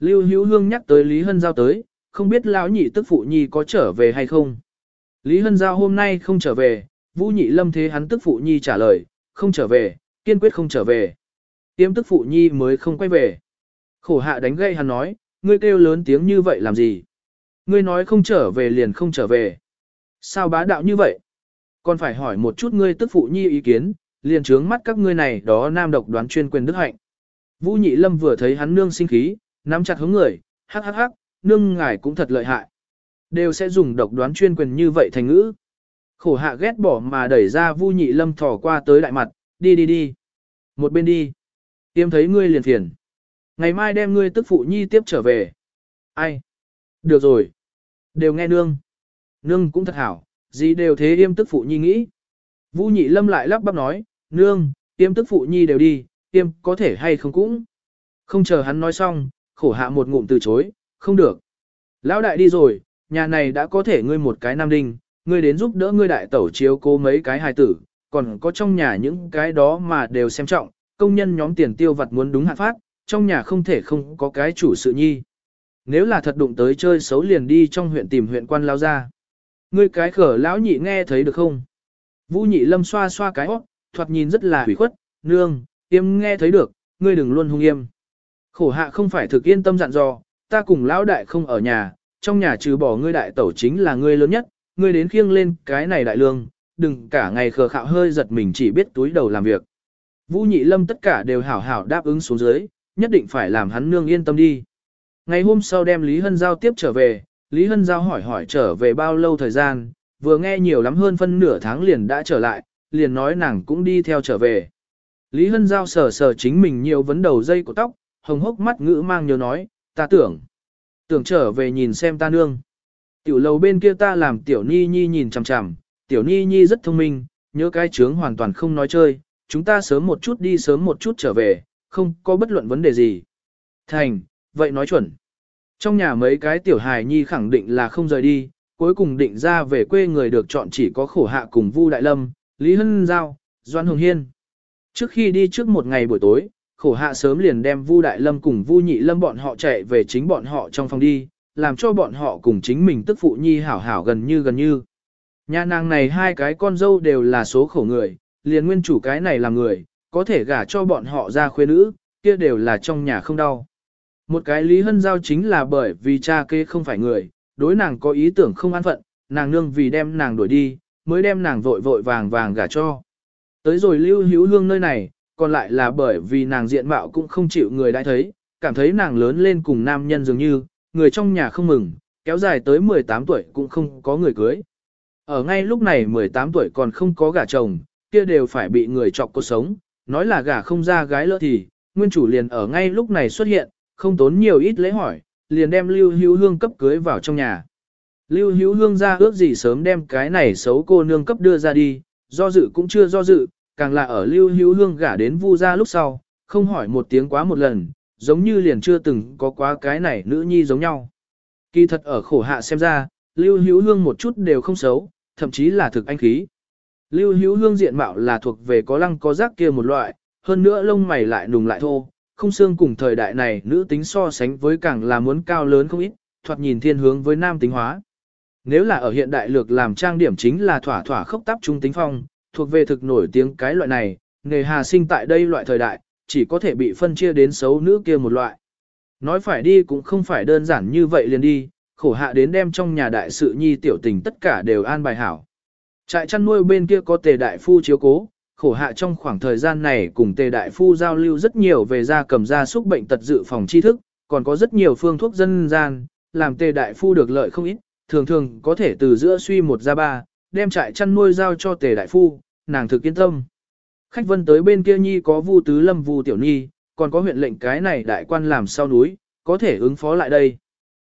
Lưu Hữu Hương nhắc tới Lý Hân Giao tới, không biết lão nhị tức phụ nhi có trở về hay không. Lý Hân Giao hôm nay không trở về, Vũ Nhị Lâm thế hắn tức phụ nhi trả lời, không trở về, kiên quyết không trở về. Tiêm tức phụ nhi mới không quay về. Khổ hạ đánh gây hắn nói, ngươi kêu lớn tiếng như vậy làm gì? Ngươi nói không trở về liền không trở về. Sao bá đạo như vậy? Còn phải hỏi một chút ngươi tức phụ nhi ý kiến, liền trướng mắt các ngươi này đó nam độc đoán chuyên quyền đức hạnh. Vũ Nhị Lâm vừa thấy hắn nương sinh khí, nắm chặt hướng người, hắc hắc hắc, nương ngài cũng thật lợi hại. Đều sẽ dùng độc đoán chuyên quyền như vậy thành ngữ. Khổ hạ ghét bỏ mà đẩy ra Vu Nhị Lâm thò qua tới đại mặt, đi đi đi. Một bên đi. Tiêm thấy ngươi liền phiền. Ngày mai đem ngươi tức phụ nhi tiếp trở về. Ai? Được rồi. Đều nghe nương. Nương cũng thật hảo, gì đều thế yêm tức phụ nhi nghĩ. Vu Nhị Lâm lại lắp bắp nói, nương, yêm tức phụ nhi đều đi, yêm có thể hay không cũng. Không chờ hắn nói xong, khổ hạ một ngụm từ chối, không được. Lão đại đi rồi, nhà này đã có thể ngươi một cái nam đinh, ngươi đến giúp đỡ ngươi đại tẩu chiếu cố mấy cái hài tử, còn có trong nhà những cái đó mà đều xem trọng, công nhân nhóm tiền tiêu vặt muốn đúng hạn phát, trong nhà không thể không có cái chủ sự nhi. Nếu là thật đụng tới chơi xấu liền đi trong huyện tìm huyện quan lao ra. Ngươi cái khở lão nhị nghe thấy được không? Vũ nhị lâm xoa xoa cái óc, thoạt nhìn rất là hủy khuất, nương, yêm nghe thấy được, ngươi đừng luôn hung yêm. Khổ hạ không phải thực yên tâm dặn dò, ta cùng lão đại không ở nhà, trong nhà trừ bỏ ngươi đại tẩu chính là ngươi lớn nhất, ngươi đến khiêng lên cái này đại lương, đừng cả ngày khờ khạo hơi giật mình chỉ biết túi đầu làm việc. Vũ nhị lâm tất cả đều hảo hảo đáp ứng xuống dưới, nhất định phải làm hắn nương yên tâm đi. Ngày hôm sau đem Lý Hân Giao tiếp trở về, Lý Hân Giao hỏi hỏi trở về bao lâu thời gian, vừa nghe nhiều lắm hơn phân nửa tháng liền đã trở lại, liền nói nàng cũng đi theo trở về. Lý Hân Giao sờ sờ chính mình nhiều vấn đầu dây của tóc, hồng hốc mắt ngữ mang nhớ nói, ta tưởng, tưởng trở về nhìn xem ta nương. Tiểu lầu bên kia ta làm tiểu ni nhi nhìn chằm chằm, tiểu ni nhi rất thông minh, nhớ cái trướng hoàn toàn không nói chơi, chúng ta sớm một chút đi sớm một chút trở về, không có bất luận vấn đề gì. Thành, vậy nói chuẩn. Trong nhà mấy cái tiểu hài nhi khẳng định là không rời đi, cuối cùng định ra về quê người được chọn chỉ có khổ hạ cùng Vu Đại Lâm, Lý Hân Giao, Doan Hồng Hiên. Trước khi đi trước một ngày buổi tối, khổ hạ sớm liền đem Vu Đại Lâm cùng Vu Nhị Lâm bọn họ chạy về chính bọn họ trong phòng đi, làm cho bọn họ cùng chính mình tức phụ nhi hảo hảo gần như gần như. Nhà nàng này hai cái con dâu đều là số khổ người, liền nguyên chủ cái này là người, có thể gả cho bọn họ ra khuê nữ, kia đều là trong nhà không đau. Một cái Lý Hân Giao chính là bởi vì cha kê không phải người, đối nàng có ý tưởng không an phận, nàng nương vì đem nàng đuổi đi, mới đem nàng vội vội vàng vàng gả cho. Tới rồi lưu hữu hương nơi này, còn lại là bởi vì nàng diện mạo cũng không chịu người đã thấy, cảm thấy nàng lớn lên cùng nam nhân dường như, người trong nhà không mừng, kéo dài tới 18 tuổi cũng không có người cưới. Ở ngay lúc này 18 tuổi còn không có gả chồng, kia đều phải bị người chọc cuộc sống, nói là gả không ra gái lỡ thì, nguyên chủ liền ở ngay lúc này xuất hiện, không tốn nhiều ít lễ hỏi, liền đem Lưu Hữu Hương cấp cưới vào trong nhà. Lưu Hữu Hương ra ước gì sớm đem cái này xấu cô nương cấp đưa ra đi, do dự cũng chưa do dự, càng là ở Lưu Hữu Hương gả đến Vu gia lúc sau, không hỏi một tiếng quá một lần, giống như liền chưa từng có quá cái này nữ nhi giống nhau. Kỳ thật ở khổ hạ xem ra, Lưu Hữu Hương một chút đều không xấu, thậm chí là thực anh khí. Lưu Hữu Hương diện mạo là thuộc về có lăng có rác kia một loại, hơn nữa lông mày lại nùng lại thô, không xương cùng thời đại này nữ tính so sánh với càng là muốn cao lớn không ít, thoạt nhìn thiên hướng với nam tính hóa. Nếu là ở hiện đại lược làm trang điểm chính là thỏa thỏa khốc tắp trung tính phong, thuộc về thực nổi tiếng cái loại này, nghề hà sinh tại đây loại thời đại, chỉ có thể bị phân chia đến xấu nữ kia một loại. Nói phải đi cũng không phải đơn giản như vậy liền đi, khổ hạ đến đem trong nhà đại sự nhi tiểu tình tất cả đều an bài hảo. Trại chăn nuôi bên kia có tề đại phu chiếu cố, khổ hạ trong khoảng thời gian này cùng tề đại phu giao lưu rất nhiều về da cầm da súc bệnh tật dự phòng tri thức, còn có rất nhiều phương thuốc dân gian, làm tề đại phu được lợi không ít, thường thường có thể từ giữa suy một ra ba, đem trại chăn nuôi giao cho tề đại phu, nàng thực yên tâm. Khách vân tới bên kia nhi có vu tứ lâm vu tiểu nhi, còn có huyện lệnh cái này đại quan làm sau núi, có thể ứng phó lại đây.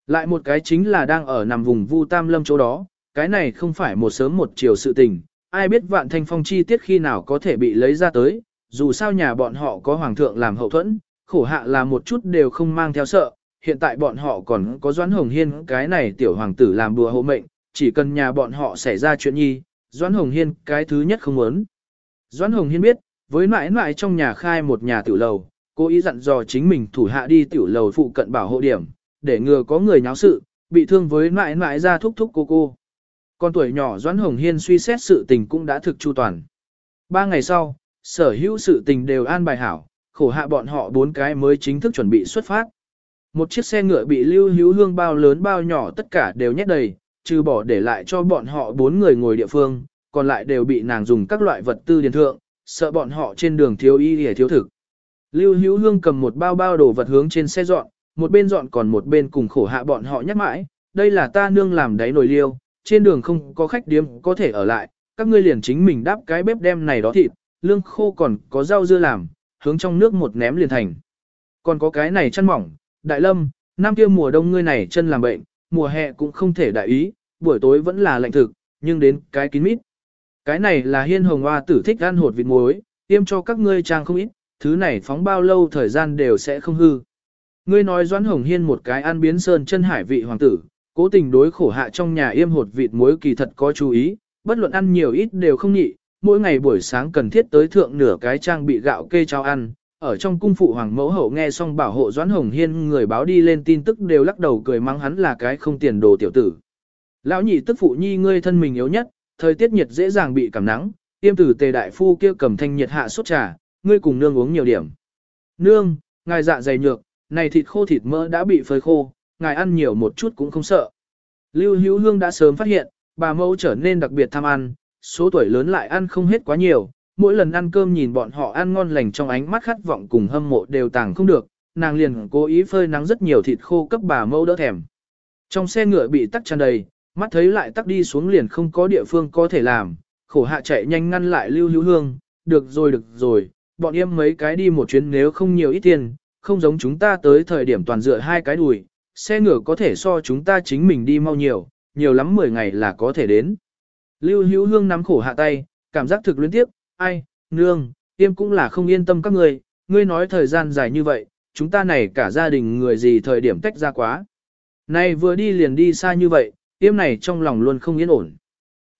Lại một cái chính là đang ở nằm vùng vu tam lâm chỗ đó, cái này không phải một sớm một chiều sự tình, ai biết vạn thanh phong chi tiết khi nào có thể bị lấy ra tới, dù sao nhà bọn họ có hoàng thượng làm hậu thuẫn, khổ hạ là một chút đều không mang theo sợ, hiện tại bọn họ còn có Doãn Hồng Hiên cái này tiểu hoàng tử làm đùa hộ mệnh, chỉ cần nhà bọn họ xảy ra chuyện nhi, Doãn Hồng Hiên cái thứ nhất không muốn. Doãn Hồng Hiên biết, với mãi mãi trong nhà khai một nhà tiểu lầu, cố ý dặn dò chính mình thủ hạ đi tiểu lầu phụ cận bảo hộ điểm, để ngừa có người nháo sự, bị thương với mãi mãi ra thúc thúc cô cô. Con tuổi nhỏ Doãn Hồng Hiên suy xét sự tình cũng đã thực chu toàn. Ba ngày sau, sở hữu sự tình đều an bài hảo, khổ hạ bọn họ bốn cái mới chính thức chuẩn bị xuất phát. Một chiếc xe ngựa bị lưu hữu hương bao lớn bao nhỏ tất cả đều nhét đầy, trừ bỏ để lại cho bọn họ bốn người ngồi địa phương, còn lại đều bị nàng dùng các loại vật tư điền thượng, sợ bọn họ trên đường thiếu y để thiếu thực. Lưu hữu hương cầm một bao bao đồ vật hướng trên xe dọn, một bên dọn còn một bên cùng khổ hạ bọn họ nhắc mãi, đây là ta nương làm đáy nồi liêu, trên đường không có khách điếm có thể ở lại, các ngươi liền chính mình đáp cái bếp đem này đó thịt, lương khô còn có rau dưa làm, hướng trong nước một ném liền thành. Còn có cái này chân mỏng, đại lâm, năm kia mùa đông ngươi này chân làm bệnh, mùa hè cũng không thể đại ý, buổi tối vẫn là lạnh thực, nhưng đến cái kín mít. Cái này là hiên hồng hoa tử thích ăn hột vịt muối, tiêm cho các ngươi trang không ít, thứ này phóng bao lâu thời gian đều sẽ không hư. Ngươi nói Doãn Hồng Hiên một cái ăn biến sơn chân hải vị hoàng tử, cố tình đối khổ hạ trong nhà yêm hột vịt muối kỳ thật có chú ý, bất luận ăn nhiều ít đều không nhị, mỗi ngày buổi sáng cần thiết tới thượng nửa cái trang bị gạo kê cháo ăn. Ở trong cung phụ hoàng mẫu hậu nghe xong bảo hộ Doãn Hồng Hiên người báo đi lên tin tức đều lắc đầu cười mắng hắn là cái không tiền đồ tiểu tử. Lão nhị tức phụ nhi ngươi thân mình yếu nhất, thời tiết nhiệt dễ dàng bị cảm nắng, tiêm tử tề đại phu kia cầm thanh nhiệt hạ sốt trà, ngươi cùng nương uống nhiều điểm. Nương, ngài dạ dày nhược, này thịt khô thịt mỡ đã bị phơi khô, ngài ăn nhiều một chút cũng không sợ. Lưu Hữu Hương đã sớm phát hiện, bà mẫu trở nên đặc biệt tham ăn, số tuổi lớn lại ăn không hết quá nhiều, mỗi lần ăn cơm nhìn bọn họ ăn ngon lành trong ánh mắt khát vọng cùng hâm mộ đều tàng không được, nàng liền cố ý phơi nắng rất nhiều thịt khô cấp bà mẫu đỡ thèm. Trong xe ngựa bị tắc tràn đầy, mắt thấy lại tắc đi xuống liền không có địa phương có thể làm, khổ hạ chạy nhanh ngăn lại Lưu Hữu Hương, được rồi được rồi, bọn em mấy cái đi một chuyến nếu không nhiều ít tiền, không giống chúng ta tới thời điểm toàn dựa hai cái đùi, xe ngựa có thể so chúng ta chính mình đi mau nhiều, nhiều lắm 10 ngày là có thể đến. Lưu Hữu Hương nắm khổ hạ tay, cảm giác thực luyến tiếp, ai, nương, tiêm cũng là không yên tâm các người, ngươi nói thời gian dài như vậy, chúng ta này cả gia đình người gì thời điểm tách ra quá. Này vừa đi liền đi xa như vậy, tiêm này trong lòng luôn không yên ổn.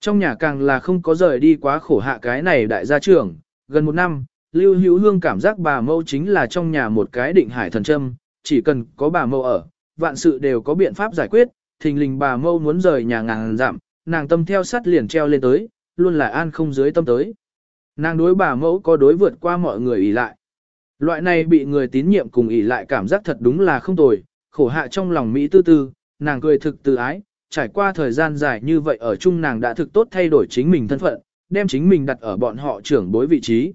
Trong nhà càng là không có rời đi quá khổ hạ cái này đại gia trưởng, gần một năm, Lưu Hữu Hương cảm giác bà mâu chính là trong nhà một cái định hải thần châm, chỉ cần có bà mâu ở, vạn sự đều có biện pháp giải quyết, thình lình bà mâu muốn rời nhà ngàn giảm, nàng tâm theo sắt liền treo lên tới, luôn là an không dưới tâm tới. Nàng đối bà mẫu có đối vượt qua mọi người ỷ lại. Loại này bị người tín nhiệm cùng ỷ lại cảm giác thật đúng là không tồi, khổ hạ trong lòng Mỹ tư tư, nàng cười thực từ ái, trải qua thời gian dài như vậy ở chung nàng đã thực tốt thay đổi chính mình thân phận, đem chính mình đặt ở bọn họ trưởng bối vị trí.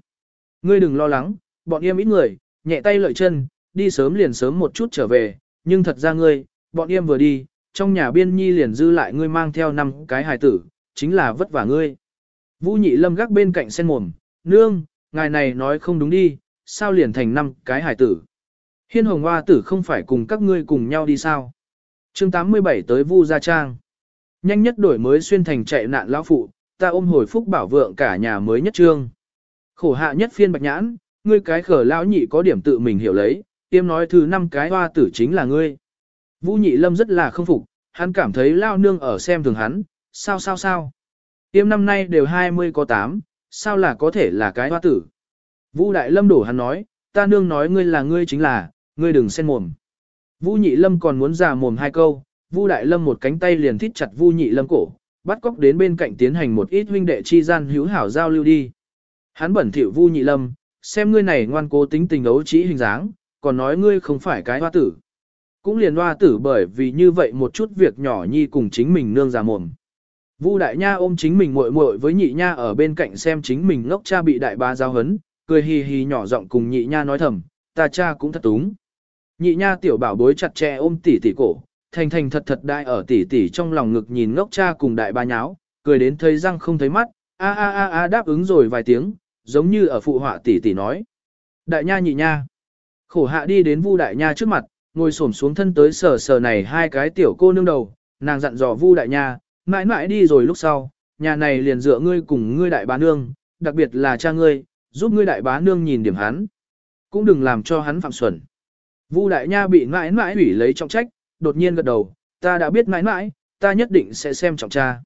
Ngươi đừng lo lắng, bọn em ít người, nhẹ tay lợi chân, đi sớm liền sớm một chút trở về, nhưng thật ra ngươi, bọn em vừa đi, trong nhà biên nhi liền dư lại ngươi mang theo năm cái hài tử, chính là vất vả ngươi. Vũ nhị lâm gác bên cạnh sen mồm, nương, ngài này nói không đúng đi, sao liền thành năm cái hải tử. Hiên hồng hoa tử không phải cùng các ngươi cùng nhau đi sao. chương 87 tới Vu Gia Trang. Nhanh nhất đổi mới xuyên thành chạy nạn lão phụ, ta ôm hồi phúc bảo vượng cả nhà mới nhất trương. Khổ hạ nhất phiên bạch nhãn, ngươi cái khở lão nhị có điểm tự mình hiểu lấy, tiêm nói thứ năm cái hoa tử chính là ngươi. Vũ nhị lâm rất là không phục, hắn cảm thấy lao nương ở xem thường hắn, sao sao sao. Tiêm năm nay đều 20 có 8, sao là có thể là cái hoa tử. Vũ đại lâm đổ hắn nói, ta nương nói ngươi là ngươi chính là, ngươi đừng xen mồm. Vũ nhị lâm còn muốn giả mồm hai câu, Vu đại lâm một cánh tay liền thít chặt Vu nhị lâm cổ, bắt cóc đến bên cạnh tiến hành một ít huynh đệ chi gian hữu hảo giao lưu đi. Hắn bẩn thỉu Vu nhị lâm, xem ngươi này ngoan cố tính tình ấu trí hình dáng, còn nói ngươi không phải cái hoa tử. Cũng liền hoa tử bởi vì như vậy một chút việc nhỏ nhi cùng chính mình nương giả mồm. Vu đại nha ôm chính mình muội muội với nhị nha ở bên cạnh xem chính mình ngốc cha bị đại ba giao hấn, cười hì hì nhỏ giọng cùng nhị nha nói thầm, ta cha cũng thật túng. Nhị nha tiểu bảo bối chặt chẽ ôm tỉ tỉ cổ, thành thành thật thật đại ở tỉ tỉ trong lòng ngực nhìn ngốc cha cùng đại ba nháo, cười đến thấy răng không thấy mắt, a a a a đáp ứng rồi vài tiếng, giống như ở phụ họa tỉ tỉ nói. Đại nha nhị nha. Khổ hạ đi đến Vu đại nha trước mặt, ngồi xổm xuống thân tới sờ sờ này hai cái tiểu cô nương đầu, nàng dặn dò Vu đại nha, mãi mãi đi rồi lúc sau, nhà này liền dựa ngươi cùng ngươi đại bá nương, đặc biệt là cha ngươi, giúp ngươi đại bá nương nhìn điểm hắn. Cũng đừng làm cho hắn phạm xuẩn. Vu đại nha bị mãi mãi hủy lấy trọng trách, đột nhiên gật đầu, ta đã biết mãi mãi, ta nhất định sẽ xem trọng cha.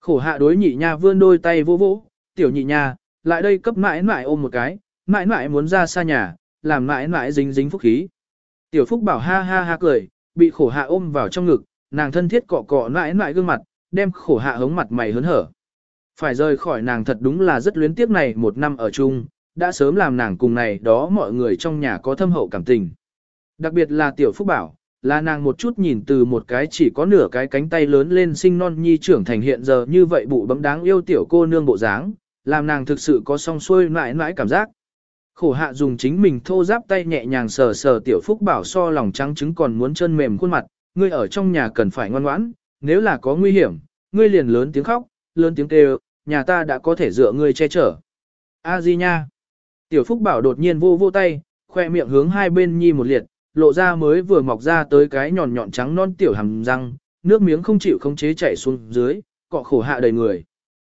Khổ hạ đối nhị nha vươn đôi tay vô vỗ, tiểu nhị nha, lại đây cấp mãi mãi ôm một cái, mãi mãi muốn ra xa nhà, làm mãi mãi dính dính phúc khí. Tiểu Phúc bảo ha ha ha cười, bị khổ hạ ôm vào trong ngực, nàng thân thiết cọ cọ mãi mãi gương mặt, đem khổ hạ hống mặt mày hớn hở. Phải rời khỏi nàng thật đúng là rất luyến tiếc này một năm ở chung, đã sớm làm nàng cùng này đó mọi người trong nhà có thâm hậu cảm tình. Đặc biệt là Tiểu Phúc bảo, là nàng một chút nhìn từ một cái chỉ có nửa cái cánh tay lớn lên sinh non nhi trưởng thành hiện giờ như vậy bụ bấm đáng yêu tiểu cô nương bộ dáng, làm nàng thực sự có song xuôi mãi mãi cảm giác. Khổ hạ dùng chính mình thô giáp tay nhẹ nhàng sờ sờ tiểu phúc bảo so lòng trắng trứng còn muốn chân mềm khuôn mặt, ngươi ở trong nhà cần phải ngoan ngoãn, nếu là có nguy hiểm, ngươi liền lớn tiếng khóc, lớn tiếng kêu, nhà ta đã có thể dựa ngươi che chở. A di nha. Tiểu phúc bảo đột nhiên vô vô tay, khoe miệng hướng hai bên nhi một liệt, lộ ra mới vừa mọc ra tới cái nhọn nhọn trắng non tiểu hàm răng, nước miếng không chịu khống chế chảy xuống dưới, cọ khổ hạ đầy người.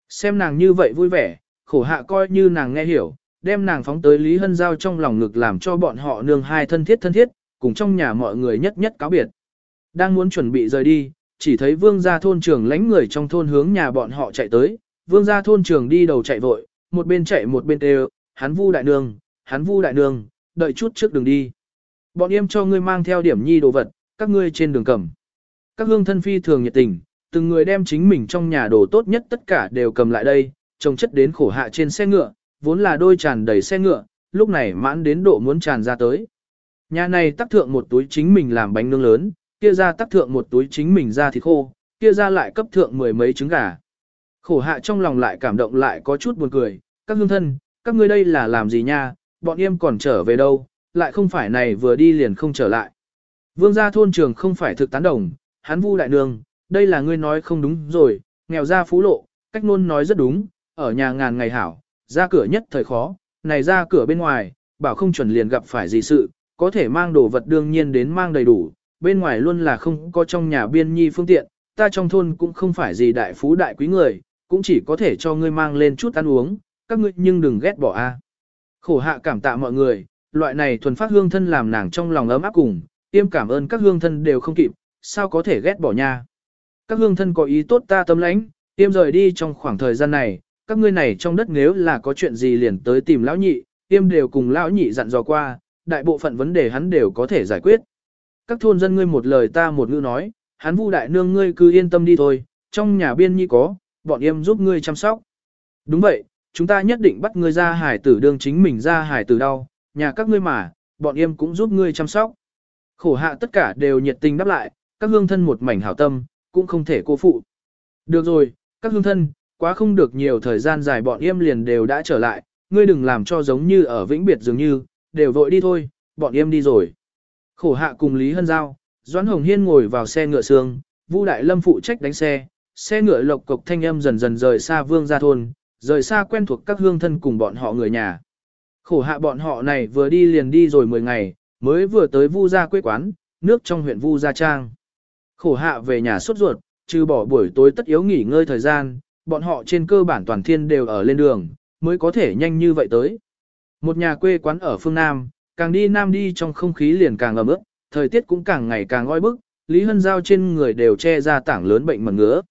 Xem nàng như vậy vui vẻ, khổ hạ coi như nàng nghe hiểu, đem nàng phóng tới Lý Hân Giao trong lòng ngực làm cho bọn họ nương hai thân thiết thân thiết, cùng trong nhà mọi người nhất nhất cáo biệt. Đang muốn chuẩn bị rời đi, chỉ thấy vương gia thôn trưởng lãnh người trong thôn hướng nhà bọn họ chạy tới, vương gia thôn trưởng đi đầu chạy vội, một bên chạy một bên đều, hắn vu đại nương, hắn vu đại nương, đợi chút trước đường đi. Bọn em cho ngươi mang theo điểm nhi đồ vật, các ngươi trên đường cầm. Các hương thân phi thường nhiệt tình, từng người đem chính mình trong nhà đồ tốt nhất tất cả đều cầm lại đây, trồng chất đến khổ hạ trên xe ngựa, vốn là đôi tràn đầy xe ngựa, lúc này mãn đến độ muốn tràn ra tới. Nhà này tắc thượng một túi chính mình làm bánh nướng lớn, kia ra tắc thượng một túi chính mình ra thịt khô, kia ra lại cấp thượng mười mấy trứng gà. Khổ hạ trong lòng lại cảm động lại có chút buồn cười, các hương thân, các ngươi đây là làm gì nha, bọn em còn trở về đâu, lại không phải này vừa đi liền không trở lại. Vương gia thôn trường không phải thực tán đồng, hắn vu đại nương, đây là ngươi nói không đúng rồi, nghèo ra phú lộ, cách luôn nói rất đúng, ở nhà ngàn ngày hảo, ra cửa nhất thời khó, này ra cửa bên ngoài, bảo không chuẩn liền gặp phải gì sự, có thể mang đồ vật đương nhiên đến mang đầy đủ, bên ngoài luôn là không có trong nhà biên nhi phương tiện, ta trong thôn cũng không phải gì đại phú đại quý người, cũng chỉ có thể cho ngươi mang lên chút ăn uống, các ngươi nhưng đừng ghét bỏ a. Khổ hạ cảm tạ mọi người, loại này thuần phát hương thân làm nàng trong lòng ấm áp cùng, tiêm cảm ơn các hương thân đều không kịp, sao có thể ghét bỏ nha. Các hương thân có ý tốt ta tâm lãnh, tiêm rời đi trong khoảng thời gian này, các ngươi này trong đất nếu là có chuyện gì liền tới tìm lão nhị, tiêm đều cùng lão nhị dặn dò qua, đại bộ phận vấn đề hắn đều có thể giải quyết. Các thôn dân ngươi một lời ta một ngữ nói, hắn vu đại nương ngươi cứ yên tâm đi thôi, trong nhà biên nhi có, bọn em giúp ngươi chăm sóc. Đúng vậy, chúng ta nhất định bắt ngươi ra hải tử đương chính mình ra hải tử đau, nhà các ngươi mà, bọn em cũng giúp ngươi chăm sóc. Khổ hạ tất cả đều nhiệt tình đáp lại, các hương thân một mảnh hảo tâm, cũng không thể cô phụ. Được rồi, các hương thân, quá không được nhiều thời gian dài bọn em liền đều đã trở lại, ngươi đừng làm cho giống như ở vĩnh biệt dường như, đều vội đi thôi, bọn em đi rồi. Khổ hạ cùng Lý Hân Giao, Doãn Hồng Hiên ngồi vào xe ngựa sương, Vu Đại Lâm phụ trách đánh xe, xe ngựa lộc cộc thanh âm dần dần rời xa vương gia thôn, rời xa quen thuộc các hương thân cùng bọn họ người nhà. Khổ hạ bọn họ này vừa đi liền đi rồi 10 ngày, mới vừa tới Vu gia quê quán, nước trong huyện Vu gia trang. Khổ hạ về nhà suốt ruột, trừ bỏ buổi tối tất yếu nghỉ ngơi thời gian, bọn họ trên cơ bản toàn thiên đều ở lên đường, mới có thể nhanh như vậy tới. Một nhà quê quán ở phương Nam, càng đi Nam đi trong không khí liền càng ẩm ướt, thời tiết cũng càng ngày càng oi bức, Lý Hân Giao trên người đều che ra tảng lớn bệnh mẩn ngứa.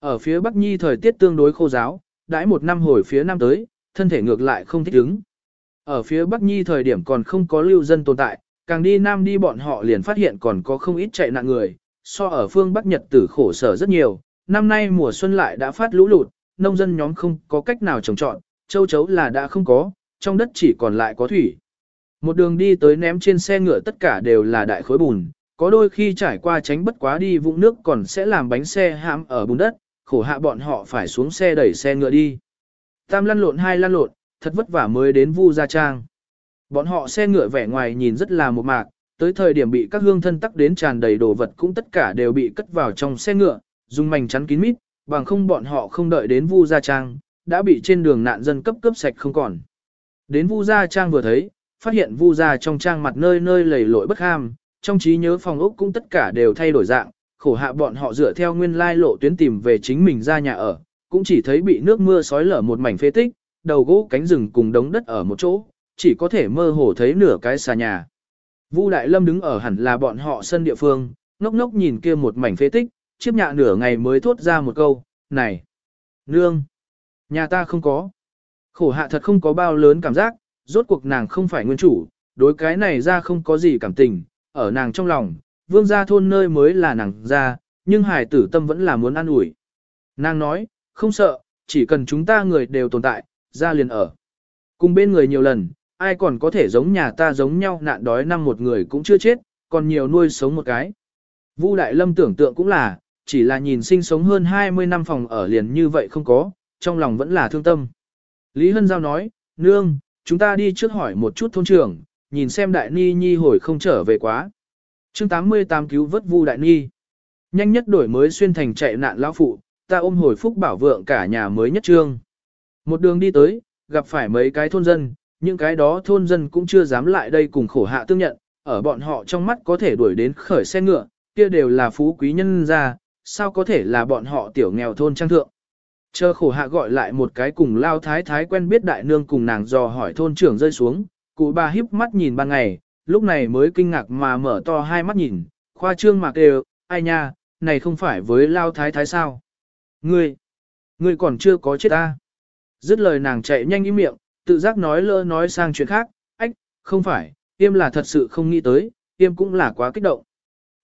Ở phía Bắc Nhi thời tiết tương đối khô giáo, đãi một năm hồi phía Nam tới, thân thể ngược lại không thích ứng. Ở phía Bắc Nhi thời điểm còn không có lưu dân tồn tại, càng đi Nam đi bọn họ liền phát hiện còn có không ít chạy nạn người, so ở phương Bắc Nhật tử khổ sở rất nhiều, năm nay mùa xuân lại đã phát lũ lụt, nông dân nhóm không có cách nào trồng trọt, châu chấu là đã không có, trong đất chỉ còn lại có thủy. Một đường đi tới ném trên xe ngựa tất cả đều là đại khối bùn, có đôi khi trải qua tránh bất quá đi vũng nước còn sẽ làm bánh xe hãm ở bùn đất, khổ hạ bọn họ phải xuống xe đẩy xe ngựa đi. Tam lăn lộn hai lăn lộn, thật vất vả mới đến Vu Gia Trang. Bọn họ xe ngựa vẻ ngoài nhìn rất là một mạc, tới thời điểm bị các hương thân tắc đến tràn đầy đồ vật cũng tất cả đều bị cất vào trong xe ngựa, dùng mảnh chắn kín mít, bằng không bọn họ không đợi đến Vu Gia Trang, đã bị trên đường nạn dân cấp cấp sạch không còn. Đến Vu Gia Trang vừa thấy, phát hiện Vu Gia trong trang mặt nơi nơi lầy lội bất ham, trong trí nhớ phòng ốc cũng tất cả đều thay đổi dạng, khổ hạ bọn họ dựa theo nguyên lai lộ tuyến tìm về chính mình ra nhà ở, cũng chỉ thấy bị nước mưa sói lở một mảnh phế tích, đầu gỗ cánh rừng cùng đống đất ở một chỗ, chỉ có thể mơ hồ thấy nửa cái xà nhà. Vu Đại Lâm đứng ở hẳn là bọn họ sân địa phương, ngốc ngốc nhìn kia một mảnh phế tích, chiếp nhạ nửa ngày mới thốt ra một câu, này, nương, nhà ta không có. Khổ hạ thật không có bao lớn cảm giác, rốt cuộc nàng không phải nguyên chủ, đối cái này ra không có gì cảm tình, ở nàng trong lòng, vương gia thôn nơi mới là nàng ra, nhưng hải tử tâm vẫn là muốn ăn ủi. Nàng nói, không sợ, chỉ cần chúng ta người đều tồn tại, ra liền ở. Cùng bên người nhiều lần, ai còn có thể giống nhà ta giống nhau nạn đói năm một người cũng chưa chết, còn nhiều nuôi sống một cái. Vu Đại Lâm tưởng tượng cũng là, chỉ là nhìn sinh sống hơn 20 năm phòng ở liền như vậy không có, trong lòng vẫn là thương tâm. Lý Hân Giao nói, nương, chúng ta đi trước hỏi một chút thôn trưởng, nhìn xem Đại Ni Nhi hồi không trở về quá. chương 88 cứu vớt Vu Đại Ni. Nhanh nhất đổi mới xuyên thành chạy nạn lão phụ, ta ôm hồi phúc bảo vượng cả nhà mới nhất trương. Một đường đi tới, gặp phải mấy cái thôn dân, những cái đó thôn dân cũng chưa dám lại đây cùng khổ hạ tương nhận, ở bọn họ trong mắt có thể đuổi đến khởi xe ngựa, kia đều là phú quý nhân gia, sao có thể là bọn họ tiểu nghèo thôn trang thượng. Chờ khổ hạ gọi lại một cái cùng lao thái thái quen biết đại nương cùng nàng dò hỏi thôn trưởng rơi xuống, cụ bà híp mắt nhìn ban ngày, lúc này mới kinh ngạc mà mở to hai mắt nhìn, khoa trương mạc đều, ai nha, này không phải với lao thái thái sao? Ngươi, ngươi còn chưa có chết ta. Dứt lời nàng chạy nhanh im miệng, tự giác nói lỡ nói sang chuyện khác, ách, không phải, tiêm là thật sự không nghĩ tới, tiêm cũng là quá kích động.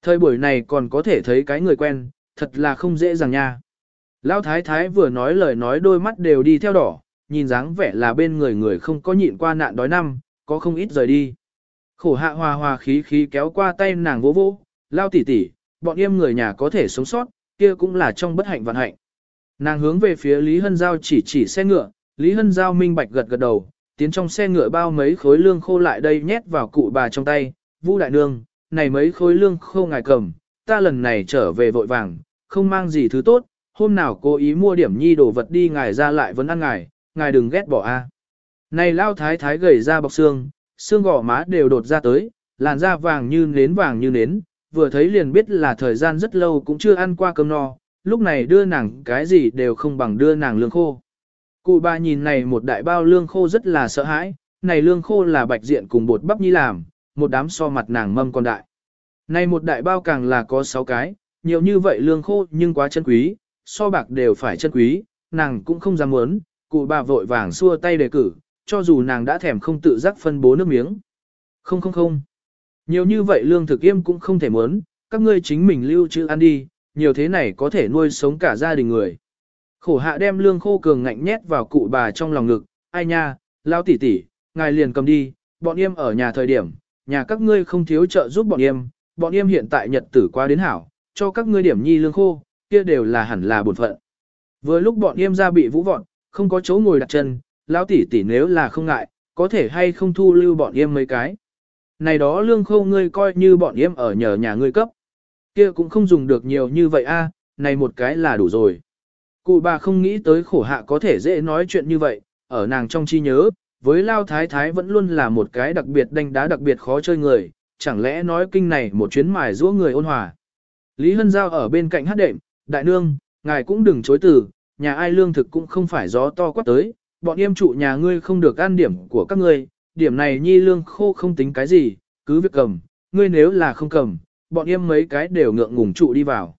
Thời buổi này còn có thể thấy cái người quen, thật là không dễ dàng nha. Lão thái thái vừa nói lời nói đôi mắt đều đi theo đỏ, nhìn dáng vẻ là bên người người không có nhịn qua nạn đói năm, có không ít rời đi. Khổ hạ hòa hòa khí khí kéo qua tay nàng vỗ vỗ, lao tỉ tỉ, bọn em người nhà có thể sống sót, kia cũng là trong bất hạnh vạn hạnh. Nàng hướng về phía Lý Hân Giao chỉ chỉ xe ngựa, Lý Hân Giao minh bạch gật gật đầu, tiến trong xe ngựa bao mấy khối lương khô lại đây nhét vào cụ bà trong tay, Vu đại nương, này mấy khối lương khô ngài cầm, ta lần này trở về vội vàng, không mang gì thứ tốt, hôm nào cố ý mua điểm nhi đồ vật đi ngài ra lại vẫn ăn ngài, ngài đừng ghét bỏ a. Này lao thái thái gầy ra bọc xương, xương gò má đều đột ra tới, làn da vàng như nến vàng như nến, vừa thấy liền biết là thời gian rất lâu cũng chưa ăn qua cơm no, lúc này đưa nàng cái gì đều không bằng đưa nàng lương khô. Cụ bà nhìn này một đại bao lương khô rất là sợ hãi, này lương khô là bạch diện cùng bột bắp nhi làm, một đám so mặt nàng mâm con đại. Này một đại bao càng là có 6 cái, nhiều như vậy lương khô nhưng quá chân quý, so bạc đều phải chân quý, nàng cũng không dám muốn, cụ bà vội vàng xua tay đề cử, cho dù nàng đã thèm không tự giác phân bố nước miếng. Không không không. Nhiều như vậy lương thực yêm cũng không thể muốn, các ngươi chính mình lưu trữ ăn đi, nhiều thế này có thể nuôi sống cả gia đình người. Khổ hạ đem lương khô cường ngạnh nhét vào cụ bà trong lòng ngực, ai nha, lao tỷ tỷ, ngài liền cầm đi, bọn em ở nhà thời điểm, nhà các ngươi không thiếu trợ giúp bọn em, bọn em hiện tại nhật tử qua đến hảo, cho các ngươi điểm nhi lương khô, kia đều là hẳn là bổn phận. Vừa lúc bọn yêm ra bị vũ vọn, không có chỗ ngồi đặt chân, lão tỷ tỷ nếu là không ngại, có thể hay không thu lưu bọn yêm mấy cái. Này đó lương khâu ngươi coi như bọn yêm ở nhờ nhà ngươi cấp. Kia cũng không dùng được nhiều như vậy a, này một cái là đủ rồi. Cụ bà không nghĩ tới khổ hạ có thể dễ nói chuyện như vậy, ở nàng trong chi nhớ, với Lao Thái Thái vẫn luôn là một cái đặc biệt đánh đá đặc biệt khó chơi người, chẳng lẽ nói kinh này một chuyến mài giũa người ôn hòa. Lý Hân Giao ở bên cạnh hát đệm, đại nương, ngài cũng đừng chối từ, nhà ai lương thực cũng không phải gió to quát tới, bọn em trụ nhà ngươi không được ăn điểm của các ngươi, điểm này nhi lương khô không tính cái gì, cứ việc cầm, ngươi nếu là không cầm, bọn em mấy cái đều ngượng ngùng trụ đi vào.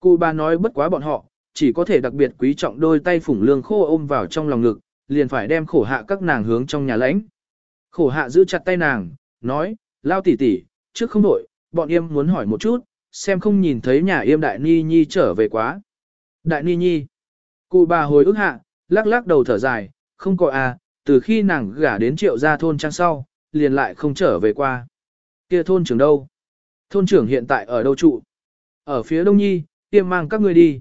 Cụ bà nói bất quá bọn họ, chỉ có thể đặc biệt quý trọng đôi tay phủng lương khô ôm vào trong lòng ngực, liền phải đem khổ hạ các nàng hướng trong nhà lãnh. Khổ hạ giữ chặt tay nàng, nói, lao tỉ tỉ, trước không đổi, bọn em muốn hỏi một chút, xem không nhìn thấy nhà yêm đại ni nhi trở về quá. Đại ni nhi, cụ bà hồi ức hạ, lắc lắc đầu thở dài, không có à, từ khi nàng gả đến triệu gia thôn trang sau, liền lại không trở về qua. Kia thôn trưởng đâu? Thôn trưởng hiện tại ở đâu trụ? Ở phía đông nhi, tiêm mang các ngươi đi.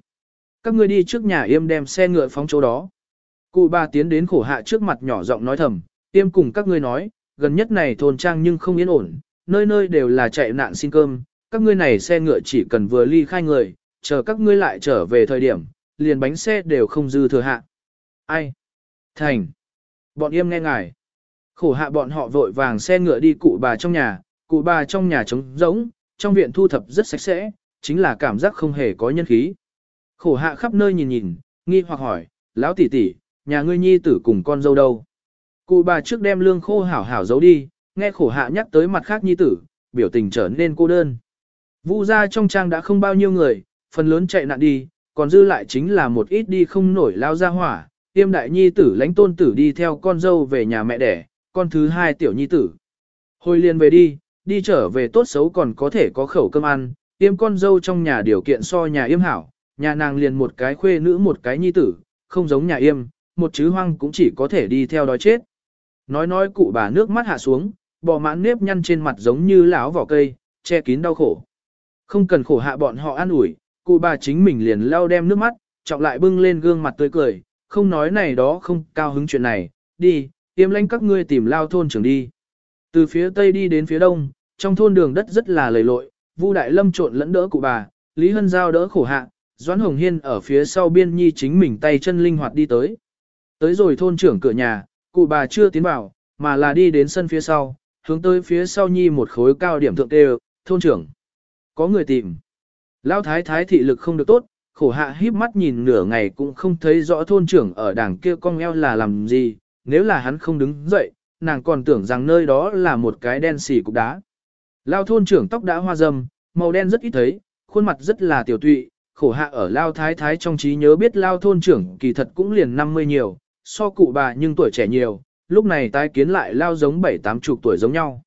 Các ngươi đi trước nhà yêm đem xe ngựa phóng chỗ đó. Cụ bà tiến đến khổ hạ trước mặt nhỏ giọng nói thầm, tiêm cùng các ngươi nói, gần nhất này thôn trang nhưng không yên ổn, nơi nơi đều là chạy nạn xin cơm, các ngươi này xe ngựa chỉ cần vừa ly khai người, chờ các ngươi lại trở về thời điểm, liền bánh xe đều không dư thừa hạ. Ai? Thành. Bọn yêm nghe ngài. Khổ hạ bọn họ vội vàng xe ngựa đi cụ bà trong nhà, cụ bà trong nhà trống rỗng, trong viện thu thập rất sạch sẽ, chính là cảm giác không hề có nhân khí. Khổ hạ khắp nơi nhìn nhìn, nghi hoặc hỏi, lão tỷ tỷ, nhà ngươi nhi tử cùng con dâu đâu? Cụ bà trước đem lương khô hảo hảo giấu đi, nghe khổ hạ nhắc tới mặt khác nhi tử, biểu tình trở nên cô đơn. Vu ra trong trang đã không bao nhiêu người, phần lớn chạy nạn đi, còn dư lại chính là một ít đi không nổi lao ra hỏa, tiêm đại nhi tử lãnh tôn tử đi theo con dâu về nhà mẹ đẻ, con thứ hai tiểu nhi tử. Hồi liền về đi, đi trở về tốt xấu còn có thể có khẩu cơm ăn, Tiêm con dâu trong nhà điều kiện so nhà yêm hảo, nhà nàng liền một cái khuê nữ một cái nhi tử, không giống nhà yêm, một chứ hoang cũng chỉ có thể đi theo đói chết. Nói nói cụ bà nước mắt hạ xuống, bò mãn nếp nhăn trên mặt giống như lão vỏ cây, che kín đau khổ. Không cần khổ hạ bọn họ an ủi, cụ bà chính mình liền lau đem nước mắt, trọng lại bưng lên gương mặt tươi cười, không nói này đó không cao hứng chuyện này, đi, yếm lánh các ngươi tìm lao thôn trưởng đi. Từ phía tây đi đến phía đông, trong thôn đường đất rất là lầy lội, Vu Đại Lâm trộn lẫn đỡ cụ bà, Lý Hân Giao đỡ khổ hạ, Doãn Hồng Hiên ở phía sau biên nhi chính mình tay chân linh hoạt đi tới. Tới rồi thôn trưởng cửa nhà, cụ bà chưa tiến vào, mà là đi đến sân phía sau, hướng tới phía sau nhi một khối cao điểm thượng tê thôn trưởng. Có người tìm. Lão thái thái thị lực không được tốt, khổ hạ híp mắt nhìn nửa ngày cũng không thấy rõ thôn trưởng ở đảng kia cong eo là làm gì, nếu là hắn không đứng dậy, nàng còn tưởng rằng nơi đó là một cái đen xì cục đá. Lao thôn trưởng tóc đã hoa râm, màu đen rất ít thấy, khuôn mặt rất là tiểu tụy, khổ hạ ở Lao thái thái trong trí nhớ biết Lao thôn trưởng kỳ thật cũng liền 50 nhiều, so cụ bà nhưng tuổi trẻ nhiều, lúc này tái kiến lại Lao giống bảy tám chục tuổi giống nhau.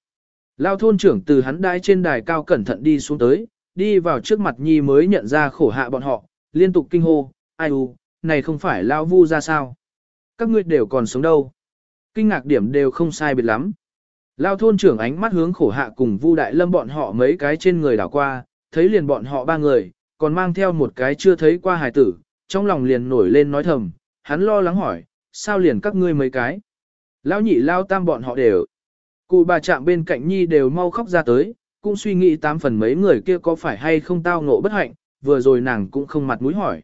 Lao thôn trưởng từ hắn đai trên đài cao cẩn thận đi xuống tới, đi vào trước mặt nhi mới nhận ra khổ hạ bọn họ, liên tục kinh hô, ai u, này không phải Lao vu ra sao? Các ngươi đều còn sống đâu? Kinh ngạc điểm đều không sai biệt lắm. Lao thôn trưởng ánh mắt hướng khổ hạ cùng Vu Đại Lâm bọn họ mấy cái trên người đảo qua, thấy liền bọn họ ba người, còn mang theo một cái chưa thấy qua hài tử, trong lòng liền nổi lên nói thầm, hắn lo lắng hỏi, sao liền các ngươi mấy cái? Lao nhị lao tam bọn họ đều. Cụ bà chạm bên cạnh nhi đều mau khóc ra tới, cũng suy nghĩ tám phần mấy người kia có phải hay không tao ngộ bất hạnh, vừa rồi nàng cũng không mặt mũi hỏi.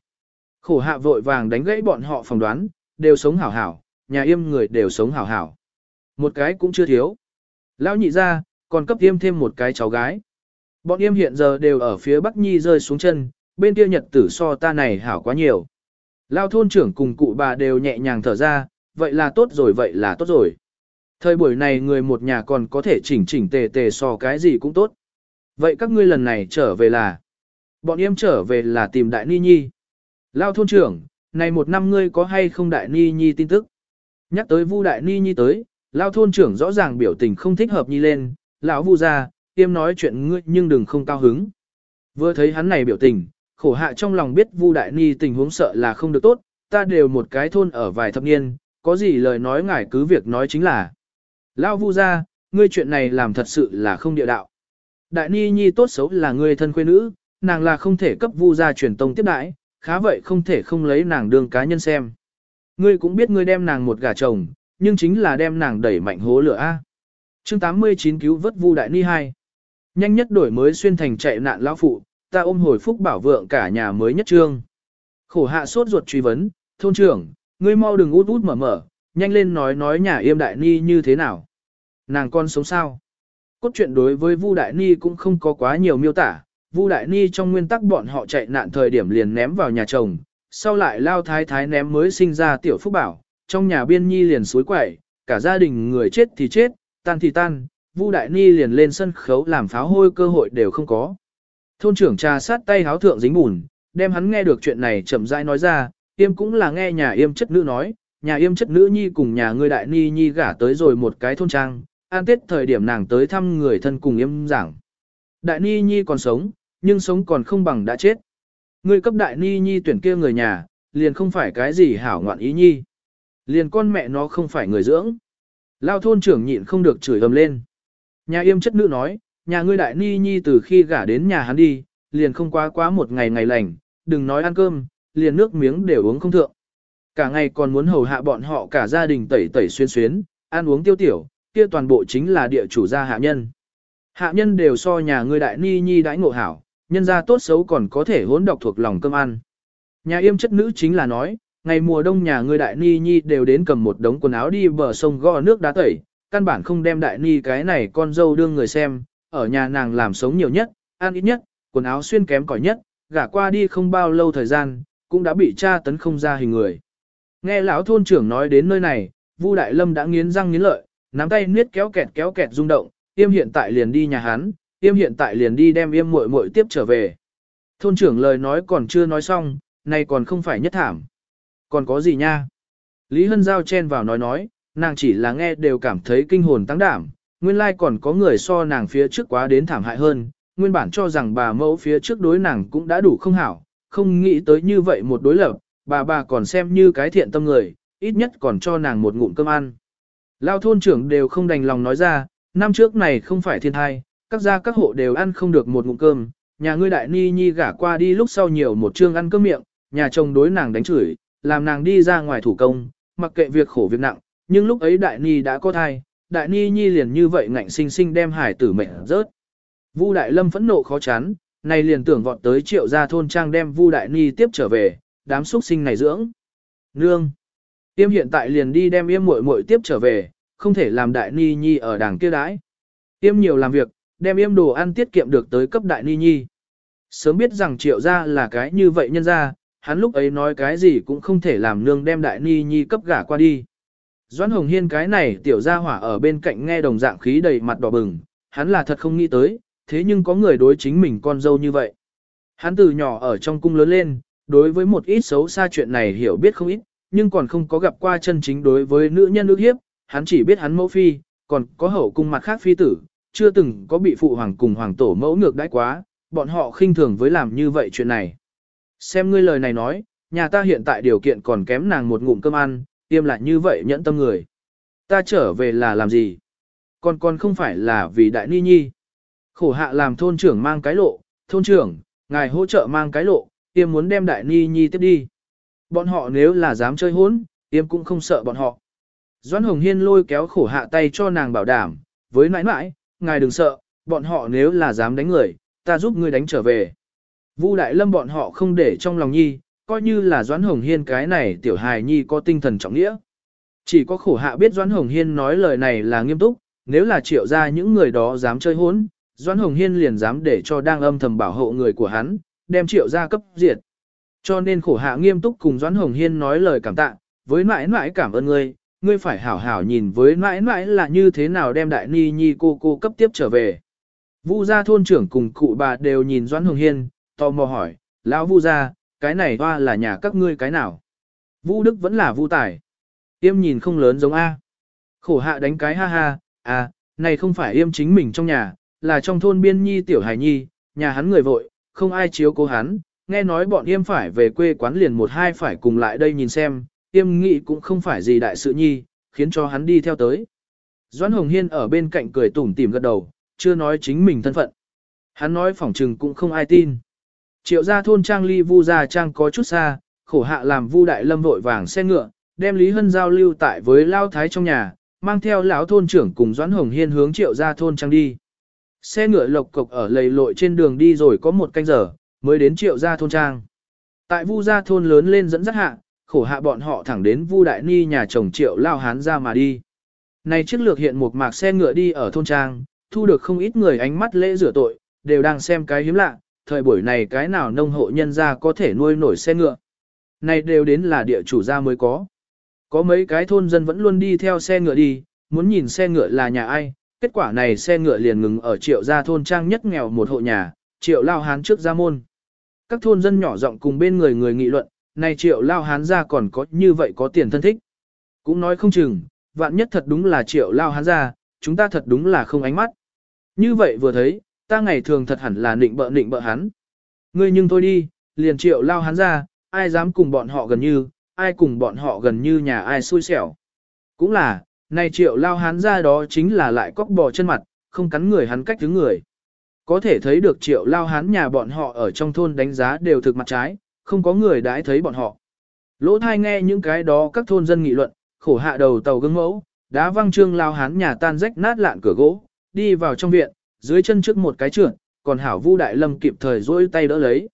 Khổ hạ vội vàng đánh gãy bọn họ phỏng đoán, đều sống hảo hảo, nhà yêm người đều sống hảo hảo. Một cái cũng chưa thiếu. Lão nhị ra, còn cấp yêm thêm một cái cháu gái. Bọn yêm hiện giờ đều ở phía Bắc Nhi rơi xuống chân, bên kia nhật tử so ta này hảo quá nhiều. Lao thôn trưởng cùng cụ bà đều nhẹ nhàng thở ra, vậy là tốt rồi vậy là tốt rồi. Thời buổi này người một nhà còn có thể chỉnh chỉnh tề tề so cái gì cũng tốt. Vậy các ngươi lần này trở về là? Bọn yêm trở về là tìm Đại Ni Nhi. Lao thôn trưởng, này một năm ngươi có hay không Đại Ni Nhi tin tức? Nhắc tới Vu Đại Ni Nhi tới, Lao thôn trưởng rõ ràng biểu tình không thích hợp Nhi lên, lão Vu ra, tiêm nói chuyện ngươi nhưng đừng không cao hứng. Vừa thấy hắn này biểu tình, khổ hạ trong lòng biết Vu Đại Ni tình huống sợ là không được tốt, ta đều một cái thôn ở vài thập niên, có gì lời nói ngài cứ việc nói chính là. Lao Vu ra, ngươi chuyện này làm thật sự là không địa đạo. Đại Ni Nhi tốt xấu là ngươi thân quê nữ, nàng là không thể cấp Vu ra truyền tông tiếp đãi, khá vậy không thể không lấy nàng đương cá nhân xem. Ngươi cũng biết ngươi đem nàng một gà chồng, nhưng chính là đem nàng đẩy mạnh hố lửa A. chương 89 cứu vớt Vu Đại Ni 2. Nhanh nhất đổi mới xuyên thành chạy nạn lão phụ, ta ôm hồi phúc bảo vượng cả nhà mới nhất trương. Khổ hạ sốt ruột truy vấn, thôn trưởng, ngươi mau đừng út út mở mở, nhanh lên nói nói nhà yêm đại ni như thế nào. Nàng con sống sao? Cốt truyện đối với Vu Đại Ni cũng không có quá nhiều miêu tả, Vu Đại Ni trong nguyên tắc bọn họ chạy nạn thời điểm liền ném vào nhà chồng, sau lại lao thái thái ném mới sinh ra tiểu phúc bảo, trong nhà biên nhi liền suối quẩy, cả gia đình người chết thì chết, tan thì tan, Vu Đại Ni liền lên sân khấu làm pháo hôi cơ hội đều không có. Thôn trưởng trà sát tay háo thượng dính bùn, đem hắn nghe được chuyện này chậm rãi nói ra, yêm cũng là nghe nhà yêm chất nữ nói, nhà yêm chất nữ nhi cùng nhà ngươi đại ni nhi gả tới rồi một cái thôn trang, an tết thời điểm nàng tới thăm người thân cùng yêm giảng. Đại ni nhi còn sống, nhưng sống còn không bằng đã chết. Ngươi cấp đại ni nhi tuyển kia người nhà, liền không phải cái gì hảo ngoạn ý nhi. Liền con mẹ nó không phải người dưỡng. Lao thôn trưởng nhịn không được chửi ầm lên. Nhà yêm chất nữ nói, nhà ngươi đại ni nhi từ khi gả đến nhà hắn đi, liền không quá quá một ngày ngày lành, đừng nói ăn cơm, liền nước miếng đều uống không thượng. Cả ngày còn muốn hầu hạ bọn họ cả gia đình tẩy tẩy xuyên xuyến, ăn uống tiêu tiểu, kia toàn bộ chính là địa chủ gia hạ nhân. Hạ nhân đều so nhà ngươi đại ni nhi đãi ngộ hảo, nhân gia tốt xấu còn có thể hỗn độc thuộc lòng cơm ăn. Nhà yêm chất nữ chính là nói, ngày mùa đông nhà ngươi đại ni nhi đều đến cầm một đống quần áo đi bờ sông gò nước đá tẩy, căn bản không đem đại ni cái này con dâu đương người xem, ở nhà nàng làm sống nhiều nhất, ăn ít nhất, quần áo xuyên kém cỏi nhất, gả qua đi không bao lâu thời gian, cũng đã bị cha tấn không ra hình người. Nghe lão thôn trưởng nói đến nơi này, Vu Đại Lâm đã nghiến răng nghiến lợi, nắm tay niết kéo kẹt kéo kẹt rung động, Yêm hiện tại liền đi nhà hắn, Yêm hiện tại liền đi đem Yêm muội muội tiếp trở về. Thôn trưởng lời nói còn chưa nói xong, này còn không phải nhất thảm. Còn có gì nha? Lý Hân Giao chen vào nói nói, nàng chỉ là nghe đều cảm thấy kinh hồn tăng đảm, nguyên lai còn có người so nàng phía trước quá đến thảm hại hơn, nguyên bản cho rằng bà mẫu phía trước đối nàng cũng đã đủ không hảo, không nghĩ tới như vậy một đối lập, bà bà còn xem như cái thiện tâm người, ít nhất còn cho nàng một ngụm cơm ăn. Lao thôn trưởng đều không đành lòng nói ra, năm trước này không phải thiên thai, các gia các hộ đều ăn không được một ngụm cơm, nhà ngươi đại ni nhi gả qua đi lúc sau nhiều một chương ăn cơm miệng, nhà chồng đối nàng đánh chửi, làm nàng đi ra ngoài thủ công, mặc kệ việc khổ việc nặng, nhưng lúc ấy đại ni đã có thai, đại ni nhi liền như vậy ngạnh sinh sinh đem hải tử mệnh rớt. Vu đại lâm phẫn nộ khó chán, này liền tưởng vọt tới triệu gia thôn trang đem Vu đại ni tiếp trở về, đám xuất sinh này dưỡng. Nương. tiêm hiện tại liền đi đem yêm muội muội tiếp trở về, không thể làm đại ni nhi ở đảng kia đãi. Tiêm nhiều làm việc, đem yêm đồ ăn tiết kiệm được tới cấp đại ni nhi. Sớm biết rằng triệu gia là cái như vậy nhân ra, hắn lúc ấy nói cái gì cũng không thể làm nương đem đại ni nhi cấp gả qua đi. Doãn Hồng Hiên cái này tiểu gia hỏa ở bên cạnh nghe đồng dạng khí đầy mặt đỏ bừng, hắn là thật không nghĩ tới, thế nhưng có người đối chính mình con dâu như vậy. Hắn từ nhỏ ở trong cung lớn lên, đối với một ít xấu xa chuyện này hiểu biết không ít, nhưng còn không có gặp qua chân chính đối với nữ nhân ước hiếp, hắn chỉ biết hắn mẫu phi, còn có hậu cung mặt khác phi tử, chưa từng có bị phụ hoàng cùng hoàng tổ mẫu ngược đãi quá, bọn họ khinh thường với làm như vậy chuyện này. Xem ngươi lời này nói, nhà ta hiện tại điều kiện còn kém nàng một ngụm cơm ăn, tiêm lại như vậy nhẫn tâm người. Ta trở về là làm gì? Còn còn không phải là vì đại ni nhi. Khổ hạ làm thôn trưởng mang cái lộ, thôn trưởng, ngài hỗ trợ mang cái lộ, tiêm muốn đem đại ni nhi tiếp đi. Bọn họ nếu là dám chơi hốn, tiêm cũng không sợ bọn họ. Doãn Hồng Hiên lôi kéo khổ hạ tay cho nàng bảo đảm, với nãi nãi, ngài đừng sợ, bọn họ nếu là dám đánh người, ta giúp ngươi đánh trở về. Vu Đại Lâm bọn họ không để trong lòng nhi, coi như là Doãn Hồng Hiên cái này tiểu hài nhi có tinh thần trọng nghĩa. Chỉ có khổ hạ biết Doãn Hồng Hiên nói lời này là nghiêm túc, nếu là triệu ra những người đó dám chơi hốn, Doãn Hồng Hiên liền dám để cho đang âm thầm bảo hộ người của hắn, đem triệu gia cấp diệt. Cho nên khổ hạ nghiêm túc cùng Doãn Hồng Hiên nói lời cảm tạ, với mãi mãi cảm ơn ngươi, ngươi phải hảo hảo nhìn với mãi mãi là như thế nào đem đại ni nhi cô cô cấp tiếp trở về. Vu gia thôn trưởng cùng cụ bà đều nhìn Doãn Hồng Hiên, tò mò hỏi, lão Vu gia, cái này hoa là nhà các ngươi cái nào? Vu Đức vẫn là Vu Tài. Yêm nhìn không lớn giống A. Khổ hạ đánh cái ha ha, à, này không phải Yêm chính mình trong nhà, là trong thôn biên nhi tiểu hài nhi, nhà hắn người vội, không ai chiếu cố hắn, nghe nói bọn Yêm phải về quê quán liền một hai phải cùng lại đây nhìn xem, Yêm nghĩ cũng không phải gì đại sự nhi, khiến cho hắn đi theo tới. Doãn Hồng Hiên ở bên cạnh cười tủm tỉm gật đầu, chưa nói chính mình thân phận. Hắn nói phỏng trừng cũng không ai tin. Triệu gia thôn trang ly vu gia trang có chút xa, khổ hạ làm vu đại lâm vội vàng xe ngựa, đem Lý Hân giao lưu tại với Lao Thái trong nhà, mang theo lão thôn trưởng cùng Doãn Hồng Hiên hướng triệu gia thôn trang đi. Xe ngựa lộc cộc ở lầy lội trên đường đi rồi có một canh giờ, mới đến triệu gia thôn trang. Tại vu gia thôn lớn lên dẫn dắt hạ, khổ hạ bọn họ thẳng đến vu đại ni nhà chồng triệu lao hán ra mà đi. Này chiếc lược hiện một mạc xe ngựa đi ở thôn trang, thu được không ít người ánh mắt lễ rửa tội, đều đang xem cái hiếm lạ, thời buổi này cái nào nông hộ nhân gia có thể nuôi nổi xe ngựa. Này đều đến là địa chủ gia mới có. Có mấy cái thôn dân vẫn luôn đi theo xe ngựa đi, muốn nhìn xe ngựa là nhà ai, kết quả này xe ngựa liền ngừng ở triệu gia thôn trang nhất nghèo một hộ nhà, triệu lao hán trước gia môn. Các thôn dân nhỏ giọng cùng bên người người nghị luận, này triệu lao hán gia còn có như vậy có tiền thân thích. Cũng nói không chừng, vạn nhất thật đúng là triệu lao hán gia, chúng ta thật đúng là không ánh mắt. Như vậy vừa thấy, ta ngày thường thật hẳn là nịnh bợ nịnh bợ hắn. Ngươi nhưng thôi đi, liền triệu lao hắn ra, ai dám cùng bọn họ gần như, ai cùng bọn họ gần như nhà ai xui xẻo. Cũng là, này triệu lao hắn ra đó chính là lại cóc bò chân mặt, không cắn người hắn cách thứ người. Có thể thấy được triệu lao hắn nhà bọn họ ở trong thôn đánh giá đều thực mặt trái, không có người đãi thấy bọn họ. Lỗ thai nghe những cái đó các thôn dân nghị luận, khổ hạ đầu tàu gương mẫu, đá văng trương lao hắn nhà tan rách nát lạn cửa gỗ, đi vào trong viện, dưới chân trước một cái trượt, còn hảo Vu Đại Lâm kịp thời duỗi tay đỡ lấy.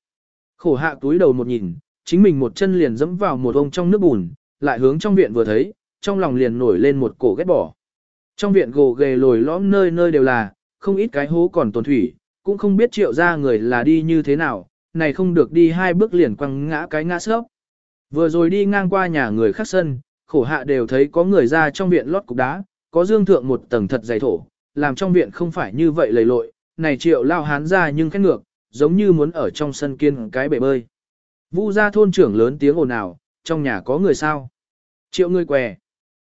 Khổ hạ túi đầu một nhìn, chính mình một chân liền dẫm vào một ông trong nước bùn, lại hướng trong viện vừa thấy, trong lòng liền nổi lên một cổ ghét bỏ. Trong viện gồ ghề lồi lõm nơi nơi đều là, không ít cái hố còn tồn thủy, cũng không biết triệu ra người là đi như thế nào, này không được đi hai bước liền quăng ngã cái ngã sớp. Vừa rồi đi ngang qua nhà người khác sân, khổ hạ đều thấy có người ra trong viện lót cục đá, có dương thượng một tầng thật dày thổ, làm trong viện không phải như vậy lầy lội, này triệu lao hán ra nhưng khét ngược, giống như muốn ở trong sân kiên cái bể bơi. Vu ra thôn trưởng lớn tiếng ồn ào, trong nhà có người sao? Triệu ngươi què.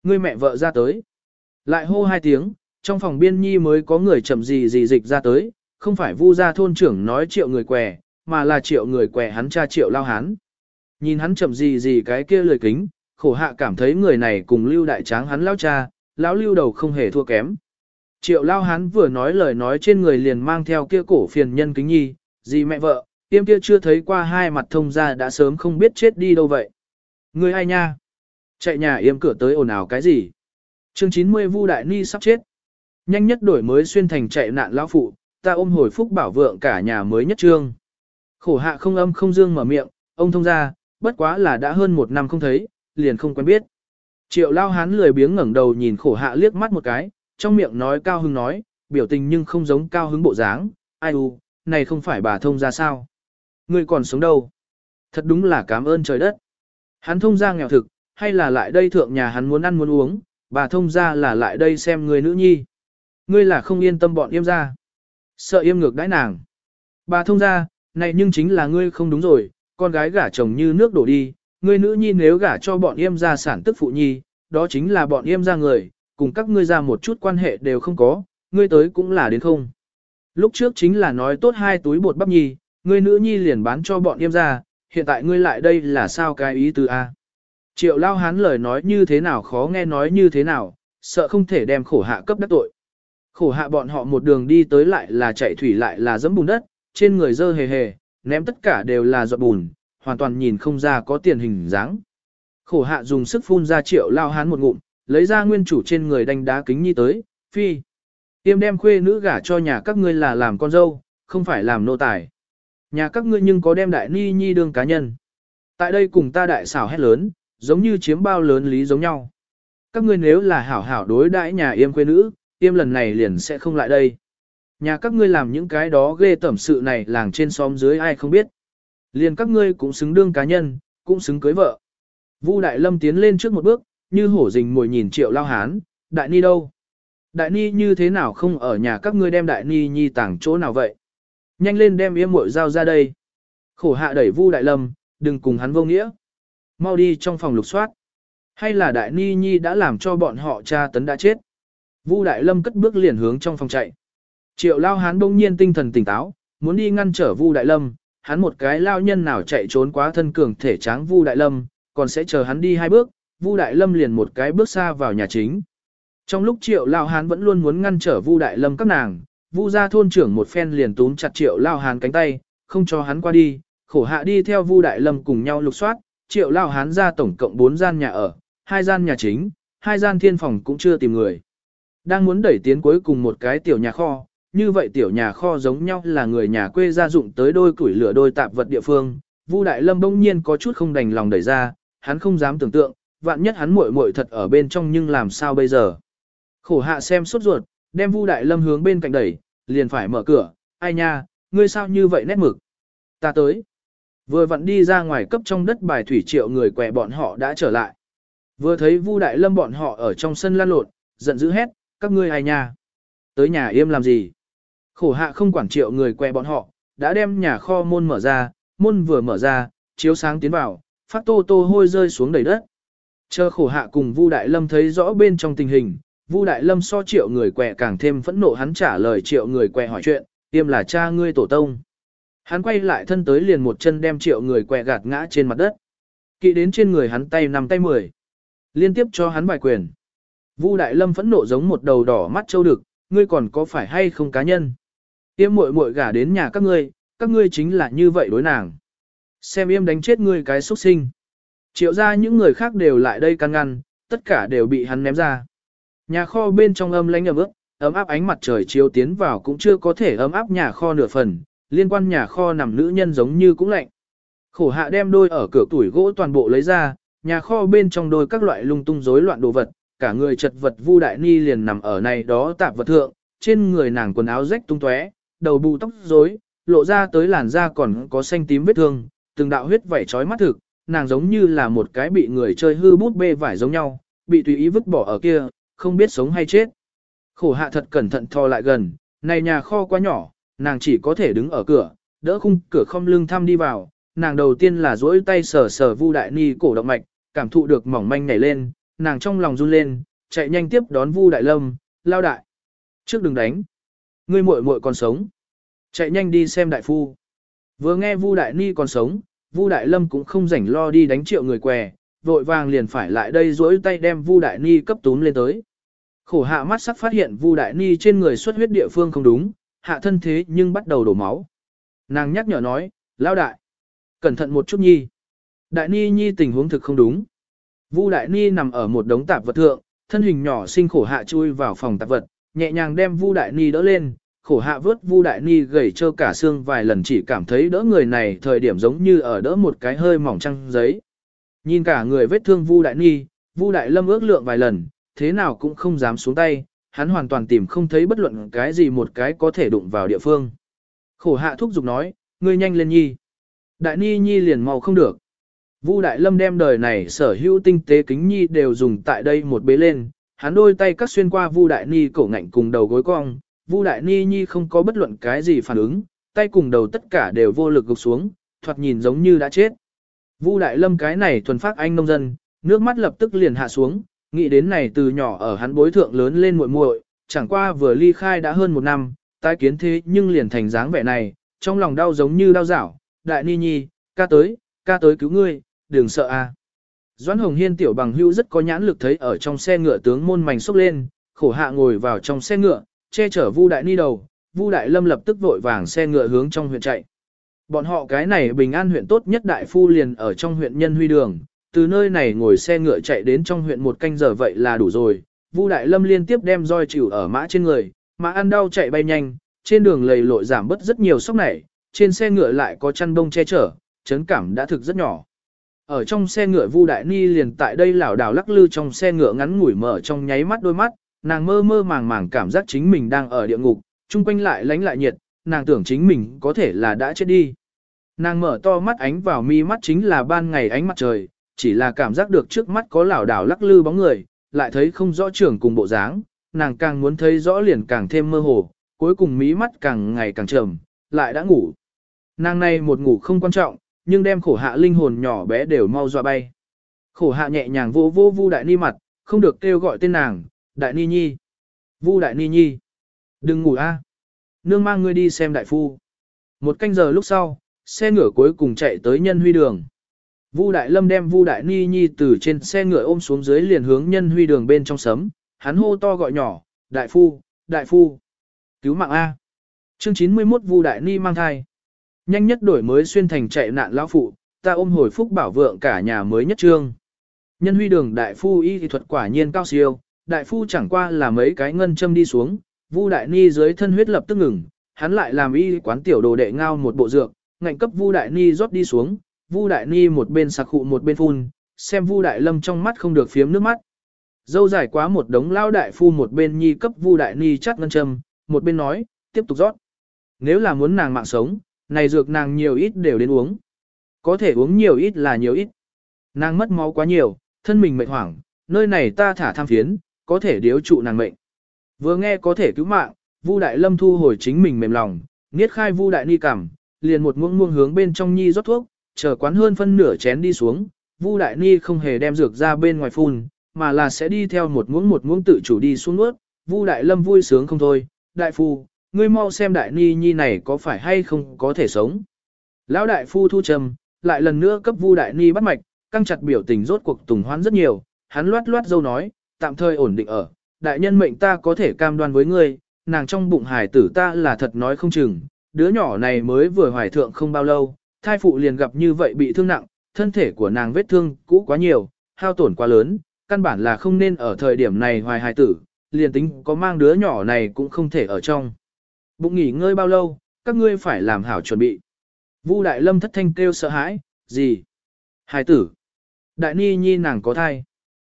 Ngươi mẹ vợ ra tới. Lại hô hai tiếng, trong phòng biên nhi mới có người chậm gì gì dịch ra tới, không phải vu gia thôn trưởng nói triệu người què, mà là triệu người què hắn cha triệu lao hán. Nhìn hắn chậm gì gì cái kia lời kính, khổ hạ cảm thấy người này cùng lưu đại tráng hắn lao cha, lão lưu đầu không hề thua kém. Triệu lao hán vừa nói lời nói trên người liền mang theo kia cổ phiền nhân kính nhi, gì mẹ vợ, tiêm kia chưa thấy qua hai mặt thông ra đã sớm không biết chết đi đâu vậy. Người ai nha? Chạy nhà yêm cửa tới ồn ào cái gì? Chương 90 Vu Đại Ni sắp chết. Nhanh nhất đổi mới xuyên thành chạy nạn lão phụ, ta ôm hồi phúc bảo vượng cả nhà mới nhất trương. Khổ hạ không âm không dương mở miệng, ông thông ra, bất quá là đã hơn một năm không thấy, liền không quen biết. Triệu lao hán lười biếng ngẩng đầu nhìn khổ hạ liếc mắt một cái, trong miệng nói cao hứng nói, biểu tình nhưng không giống cao hứng bộ dáng, ai u, này không phải bà thông ra sao? Ngươi còn sống đâu? Thật đúng là cảm ơn trời đất. Hắn thông ra nghèo thực, hay là lại đây thượng nhà hắn muốn ăn muốn uống, bà thông ra là lại đây xem người nữ nhi. Ngươi là không yên tâm bọn yêm ra. Sợ yêm ngược đãi nàng. Bà thông ra, này nhưng chính là ngươi không đúng rồi, con gái gả chồng như nước đổ đi, ngươi nữ nhi nếu gả cho bọn yêm ra sản tức phụ nhi, đó chính là bọn yêm ra người, cùng các ngươi ra một chút quan hệ đều không có, ngươi tới cũng là đến không. Lúc trước chính là nói tốt hai túi bột bắp nhi, ngươi nữ nhi liền bán cho bọn yêm ra, hiện tại ngươi lại đây là sao cái ý từ A. Triệu lao hán lời nói như thế nào khó nghe nói như thế nào, sợ không thể đem khổ hạ cấp đắc tội. Khổ hạ bọn họ một đường đi tới lại là chạy thủy lại là dẫm bùn đất, trên người dơ hề hề, ném tất cả đều là giọt bùn, hoàn toàn nhìn không ra có tiền hình dáng. Khổ hạ dùng sức phun ra triệu lao hán một ngụm, lấy ra nguyên chủ trên người đánh đá kính nhi tới, phi. Tiêm đem khuê nữ gả cho nhà các ngươi là làm con dâu, không phải làm nô tài. Nhà các ngươi nhưng có đem đại ni nhi đương cá nhân. Tại đây cùng ta đại xảo hét lớn, giống như chiếm bao lớn lý giống nhau. Các ngươi nếu là hảo hảo đối đãi nhà yêm quê nữ, yêm lần này liền sẽ không lại đây. Nhà các ngươi làm những cái đó ghê tẩm sự này làng trên xóm dưới ai không biết. Liền các ngươi cũng xứng đương cá nhân, cũng xứng cưới vợ. Vu Đại Lâm tiến lên trước một bước, như hổ rình mồi nhìn triệu lao hán, Đại Ni đâu? Đại Ni như thế nào không ở nhà các ngươi đem Đại Ni nhi tảng chỗ nào vậy? Nhanh lên đem yêm muội giao ra đây. Khổ hạ đẩy Vu Đại Lâm, đừng cùng hắn vô nghĩa. Mau đi trong phòng lục soát. Hay là Đại Ni Nhi đã làm cho bọn họ cha tấn đã chết. Vu Đại Lâm cất bước liền hướng trong phòng chạy. Triệu Lao Hán đông nhiên tinh thần tỉnh táo, muốn đi ngăn trở Vu Đại Lâm, hắn một cái lao nhân nào chạy trốn quá thân cường thể tráng Vu Đại Lâm, còn sẽ chờ hắn đi hai bước, Vu Đại Lâm liền một cái bước xa vào nhà chính. Trong lúc Triệu Lao Hán vẫn luôn muốn ngăn trở Vu Đại Lâm các nàng, Vu gia thôn trưởng một phen liền túm chặt Triệu Lao Hán cánh tay, không cho hắn qua đi, khổ hạ đi theo Vu Đại Lâm cùng nhau lục soát, Triệu Lao Hán ra tổng cộng 4 gian nhà ở, hai gian nhà chính, hai gian thiên phòng cũng chưa tìm người. Đang muốn đẩy tiến cuối cùng một cái tiểu nhà kho, như vậy tiểu nhà kho giống nhau là người nhà quê gia dụng tới đôi củi lửa đôi tạp vật địa phương, Vu Đại Lâm bỗng nhiên có chút không đành lòng đẩy ra, hắn không dám tưởng tượng, vạn nhất hắn muội muội thật ở bên trong nhưng làm sao bây giờ. Khổ hạ xem sốt ruột, đem Vu Đại Lâm hướng bên cạnh đẩy, liền phải mở cửa, ai nha, ngươi sao như vậy nét mực. Ta tới. Vừa vặn đi ra ngoài cấp trong đất bài thủy triệu người quẻ bọn họ đã trở lại. Vừa thấy Vu Đại Lâm bọn họ ở trong sân lan lộn, giận dữ hét, các ngươi ai nha. Tới nhà im làm gì? Khổ hạ không quản triệu người quẻ bọn họ, đã đem nhà kho môn mở ra, môn vừa mở ra, chiếu sáng tiến vào, phát tô tô hôi rơi xuống đầy đất. Chờ khổ hạ cùng Vu Đại Lâm thấy rõ bên trong tình hình, Vu Đại Lâm so triệu người quẻ càng thêm phẫn nộ hắn trả lời triệu người quẻ hỏi chuyện, tiêm là cha ngươi tổ tông. Hắn quay lại thân tới liền một chân đem triệu người quẹ gạt ngã trên mặt đất. Kỵ đến trên người hắn tay nằm tay mười. Liên tiếp cho hắn bài quyền. Vu Đại Lâm phẫn nộ giống một đầu đỏ mắt châu đực, ngươi còn có phải hay không cá nhân? Yêm muội muội gả đến nhà các ngươi, các ngươi chính là như vậy đối nàng. Xem yêm đánh chết ngươi cái xuất sinh. Triệu ra những người khác đều lại đây can ngăn, tất cả đều bị hắn ném ra. Nhà kho bên trong âm lánh ấm ướp, ấm áp ánh mặt trời chiếu tiến vào cũng chưa có thể ấm áp nhà kho nửa phần, liên quan nhà kho nằm nữ nhân giống như cũng lạnh. Khổ hạ đem đôi ở cửa tuổi gỗ toàn bộ lấy ra, nhà kho bên trong đôi các loại lung tung rối loạn đồ vật, cả người chật vật Vu Đại Ni liền nằm ở này đó tạp vật thượng, trên người nàng quần áo rách tung tóe, đầu bù tóc rối, lộ ra tới làn da còn có xanh tím vết thương, từng đạo huyết vảy trói mắt thực, nàng giống như là một cái bị người chơi hư bút bê vải giống nhau, bị tùy ý vứt bỏ ở kia, không biết sống hay chết. Khổ hạ thật cẩn thận thò lại gần, này nhà kho quá nhỏ, nàng chỉ có thể đứng ở cửa, đỡ khung cửa không lưng thăm đi vào, nàng đầu tiên là duỗi tay sờ sờ Vu Đại Ni cổ động mạch, cảm thụ được mỏng manh nảy lên, nàng trong lòng run lên, chạy nhanh tiếp đón Vu Đại Lâm, lao đại. Trước đừng đánh. Ngươi muội muội còn sống. Chạy nhanh đi xem đại phu. Vừa nghe Vu Đại Ni còn sống, Vu Đại Lâm cũng không rảnh lo đi đánh triệu người què, vội vàng liền phải lại đây duỗi tay đem Vu Đại Ni cấp túm lên tới. Khổ hạ mắt sắc phát hiện Vu Đại Ni trên người xuất huyết địa phương không đúng, hạ thân thế nhưng bắt đầu đổ máu. Nàng nhắc nhở nói, lao đại, cẩn thận một chút nhi. Đại Ni Nhi tình huống thực không đúng. Vu Đại Ni nằm ở một đống tạp vật thượng, thân hình nhỏ sinh khổ hạ chui vào phòng tạp vật, nhẹ nhàng đem Vu Đại Ni đỡ lên, khổ hạ vớt Vu Đại Ni gầy trơ cả xương vài lần chỉ cảm thấy đỡ người này thời điểm giống như ở đỡ một cái hơi mỏng trăng giấy. Nhìn cả người vết thương Vu Đại Ni, Vu Đại Lâm ước lượng vài lần, thế nào cũng không dám xuống tay, hắn hoàn toàn tìm không thấy bất luận cái gì một cái có thể đụng vào địa phương. Khổ hạ thúc giục nói, ngươi nhanh lên nhi. Đại Ni Nhi liền mau không được. Vu Đại Lâm đem đời này sở hữu tinh tế kính nhi đều dùng tại đây một bế lên, hắn đôi tay cắt xuyên qua Vu Đại Ni cổ ngạnh cùng đầu gối cong, Vu Đại Ni Nhi không có bất luận cái gì phản ứng, tay cùng đầu tất cả đều vô lực gục xuống, thoạt nhìn giống như đã chết. Vu Đại Lâm cái này thuần phát anh nông dân, nước mắt lập tức liền hạ xuống, nghĩ đến này từ nhỏ ở hắn bối thượng lớn lên muội muội, chẳng qua vừa ly khai đã hơn một năm, tái kiến thế nhưng liền thành dáng vẻ này, trong lòng đau giống như đau dảo, Đại Ni Nhi, ca tới, ca tới cứu ngươi, đừng sợ a. Doãn Hồng Hiên tiểu bằng hữu rất có nhãn lực thấy ở trong xe ngựa tướng môn mảnh xốc lên, khổ hạ ngồi vào trong xe ngựa, che chở Vu Đại Ni đầu, Vu Đại Lâm lập tức vội vàng xe ngựa hướng trong huyện chạy. Bọn họ cái này bình an huyện tốt nhất đại phu liền ở trong huyện Nhân Huy Đường, từ nơi này ngồi xe ngựa chạy đến trong huyện một canh giờ vậy là đủ rồi. Vu Đại Lâm liên tiếp đem roi chịu ở mã trên người, mã ăn đau chạy bay nhanh, trên đường lầy lội giảm bớt rất nhiều sốc này, trên xe ngựa lại có chăn bông che chở, chấn cảm đã thực rất nhỏ. Ở trong xe ngựa Vu Đại Ni liền tại đây lảo đảo lắc lư trong xe ngựa ngắn ngủi mở trong nháy mắt đôi mắt, nàng mơ mơ màng màng cảm giác chính mình đang ở địa ngục, chung quanh lại lánh lại nhiệt, nàng tưởng chính mình có thể là đã chết đi. Nàng mở to mắt ánh vào mi mắt chính là ban ngày ánh mặt trời, chỉ là cảm giác được trước mắt có lảo đảo lắc lư bóng người, lại thấy không rõ trưởng cùng bộ dáng, nàng càng muốn thấy rõ liền càng thêm mơ hồ, cuối cùng mí mắt càng ngày càng trầm, lại đã ngủ. Nàng này một ngủ không quan trọng, nhưng đem khổ hạ linh hồn nhỏ bé đều mau dọa bay. Khổ hạ nhẹ nhàng vô vô vu đại ni mặt, không được kêu gọi tên nàng, đại ni nhi. Vu đại ni nhi. Đừng ngủ a. Nương mang ngươi đi xem đại phu. Một canh giờ lúc sau, xe ngựa cuối cùng chạy tới nhân huy đường. Vu Đại Lâm đem Vu Đại Ni Nhi từ trên xe ngựa ôm xuống dưới liền hướng nhân huy đường bên trong sấm, hắn hô to gọi nhỏ, đại phu, đại phu, cứu mạng A. Chương 91 Vu Đại Ni mang thai. Nhanh nhất đổi mới xuyên thành chạy nạn lão phụ, ta ôm hồi phúc bảo vượng cả nhà mới nhất trương. Nhân huy đường đại phu y thì thuật quả nhiên cao siêu, đại phu chẳng qua là mấy cái ngân châm đi xuống, Vu Đại Ni dưới thân huyết lập tức ngừng, hắn lại làm y quán tiểu đồ đệ ngao một bộ dược, ngạnh cấp Vu Đại Ni rót đi xuống, Vu Đại Ni một bên sặc khụ một bên phun, xem Vu Đại Lâm trong mắt không được phiếm nước mắt. Dâu dài quá một đống lao đại phu một bên nhi cấp Vu Đại Ni chắt ngân châm, một bên nói, tiếp tục rót. Nếu là muốn nàng mạng sống, này dược nàng nhiều ít đều đến uống. Có thể uống nhiều ít là nhiều ít. Nàng mất máu quá nhiều, thân mình mệt hoảng, nơi này ta thả tham phiến, có thể điếu trụ nàng mệnh. Vừa nghe có thể cứu mạng, Vu Đại Lâm thu hồi chính mình mềm lòng, niết khai Vu Đại Ni cảm, liền một muỗng muông hướng bên trong nhi rót thuốc, chờ quán hơn phân nửa chén đi xuống, Vu Đại Ni không hề đem dược ra bên ngoài phun, mà là sẽ đi theo một muỗng một muỗng tự chủ đi xuống nuốt. Vu Đại Lâm vui sướng không thôi, đại phu, ngươi mau xem Đại Ni Nhi này có phải hay không có thể sống. Lão đại phu thu trầm, lại lần nữa cấp Vu Đại Ni bắt mạch, căng chặt biểu tình rốt cuộc tùng hoán rất nhiều, hắn loát loát dâu nói, tạm thời ổn định ở, đại nhân mệnh ta có thể cam đoan với ngươi, nàng trong bụng hải tử ta là thật nói không chừng, đứa nhỏ này mới vừa hoài thượng không bao lâu, thai phụ liền gặp như vậy bị thương nặng, thân thể của nàng vết thương cũ quá nhiều, hao tổn quá lớn, căn bản là không nên ở thời điểm này hoài hài tử, liền tính có mang đứa nhỏ này cũng không thể ở trong. Bụng nghỉ ngơi bao lâu, các ngươi phải làm hảo chuẩn bị. Vu Đại Lâm thất thanh kêu sợ hãi, gì? Hài tử. Đại Ni nhi nàng có thai.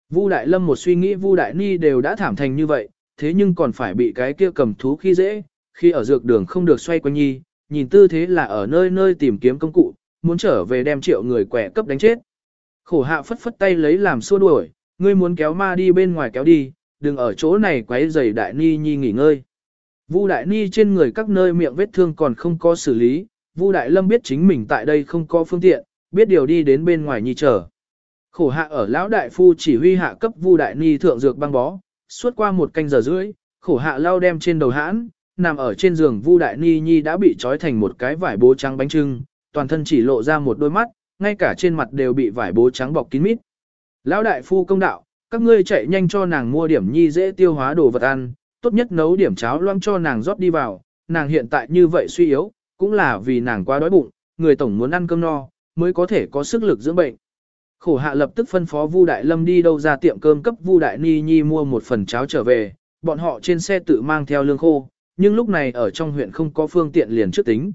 Vu Đại Lâm một suy nghĩ Vu Đại Ni đều đã thảm thành như vậy, thế nhưng còn phải bị cái kia cầm thú khi dễ, khi ở dược đường không được xoay quanh nhi, nhìn tư thế là ở nơi nơi tìm kiếm công cụ, muốn trở về đem triệu người quẻ cấp đánh chết. Khổ hạ phất phất tay lấy làm xua đuổi, ngươi muốn kéo ma đi bên ngoài kéo đi, đừng ở chỗ này quấy rầy đại ni nhi nghỉ ngơi. Vu đại ni trên người các nơi miệng vết thương còn không có xử lý, Vu đại lâm biết chính mình tại đây không có phương tiện, biết điều đi đến bên ngoài nhi chờ. Khổ hạ ở lão đại phu chỉ huy hạ cấp Vu đại ni thượng dược băng bó, suốt qua một canh giờ rưỡi, khổ hạ lao đem trên đầu hãn, nằm ở trên giường Vu Đại Ni Nhi đã bị trói thành một cái vải bố trắng bánh trưng, toàn thân chỉ lộ ra một đôi mắt, ngay cả trên mặt đều bị vải bố trắng bọc kín mít. Lão đại phu công đạo, các ngươi chạy nhanh cho nàng mua điểm nhi dễ tiêu hóa đồ vật ăn, tốt nhất nấu điểm cháo loãng cho nàng rót đi vào, nàng hiện tại như vậy suy yếu, cũng là vì nàng quá đói bụng, người tổng muốn ăn cơm no, mới có thể có sức lực dưỡng bệnh. Khổ hạ lập tức phân phó Vu Đại Lâm đi đâu ra tiệm cơm cấp Vu Đại Ni Nhi mua một phần cháo trở về, bọn họ trên xe tự mang theo lương khô, nhưng lúc này ở trong huyện không có phương tiện liền trước tính.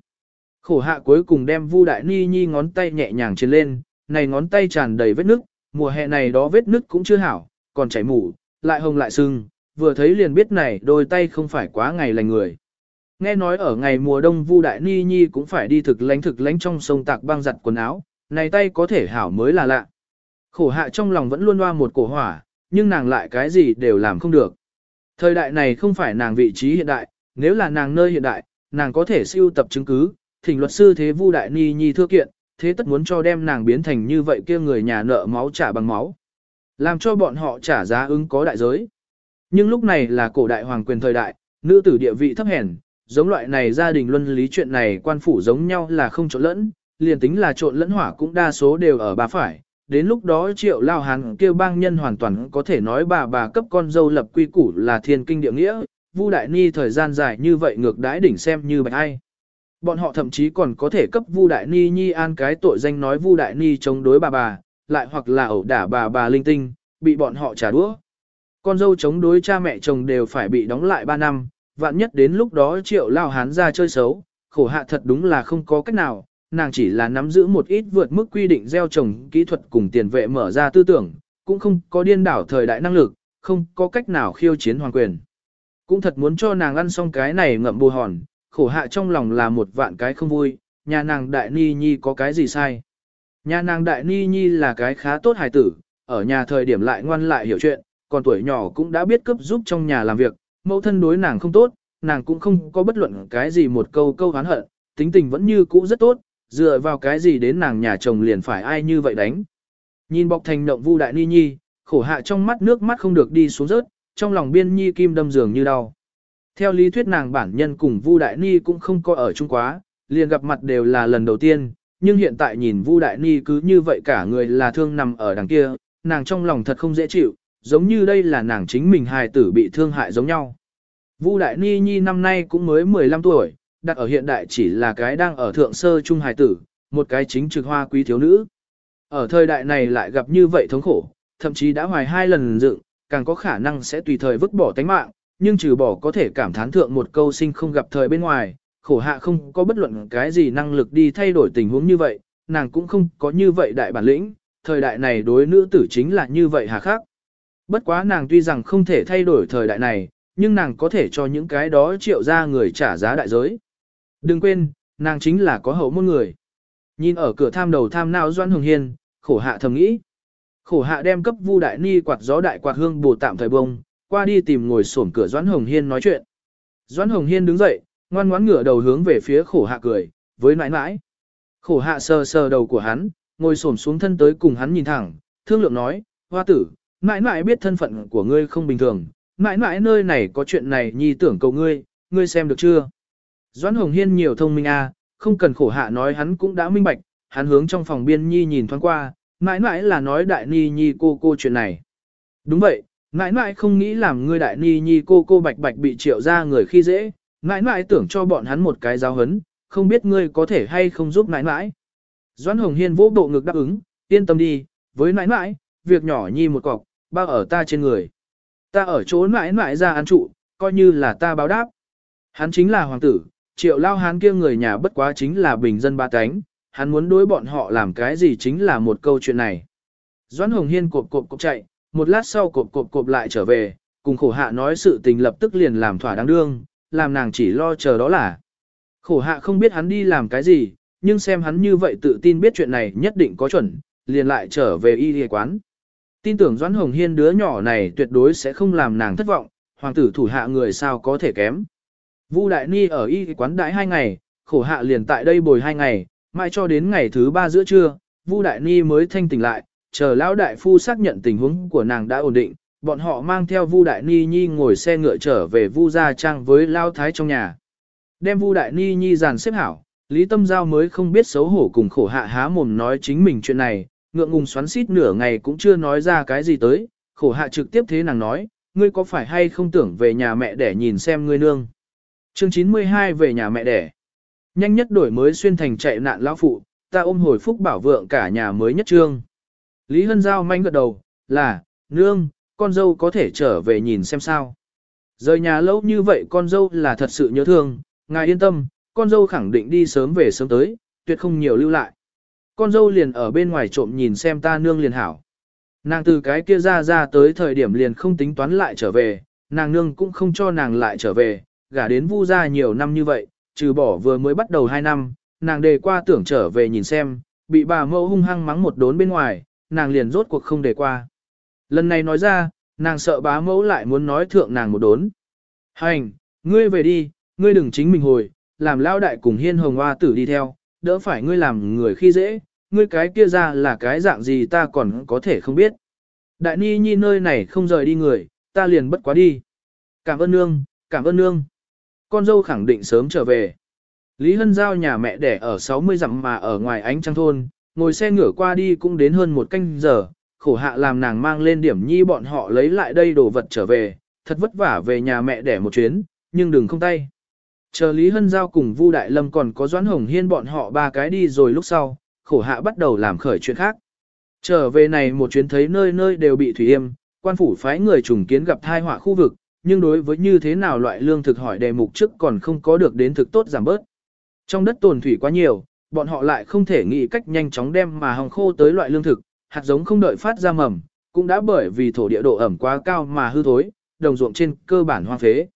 Khổ hạ cuối cùng đem Vu Đại Ni Nhi ngón tay nhẹ nhàng trên lên, này ngón tay tràn đầy vết nước, mùa hè này đó vết nứt cũng chưa hảo, còn chảy mủ, lại hồng lại sưng, vừa thấy liền biết này đôi tay không phải quá ngày lành người. Nghe nói ở ngày mùa đông Vu Đại Ni Nhi cũng phải đi thực lánh thực lánh trong sông tạc băng giặt quần áo, này tay có thể hảo mới là lạ. Khổ hạ trong lòng vẫn luôn loa một cổ hỏa, nhưng nàng lại cái gì đều làm không được. Thời đại này không phải nàng vị trí hiện đại, nếu là nàng nơi hiện đại, nàng có thể siêu tập chứng cứ, thỉnh luật sư thế Vu Đại Ni Nhi thưa kiện, thế tất muốn cho đem nàng biến thành như vậy kia người nhà nợ máu trả bằng máu. Làm cho bọn họ trả giá ứng có đại giới. Nhưng lúc này là cổ đại hoàng quyền thời đại, nữ tử địa vị thấp hèn, giống loại này gia đình luân lý chuyện này quan phủ giống nhau là không trộn lẫn, liền tính là trộn lẫn hỏa cũng đa số đều ở bà phải. Đến lúc đó triệu lao hán kêu bang nhân hoàn toàn có thể nói bà bà cấp con dâu lập quy củ là thiên kinh địa nghĩa, Vu Đại Ni thời gian dài như vậy ngược đãi đỉnh xem như bạch ai. Bọn họ thậm chí còn có thể cấp Vu Đại Ni Nhi an cái tội danh nói Vu Đại Ni chống đối bà bà, lại hoặc là ẩu đả bà bà linh tinh, bị bọn họ trả đũa. Con dâu chống đối cha mẹ chồng đều phải bị đóng lại 3 năm, vạn nhất đến lúc đó triệu lao hán ra chơi xấu, khổ hạ thật đúng là không có cách nào, nàng chỉ là nắm giữ một ít vượt mức quy định gieo trồng kỹ thuật cùng tiền vệ mở ra tư tưởng, cũng không có điên đảo thời đại năng lực, không có cách nào khiêu chiến hoàng quyền. Cũng thật muốn cho nàng ăn xong cái này ngậm bù hòn, khổ hạ trong lòng là một vạn cái không vui, nhà nàng đại ni nhi có cái gì sai. Nhà nàng đại ni nhi là cái khá tốt hài tử, ở nhà thời điểm lại ngoan lại hiểu chuyện, còn tuổi nhỏ cũng đã biết cấp giúp trong nhà làm việc, mẫu thân đối nàng không tốt, nàng cũng không có bất luận cái gì một câu câu hán hận, tính tình vẫn như cũ rất tốt, dựa vào cái gì đến nàng nhà chồng liền phải ai như vậy đánh. Nhìn bọc thành động vu đại ni nhi, khổ hạ trong mắt nước mắt không được đi xuống rớt, trong lòng biên nhi kim đâm giường như đau. Theo lý thuyết nàng bản nhân cùng Vu Đại Ni cũng không có ở chung quá, liền gặp mặt đều là lần đầu tiên, nhưng hiện tại nhìn Vu Đại Ni cứ như vậy cả người là thương nằm ở đằng kia, nàng trong lòng thật không dễ chịu, giống như đây là nàng chính mình hài tử bị thương hại giống nhau. Vu Đại Ni Nhi năm nay cũng mới 15 tuổi, đặt ở hiện đại chỉ là cái đang ở thượng sơ trung hài tử, một cái chính trực hoa quý thiếu nữ. Ở thời đại này lại gặp như vậy thống khổ, thậm chí đã hoài hai lần dựng, càng có khả năng sẽ tùy thời vứt bỏ tánh mạng, nhưng trừ bỏ có thể cảm thán thượng một câu sinh không gặp thời bên ngoài, khổ hạ không có bất luận cái gì năng lực đi thay đổi tình huống như vậy, nàng cũng không có như vậy đại bản lĩnh, thời đại này đối nữ tử chính là như vậy hà khắc. Bất quá nàng tuy rằng không thể thay đổi thời đại này, nhưng nàng có thể cho những cái đó triệu ra người trả giá đại giới. Đừng quên, nàng chính là có hậu môn người. Nhìn ở cửa tham đầu tham nào Doan Hồng Hiên, khổ hạ thầm nghĩ. Khổ hạ đem cấp Vu Đại Ni quạt gió đại quạt hương bổ tạm thời bông, qua đi tìm ngồi xổm cửa Doãn Hồng Hiên nói chuyện. Doãn Hồng Hiên đứng dậy, ngoan ngoãn ngửa đầu hướng về phía khổ hạ cười, với nãi nãi. Khổ hạ sờ sờ đầu của hắn, ngồi xổm xuống thân tới cùng hắn nhìn thẳng, thương lượng nói, hoa tử, nãi nãi biết thân phận của ngươi không bình thường, nãi nãi nơi này có chuyện này nhi tưởng cầu ngươi, ngươi xem được chưa? Doãn Hồng Hiên nhiều thông minh à, không cần khổ hạ nói hắn cũng đã minh bạch, hắn hướng trong phòng biên nhi nhìn thoáng qua, mãi mãi là nói đại ni nhi cô cô chuyện này. Đúng vậy, mãi mãi không nghĩ làm ngươi đại ni nhi cô cô bạch bạch bị triệu ra người khi dễ, mãi mãi tưởng cho bọn hắn một cái giáo hấn, không biết ngươi có thể hay không giúp mãi mãi. Doãn Hồng Hiên vỗ bộ ngực đáp ứng, yên tâm đi, với mãi mãi, việc nhỏ nhi một cọc, bao ở ta trên người. Ta ở chỗ mãi mãi ra ăn trụ, coi như là ta báo đáp. Hắn chính là hoàng tử, triệu lao hán kia người nhà bất quá chính là bình dân ba cánh, hắn muốn đối bọn họ làm cái gì chính là một câu chuyện này. Doãn Hồng Hiên cộp cộp cộp chạy, một lát sau cộp cộp cộp lại trở về, cùng khổ hạ nói sự tình lập tức liền làm thỏa đáng đương, làm nàng chỉ lo chờ đó là. Khổ hạ không biết hắn đi làm cái gì, nhưng xem hắn như vậy tự tin biết chuyện này nhất định có chuẩn, liền lại trở về y y quán. Tin tưởng Doãn Hồng Hiên đứa nhỏ này tuyệt đối sẽ không làm nàng thất vọng, hoàng tử thủ hạ người sao có thể kém. Vu Đại Ni ở y quán đãi hai ngày, khổ hạ liền tại đây bồi hai ngày, mãi cho đến ngày thứ ba giữa trưa, Vu Đại Ni mới thanh tỉnh lại, chờ lão đại phu xác nhận tình huống của nàng đã ổn định, bọn họ mang theo Vu Đại Ni Nhi ngồi xe ngựa trở về Vu Gia Trang với Lao Thái trong nhà. Đem Vu Đại Ni Nhi dàn xếp hảo, Lý Tâm Giao mới không biết xấu hổ cùng khổ hạ há mồm nói chính mình chuyện này, ngượng ngùng xoắn xít nửa ngày cũng chưa nói ra cái gì tới, khổ hạ trực tiếp thế nàng nói, ngươi có phải hay không tưởng về nhà mẹ để nhìn xem ngươi nương. Chương 92 về nhà mẹ đẻ. Nhanh nhất đổi mới xuyên thành chạy nạn lão phụ, ta ôm hồi phúc bảo vượng cả nhà mới nhất trương. Lý Hân Giao manh gật đầu, là, nương, con dâu có thể trở về nhìn xem sao. Rời nhà lâu như vậy con dâu là thật sự nhớ thương, ngài yên tâm, con dâu khẳng định đi sớm về sớm tới, tuyệt không nhiều lưu lại. Con dâu liền ở bên ngoài trộm nhìn xem ta nương liền hảo. Nàng từ cái kia ra ra tới thời điểm liền không tính toán lại trở về, nàng nương cũng không cho nàng lại trở về, gả đến vu ra nhiều năm như vậy, trừ bỏ vừa mới bắt đầu 2 năm, nàng đề qua tưởng trở về nhìn xem, bị bà mẫu hung hăng mắng một đốn bên ngoài, nàng liền rốt cuộc không đề qua. Lần này nói ra, nàng sợ bá mẫu lại muốn nói thượng nàng một đốn. Hành, ngươi về đi, ngươi đừng chính mình hồi, làm lao đại cùng hiên hồng hoa tử đi theo, đỡ phải ngươi làm người khi dễ, ngươi cái kia ra là cái dạng gì ta còn có thể không biết. Đại ni nhi nơi này không rời đi người, ta liền bất quá đi. Cảm ơn nương, cảm ơn nương. Con dâu khẳng định sớm trở về. Lý Hân Giao nhà mẹ đẻ ở 60 dặm mà ở ngoài ánh trăng thôn, ngồi xe ngửa qua đi cũng đến hơn một canh giờ, khổ hạ làm nàng mang lên điểm nhi bọn họ lấy lại đây đồ vật trở về, thật vất vả về nhà mẹ đẻ một chuyến, nhưng đừng không tay. Chờ Lý Hân Giao cùng Vu Đại Lâm còn có Doãn Hồng Hiên bọn họ ba cái đi rồi lúc sau, khổ hạ bắt đầu làm khởi chuyện khác. Trở về này một chuyến thấy nơi nơi đều bị thủy yêm, quan phủ phái người trùng kiến gặp thai họa khu vực, nhưng đối với như thế nào loại lương thực hỏi đề mục trước còn không có được đến thực tốt giảm bớt. Trong đất tồn thủy quá nhiều, bọn họ lại không thể nghĩ cách nhanh chóng đem mà hồng khô tới loại lương thực, hạt giống không đợi phát ra mầm, cũng đã bởi vì thổ địa độ ẩm quá cao mà hư thối, đồng ruộng trên cơ bản hoang phế.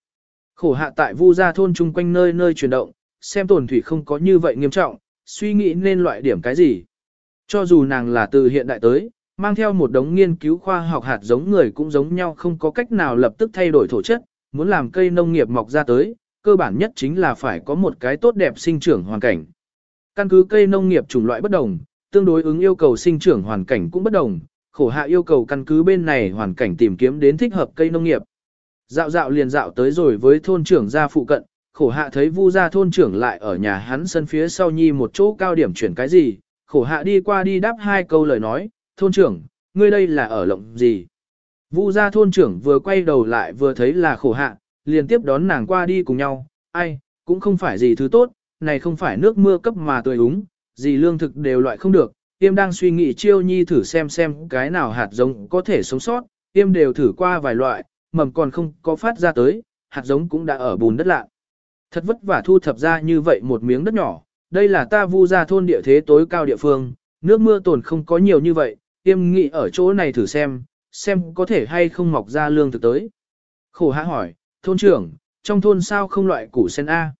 Khổ hạ tại Vu gia thôn chung quanh nơi nơi chuyển động, xem tồn thủy không có như vậy nghiêm trọng, suy nghĩ nên loại điểm cái gì. Cho dù nàng là từ hiện đại tới, mang theo một đống nghiên cứu khoa học hạt giống người cũng giống nhau không có cách nào lập tức thay đổi thổ chất, muốn làm cây nông nghiệp mọc ra tới, cơ bản nhất chính là phải có một cái tốt đẹp sinh trưởng hoàn cảnh. Căn cứ cây nông nghiệp chủng loại bất đồng, tương đối ứng yêu cầu sinh trưởng hoàn cảnh cũng bất đồng, khổ hạ yêu cầu căn cứ bên này hoàn cảnh tìm kiếm đến thích hợp cây nông nghiệp. Dạo dạo liền dạo tới rồi với thôn trưởng gia phụ cận, khổ hạ thấy vu gia thôn trưởng lại ở nhà hắn sân phía sau nhi một chỗ cao điểm chuyển cái gì, khổ hạ đi qua đi đáp hai câu lời nói, thôn trưởng, ngươi đây là ở lộng gì? Vu gia thôn trưởng vừa quay đầu lại vừa thấy là khổ hạ, liền tiếp đón nàng qua đi cùng nhau, ai, cũng không phải gì thứ tốt, này không phải nước mưa cấp mà tươi úng, gì lương thực đều loại không được, tiêm đang suy nghĩ chiêu nhi thử xem xem cái nào hạt giống có thể sống sót, tiêm đều thử qua vài loại, mầm còn không có phát ra tới, hạt giống cũng đã ở bùn đất lạ. Thật vất vả thu thập ra như vậy một miếng đất nhỏ, đây là ta vu ra thôn địa thế tối cao địa phương, nước mưa tồn không có nhiều như vậy, tiêm nghĩ ở chỗ này thử xem, xem có thể hay không mọc ra lương thực tới. Khổ hạ hỏi, thôn trưởng, trong thôn sao không loại củ sen A?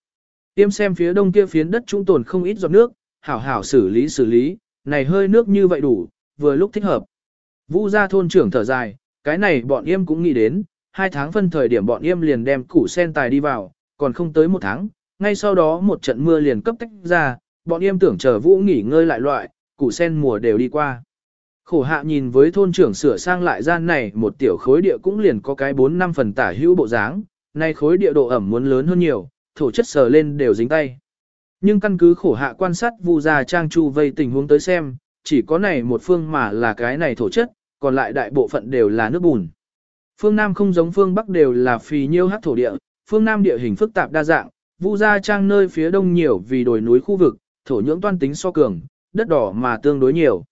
Tiêm xem phía đông kia phiến đất trung tồn không ít giọt nước, hảo hảo xử lý xử lý, này hơi nước như vậy đủ, vừa lúc thích hợp. Vũ gia thôn trưởng thở dài, cái này bọn em cũng nghĩ đến, hai tháng phân thời điểm bọn em liền đem củ sen tài đi vào, còn không tới một tháng, ngay sau đó một trận mưa liền cấp tách ra, bọn em tưởng chờ Vũ nghỉ ngơi lại loại, củ sen mùa đều đi qua. Khổ hạ nhìn với thôn trưởng sửa sang lại gian này một tiểu khối địa cũng liền có cái 4 năm phần tả hữu bộ dáng, nay khối địa độ ẩm muốn lớn hơn nhiều, thổ chất sờ lên đều dính tay. Nhưng căn cứ khổ hạ quan sát vu gia trang chu vây tình huống tới xem, chỉ có này một phương mà là cái này thổ chất, còn lại đại bộ phận đều là nước bùn. Phương Nam không giống phương Bắc đều là phì nhiêu hát thổ địa, phương Nam địa hình phức tạp đa dạng, vu gia trang nơi phía đông nhiều vì đồi núi khu vực, thổ nhưỡng toan tính so cường, đất đỏ mà tương đối nhiều.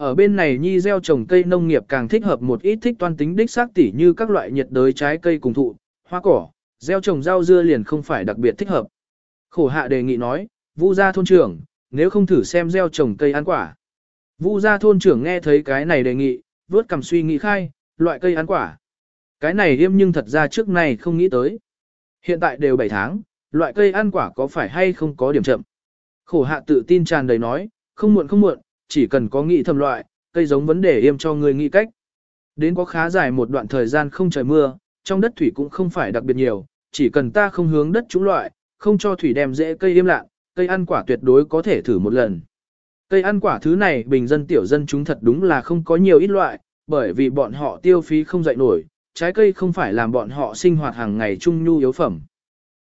Ở bên này nhi gieo trồng cây nông nghiệp càng thích hợp một ít thích toan tính đích xác tỉ như các loại nhiệt đới trái cây cùng thụ, hoa cỏ, gieo trồng rau dưa liền không phải đặc biệt thích hợp. Khổ hạ đề nghị nói, Vu gia thôn trưởng, nếu không thử xem gieo trồng cây ăn quả. Vu gia thôn trưởng nghe thấy cái này đề nghị, vớt cầm suy nghĩ khai, loại cây ăn quả. Cái này yêm nhưng thật ra trước này không nghĩ tới. Hiện tại đều 7 tháng, loại cây ăn quả có phải hay không có điểm chậm. Khổ hạ tự tin tràn đầy nói, không muộn không muộn, chỉ cần có nghĩ thầm loại, cây giống vấn đề yêm cho người nghĩ cách. Đến có khá dài một đoạn thời gian không trời mưa, trong đất thủy cũng không phải đặc biệt nhiều, chỉ cần ta không hướng đất chúng loại, không cho thủy đem dễ cây im lặng, cây ăn quả tuyệt đối có thể thử một lần. Cây ăn quả thứ này bình dân tiểu dân chúng thật đúng là không có nhiều ít loại, bởi vì bọn họ tiêu phí không dậy nổi, trái cây không phải làm bọn họ sinh hoạt hàng ngày chung nhu yếu phẩm.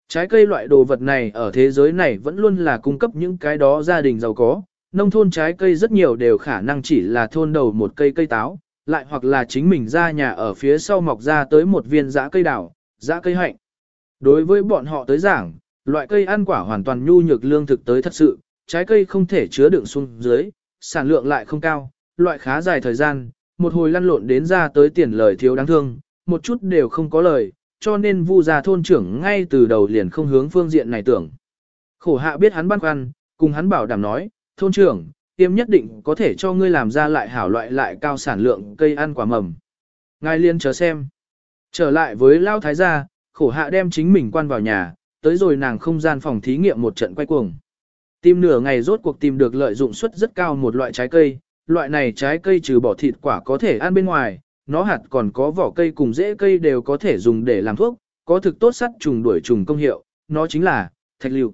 Trái cây loại đồ vật này ở thế giới này vẫn luôn là cung cấp những cái đó gia đình giàu có, nông thôn trái cây rất nhiều đều khả năng chỉ là thôn đầu một cây cây táo, lại hoặc là chính mình ra nhà ở phía sau mọc ra tới một viên dã cây đào, dã cây hạnh. Đối với bọn họ tới giảng, loại cây ăn quả hoàn toàn nhu nhược lương thực tới thật sự, trái cây không thể chứa đựng xuống dưới, sản lượng lại không cao, loại khá dài thời gian, một hồi lăn lộn đến ra tới tiền lời thiếu đáng thương, một chút đều không có lời, cho nên vu gia thôn trưởng ngay từ đầu liền không hướng phương diện này tưởng. Khổ hạ biết hắn băn khoăn, cùng hắn bảo đảm nói, thôn trưởng, tiêm nhất định có thể cho ngươi làm ra lại hảo loại lại cao sản lượng cây ăn quả mầm. Ngài liên chờ xem. Trở lại với Lao Thái gia, khổ hạ đem chính mình quan vào nhà, tới rồi nàng không gian phòng thí nghiệm một trận quay cuồng. Tìm nửa ngày rốt cuộc tìm được lợi dụng suất rất cao một loại trái cây, loại này trái cây trừ bỏ thịt quả có thể ăn bên ngoài, nó hạt còn có vỏ cây cùng rễ cây đều có thể dùng để làm thuốc, có thực tốt sắt trùng đuổi trùng công hiệu, nó chính là thạch liệu.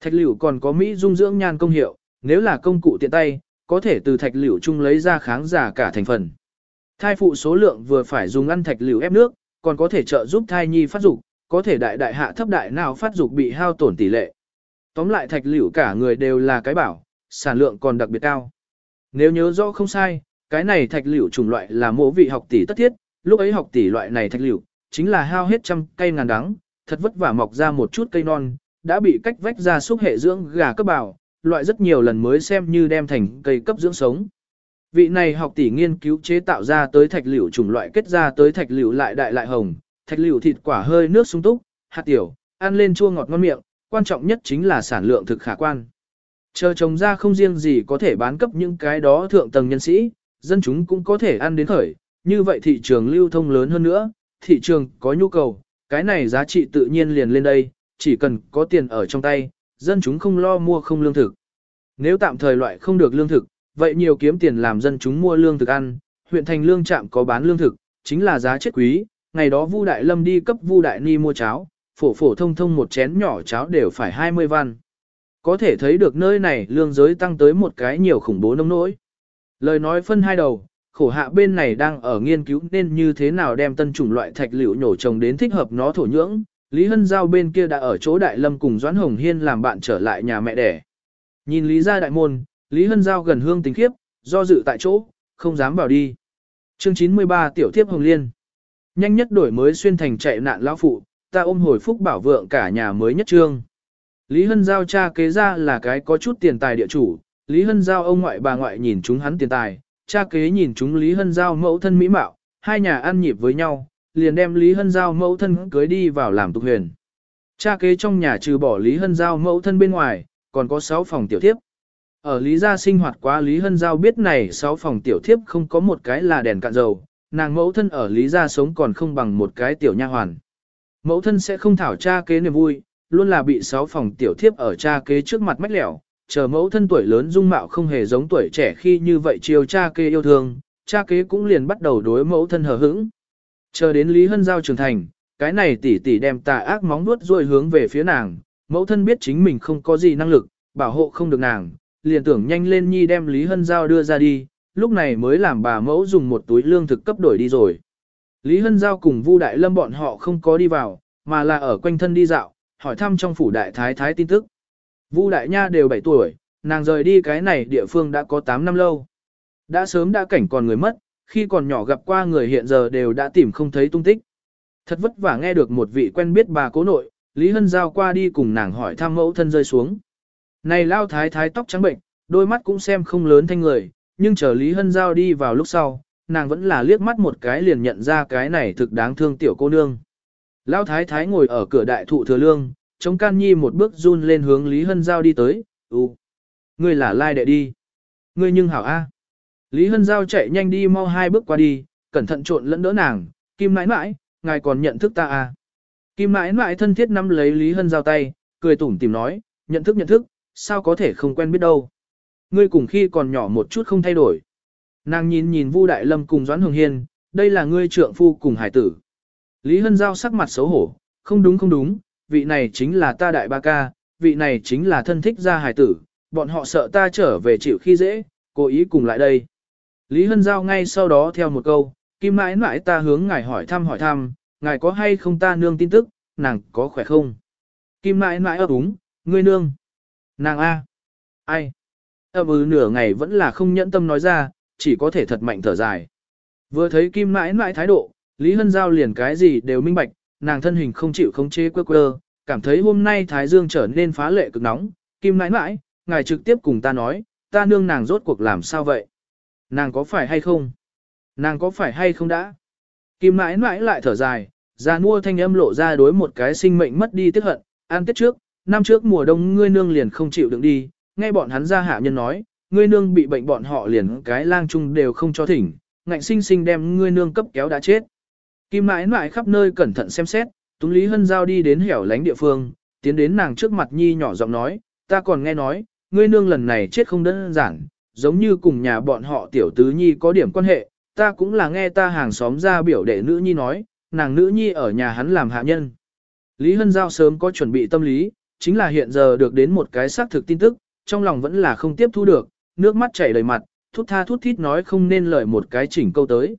Thạch liệu còn có mỹ dung dưỡng nhan công hiệu, nếu là công cụ tiện tay, có thể từ thạch liệu chung lấy ra kháng giả cả thành phần. Thai phụ số lượng vừa phải dùng ăn thạch liệu ép nước, còn có thể trợ giúp thai nhi phát dục, có thể đại đại hạ thấp đại nào phát dục bị hao tổn tỷ lệ. Tóm lại thạch liệu cả người đều là cái bảo, sản lượng còn đặc biệt cao. Nếu nhớ rõ không sai, cái này thạch liệu chủng loại là mộ vị học tỷ tất thiết, lúc ấy học tỷ loại này thạch liệu, chính là hao hết trăm cây ngàn đắng, thật vất vả mọc ra một chút cây non, đã bị cách vách ra xúc hệ dưỡng gà cấp bảo, loại rất nhiều lần mới xem như đem thành cây cấp dưỡng sống. Vị này học tỷ nghiên cứu chế tạo ra tới thạch liệu chủng loại kết ra tới thạch liệu lại đại lại hồng, thạch liệu thịt quả hơi nước sung túc, hạt tiểu, ăn lên chua ngọt ngon miệng, quan trọng nhất chính là sản lượng thực khả quan. Chờ trồng ra không riêng gì có thể bán cấp những cái đó thượng tầng nhân sĩ, dân chúng cũng có thể ăn đến khởi, như vậy thị trường lưu thông lớn hơn nữa, thị trường có nhu cầu, cái này giá trị tự nhiên liền lên đây, chỉ cần có tiền ở trong tay, dân chúng không lo mua không lương thực. Nếu tạm thời loại không được lương thực, vậy nhiều kiếm tiền làm dân chúng mua lương thực ăn, huyện thành lương trạm có bán lương thực, chính là giá chết quý, ngày đó Vu Đại Lâm đi cấp Vu Đại Ni mua cháo, phổ phổ thông thông một chén nhỏ cháo đều phải 20 văn. Có thể thấy được nơi này lương giới tăng tới một cái nhiều khủng bố nông nỗi. Lời nói phân hai đầu, khổ hạ bên này đang ở nghiên cứu nên như thế nào đem tân chủng loại thạch liệu nhổ trồng đến thích hợp nó thổ nhưỡng. Lý Hân Giao bên kia đã ở chỗ Đại Lâm cùng Doãn Hồng Hiên làm bạn trở lại nhà mẹ đẻ. Nhìn Lý gia đại môn, Lý Hân Giao gần hương tính khiếp, do dự tại chỗ, không dám vào đi. Chương 93 Tiểu thiếp Hồng Liên Nhanh nhất đổi mới xuyên thành chạy nạn lão phụ, ta ôm hồi phúc bảo vượng cả nhà mới nhất trương. Lý Hân Giao cha kế ra là cái có chút tiền tài địa chủ, Lý Hân Giao ông ngoại bà ngoại nhìn chúng hắn tiền tài, cha kế nhìn chúng Lý Hân Giao mẫu thân mỹ mạo, hai nhà ăn nhịp với nhau, liền đem Lý Hân Giao mẫu thân cưới đi vào làm tục huyền. Cha kế trong nhà trừ bỏ Lý Hân Giao mẫu thân bên ngoài, còn có 6 phòng tiểu thiếp. Ở Lý gia sinh hoạt quá Lý Hân Giao biết này 6 phòng tiểu thiếp không có một cái là đèn cạn dầu, nàng mẫu thân ở Lý gia sống còn không bằng một cái tiểu nha hoàn. Mẫu thân sẽ không thảo cha kế niềm vui, luôn là bị 6 phòng tiểu thiếp ở cha kế trước mặt mách lẻo, chờ mẫu thân tuổi lớn dung mạo không hề giống tuổi trẻ khi như vậy chiều cha kế yêu thương, cha kế cũng liền bắt đầu đối mẫu thân hờ hững. Chờ đến Lý Hân Giao trưởng thành, cái này tỷ tỷ đem tà ác móng nuốt ruồi hướng về phía nàng, mẫu thân biết chính mình không có gì năng lực, bảo hộ không được nàng, liền tưởng nhanh lên nhi đem Lý Hân Giao đưa ra đi, lúc này mới làm bà mẫu dùng một túi lương thực cấp đổi đi rồi. Lý Hân Giao cùng Vu Đại Lâm bọn họ không có đi vào, mà là ở quanh thân đi dạo, hỏi thăm trong phủ đại thái thái tin tức. Vu Đại Nha đều 7 tuổi, nàng rời đi cái này địa phương đã có 8 năm lâu. Đã sớm đã cảnh còn người mất, khi còn nhỏ gặp qua người hiện giờ đều đã tìm không thấy tung tích. Thật vất vả nghe được một vị quen biết bà cố nội, Lý Hân Giao qua đi cùng nàng hỏi thăm mẫu thân rơi xuống. Này lao thái thái tóc trắng bệnh, đôi mắt cũng xem không lớn thanh người, nhưng chờ Lý Hân Giao đi vào lúc sau, nàng vẫn là liếc mắt một cái liền nhận ra cái này thực đáng thương tiểu cô nương. Lao thái thái ngồi ở cửa đại thụ thừa lương, chống can nhi một bước run lên hướng Lý Hân Giao đi tới, ừ, ngươi là lai đệ đi. Ngươi nhưng hảo a. Lý Hân Giao chạy nhanh đi mau hai bước qua đi, cẩn thận trộn lẫn đỡ nàng, kim nãi nãi, ngài còn nhận thức ta à. Kim nãi nãi thân thiết nắm lấy Lý Hân Giao tay, cười tủm tìm nói, nhận thức nhận thức, sao có thể không quen biết đâu. Ngươi cùng khi còn nhỏ một chút không thay đổi. Nàng nhìn nhìn Vu Đại Lâm cùng Doãn Hồng Hiên, đây là ngươi trượng phu cùng hải tử. Lý Hân Giao sắc mặt xấu hổ, không đúng không đúng, vị này chính là ta đại ba ca, vị này chính là thân thích gia hải tử, bọn họ sợ ta trở về chịu khi dễ, cố ý cùng lại đây. Lý Hân Giao ngay sau đó theo một câu, Kim mãi mãi ta hướng ngài hỏi thăm hỏi thăm, ngài có hay không ta nương tin tức, nàng có khỏe không? Kim mãi mãi ấp úng, ngươi nương. Nàng A. Ai? Ấp ừ nửa ngày vẫn là không nhẫn tâm nói ra, chỉ có thể thật mạnh thở dài. Vừa thấy Kim mãi mãi thái độ, Lý Hân Giao liền cái gì đều minh bạch, nàng thân hình không chịu khống chế quơ quơ, cảm thấy hôm nay Thái Dương trở nên phá lệ cực nóng. Kim mãi mãi, ngài trực tiếp cùng ta nói, ta nương nàng rốt cuộc làm sao vậy? Nàng có phải hay không? Nàng có phải hay không đã? Kim mãi mãi lại thở dài, ra mua thanh âm lộ ra đối một cái sinh mệnh mất đi tiếc hận, an tiết trước, năm trước mùa đông ngươi nương liền không chịu đựng đi, nghe bọn hắn ra hạ nhân nói, ngươi nương bị bệnh bọn họ liền cái lang chung đều không cho thỉnh, ngạnh sinh sinh đem ngươi nương cấp kéo đã chết. Kim mãi mãi khắp nơi cẩn thận xem xét, Túng Lý Hân Giao đi đến hẻo lánh địa phương, tiến đến nàng trước mặt Nhi nhỏ giọng nói, ta còn nghe nói, ngươi nương lần này chết không đơn giản, giống như cùng nhà bọn họ tiểu tứ Nhi có điểm quan hệ, ta cũng là nghe ta hàng xóm ra biểu đệ nữ Nhi nói, nàng nữ Nhi ở nhà hắn làm hạ nhân. Lý Hân Giao sớm có chuẩn bị tâm lý, chính là hiện giờ được đến một cái xác thực tin tức, trong lòng vẫn là không tiếp thu được, nước mắt chảy đầy mặt, thút tha thút thít nói không nên lời một cái chỉnh câu tới.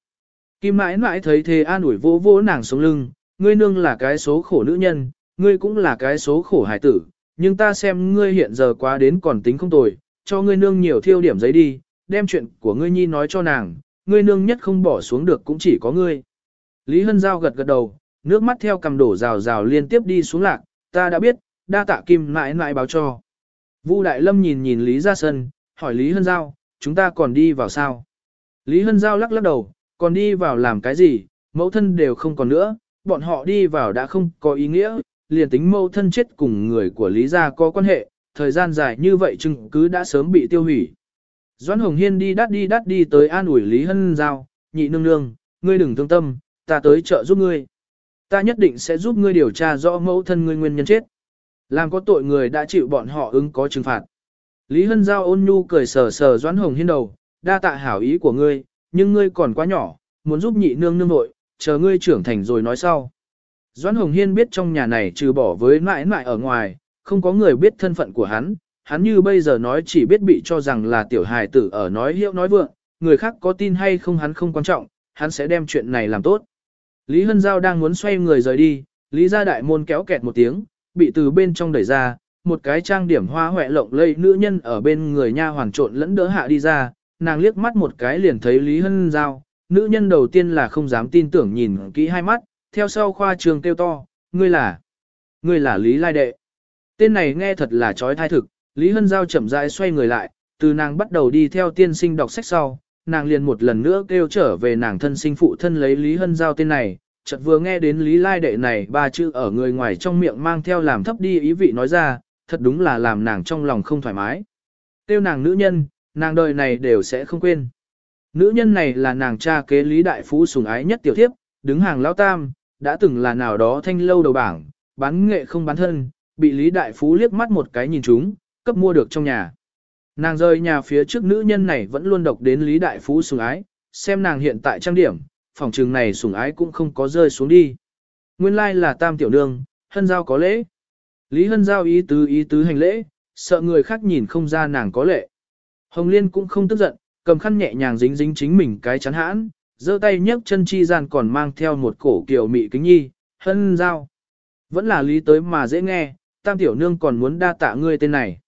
Kim mãi mãi thấy thế an ủi vô vô nàng sống lưng, ngươi nương là cái số khổ nữ nhân, ngươi cũng là cái số khổ hải tử, nhưng ta xem ngươi hiện giờ quá đến còn tính không tồi, cho ngươi nương nhiều thiêu điểm giấy đi, đem chuyện của ngươi nhi nói cho nàng, ngươi nương nhất không bỏ xuống được cũng chỉ có ngươi. Lý Hân Giao gật gật đầu, nước mắt theo cầm đổ rào rào liên tiếp đi xuống lạc, ta đã biết, đa tạ kim mãi mãi báo cho. Vu Đại Lâm nhìn nhìn Lý ra sân, hỏi Lý Hân Giao, chúng ta còn đi vào sao? Lý Hân Giao lắc lắc đầu, còn đi vào làm cái gì, mẫu thân đều không còn nữa, bọn họ đi vào đã không có ý nghĩa, liền tính mẫu thân chết cùng người của Lý gia có quan hệ, thời gian dài như vậy chứng cứ đã sớm bị tiêu hủy. Doãn Hồng Hiên đi đắt đi đắt đi tới an ủi Lý Hân Giao, nhị nương nương, ngươi đừng thương tâm, ta tới trợ giúp ngươi. Ta nhất định sẽ giúp ngươi điều tra rõ mẫu thân ngươi nguyên nhân chết. Làm có tội người đã chịu bọn họ ứng có trừng phạt. Lý Hân Giao ôn nhu cười sờ sờ Doãn Hồng Hiên đầu, đa tạ hảo ý của ngươi, nhưng ngươi còn quá nhỏ, muốn giúp nhị nương nương nội, chờ ngươi trưởng thành rồi nói sau. Doãn Hồng Hiên biết trong nhà này trừ bỏ với mãi mãi ở ngoài, không có người biết thân phận của hắn, hắn như bây giờ nói chỉ biết bị cho rằng là tiểu hài tử ở nói hiệu nói vượng, người khác có tin hay không hắn không quan trọng, hắn sẽ đem chuyện này làm tốt. Lý Hân Giao đang muốn xoay người rời đi, Lý gia đại môn kéo kẹt một tiếng, bị từ bên trong đẩy ra, một cái trang điểm hoa hoẹ lộng lây nữ nhân ở bên người nha hoàn trộn lẫn đỡ hạ đi ra, nàng liếc mắt một cái liền thấy Lý Hân Giao, nữ nhân đầu tiên là không dám tin tưởng nhìn kỹ hai mắt, theo sau khoa trường kêu to, ngươi là, ngươi là Lý Lai Đệ. Tên này nghe thật là trói thai thực, Lý Hân Giao chậm rãi xoay người lại, từ nàng bắt đầu đi theo tiên sinh đọc sách sau, nàng liền một lần nữa kêu trở về nàng thân sinh phụ thân lấy Lý Hân Giao tên này, chợt vừa nghe đến Lý Lai Đệ này ba chữ ở người ngoài trong miệng mang theo làm thấp đi ý vị nói ra, thật đúng là làm nàng trong lòng không thoải mái. Tiêu nàng nữ nhân, nàng đời này đều sẽ không quên. Nữ nhân này là nàng cha kế Lý Đại Phú sủng ái nhất tiểu thiếp, đứng hàng lão tam, đã từng là nào đó thanh lâu đầu bảng, bán nghệ không bán thân, bị Lý Đại Phú liếc mắt một cái nhìn chúng, cấp mua được trong nhà. Nàng rời nhà phía trước nữ nhân này vẫn luôn độc đến Lý Đại Phú sủng ái, xem nàng hiện tại trang điểm, phòng trường này sủng ái cũng không có rơi xuống đi. Nguyên lai là tam tiểu nương, hân giao có lễ. Lý hân giao ý tứ ý tứ hành lễ, sợ người khác nhìn không ra nàng có lệ. Hồng Liên cũng không tức giận, cầm khăn nhẹ nhàng dính dính chính mình cái chắn hãn, giơ tay nhấc chân chi gian còn mang theo một cổ kiều mị kính nhi, hân giao. Vẫn là lý tới mà dễ nghe, tam tiểu nương còn muốn đa tạ ngươi tên này.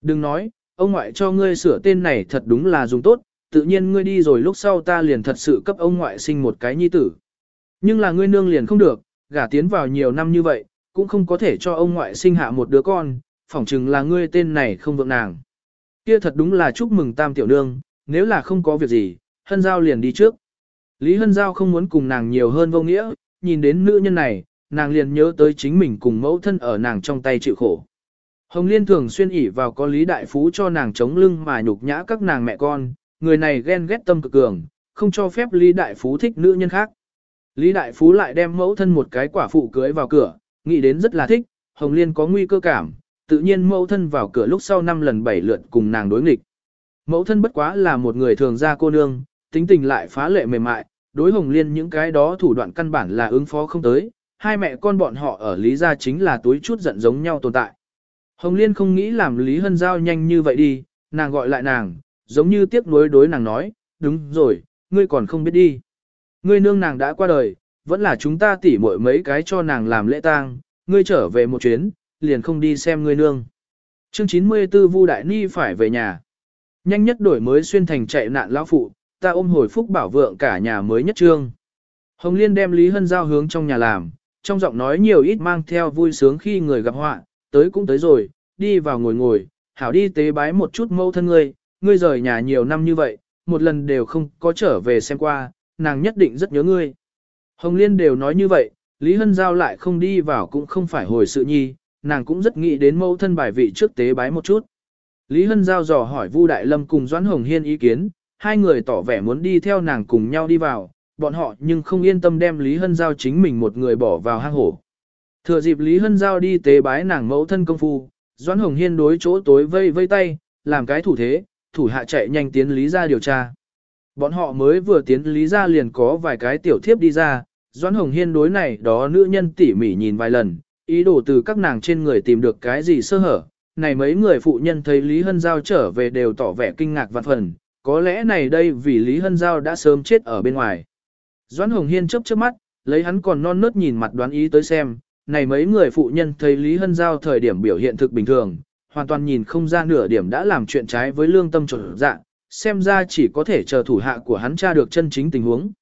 Đừng nói, ông ngoại cho ngươi sửa tên này thật đúng là dùng tốt, tự nhiên ngươi đi rồi lúc sau ta liền thật sự cấp ông ngoại sinh một cái nhi tử. Nhưng là ngươi nương liền không được, gả tiến vào nhiều năm như vậy, cũng không có thể cho ông ngoại sinh hạ một đứa con, phỏng chừng là ngươi tên này không vượng nàng. Kia thật đúng là chúc mừng tam tiểu nương, nếu là không có việc gì, hân giao liền đi trước. Lý hân giao không muốn cùng nàng nhiều hơn vô nghĩa, nhìn đến nữ nhân này, nàng liền nhớ tới chính mình cùng mẫu thân ở nàng trong tay chịu khổ. Hồng Liên thường xuyên ỉ vào có Lý Đại Phú cho nàng chống lưng mà nhục nhã các nàng mẹ con, người này ghen ghét tâm cực cường, không cho phép Lý Đại Phú thích nữ nhân khác. Lý Đại Phú lại đem mẫu thân một cái quả phụ cưới vào cửa, nghĩ đến rất là thích, Hồng Liên có nguy cơ cảm, tự nhiên mẫu thân vào cửa lúc sau năm lần bảy lượt cùng nàng đối nghịch. Mẫu thân bất quá là một người thường ra cô nương, tính tình lại phá lệ mềm mại, đối Hồng Liên những cái đó thủ đoạn căn bản là ứng phó không tới, hai mẹ con bọn họ ở Lý gia chính là túi chút giận giống nhau tồn tại. Hồng Liên không nghĩ làm Lý Hân Giao nhanh như vậy đi, nàng gọi lại nàng, giống như tiếc nuối đối nàng nói, đúng rồi, ngươi còn không biết đi. Ngươi nương nàng đã qua đời, vẫn là chúng ta tỉ muội mấy cái cho nàng làm lễ tang, ngươi trở về một chuyến, liền không đi xem ngươi nương. Chương 94 Vu Đại Ni phải về nhà. Nhanh nhất đổi mới xuyên thành chạy nạn lão phụ, ta ôm hồi phúc bảo vượng cả nhà mới nhất trương. Hồng Liên đem Lý Hân giao hướng trong nhà làm, trong giọng nói nhiều ít mang theo vui sướng khi người gặp họa, tới cũng tới rồi, đi vào ngồi ngồi, hảo đi tế bái một chút mâu thân ngươi, ngươi rời nhà nhiều năm như vậy, một lần đều không có trở về xem qua, nàng nhất định rất nhớ ngươi. Hồng Liên đều nói như vậy, Lý Hân Giao lại không đi vào cũng không phải hồi sự nhi, nàng cũng rất nghĩ đến mâu thân bài vị trước tế bái một chút. Lý Hân Giao dò hỏi Vu Đại Lâm cùng Doãn Hồng Hiên ý kiến, hai người tỏ vẻ muốn đi theo nàng cùng nhau đi vào, bọn họ nhưng không yên tâm đem Lý Hân Giao chính mình một người bỏ vào hang hổ. Thừa dịp Lý Hân Giao đi tế bái nàng mẫu thân công phu, Doãn Hồng Hiên đối chỗ tối vây vây tay, làm cái thủ thế, thủ hạ chạy nhanh tiến Lý ra điều tra. Bọn họ mới vừa tiến Lý ra liền có vài cái tiểu thiếp đi ra, Doãn Hồng Hiên đối này đó nữ nhân tỉ mỉ nhìn vài lần, ý đồ từ các nàng trên người tìm được cái gì sơ hở. Này mấy người phụ nhân thấy Lý Hân Giao trở về đều tỏ vẻ kinh ngạc vạn phần, có lẽ này đây vì Lý Hân Giao đã sớm chết ở bên ngoài. Doãn Hồng Hiên chớp chớp mắt, lấy hắn còn non nớt nhìn mặt đoán ý tới xem, này mấy người phụ nhân thấy Lý Hân Giao thời điểm biểu hiện thực bình thường, hoàn toàn nhìn không ra nửa điểm đã làm chuyện trái với lương tâm trộn dạ, xem ra chỉ có thể chờ thủ hạ của hắn tra được chân chính tình huống.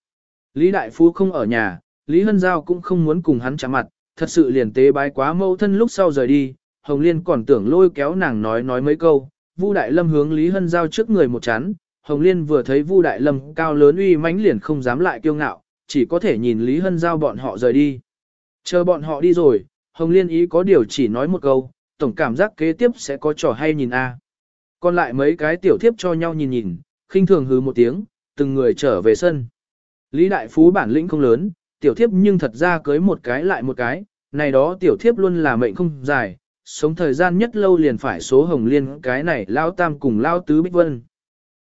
Lý Đại Phú không ở nhà, Lý Hân Giao cũng không muốn cùng hắn chạm mặt, thật sự liền tế bái quá mâu thân lúc sau rời đi, Hồng Liên còn tưởng lôi kéo nàng nói nói mấy câu, Vu Đại Lâm hướng Lý Hân Giao trước người một chán, Hồng Liên vừa thấy Vu Đại Lâm cao lớn uy mãnh liền không dám lại kiêu ngạo, chỉ có thể nhìn Lý Hân Giao bọn họ rời đi. Chờ bọn họ đi rồi, Hồng Liên ý có điều chỉ nói một câu, tổng cảm giác kế tiếp sẽ có trò hay nhìn a. Còn lại mấy cái tiểu thiếp cho nhau nhìn nhìn, khinh thường hứ một tiếng, từng người trở về sân. Lý Đại Phú bản lĩnh không lớn, tiểu thiếp nhưng thật ra cưới một cái lại một cái, này đó tiểu thiếp luôn là mệnh không dài, sống thời gian nhất lâu liền phải số hồng liên cái này lao tam cùng lao tứ bích vân.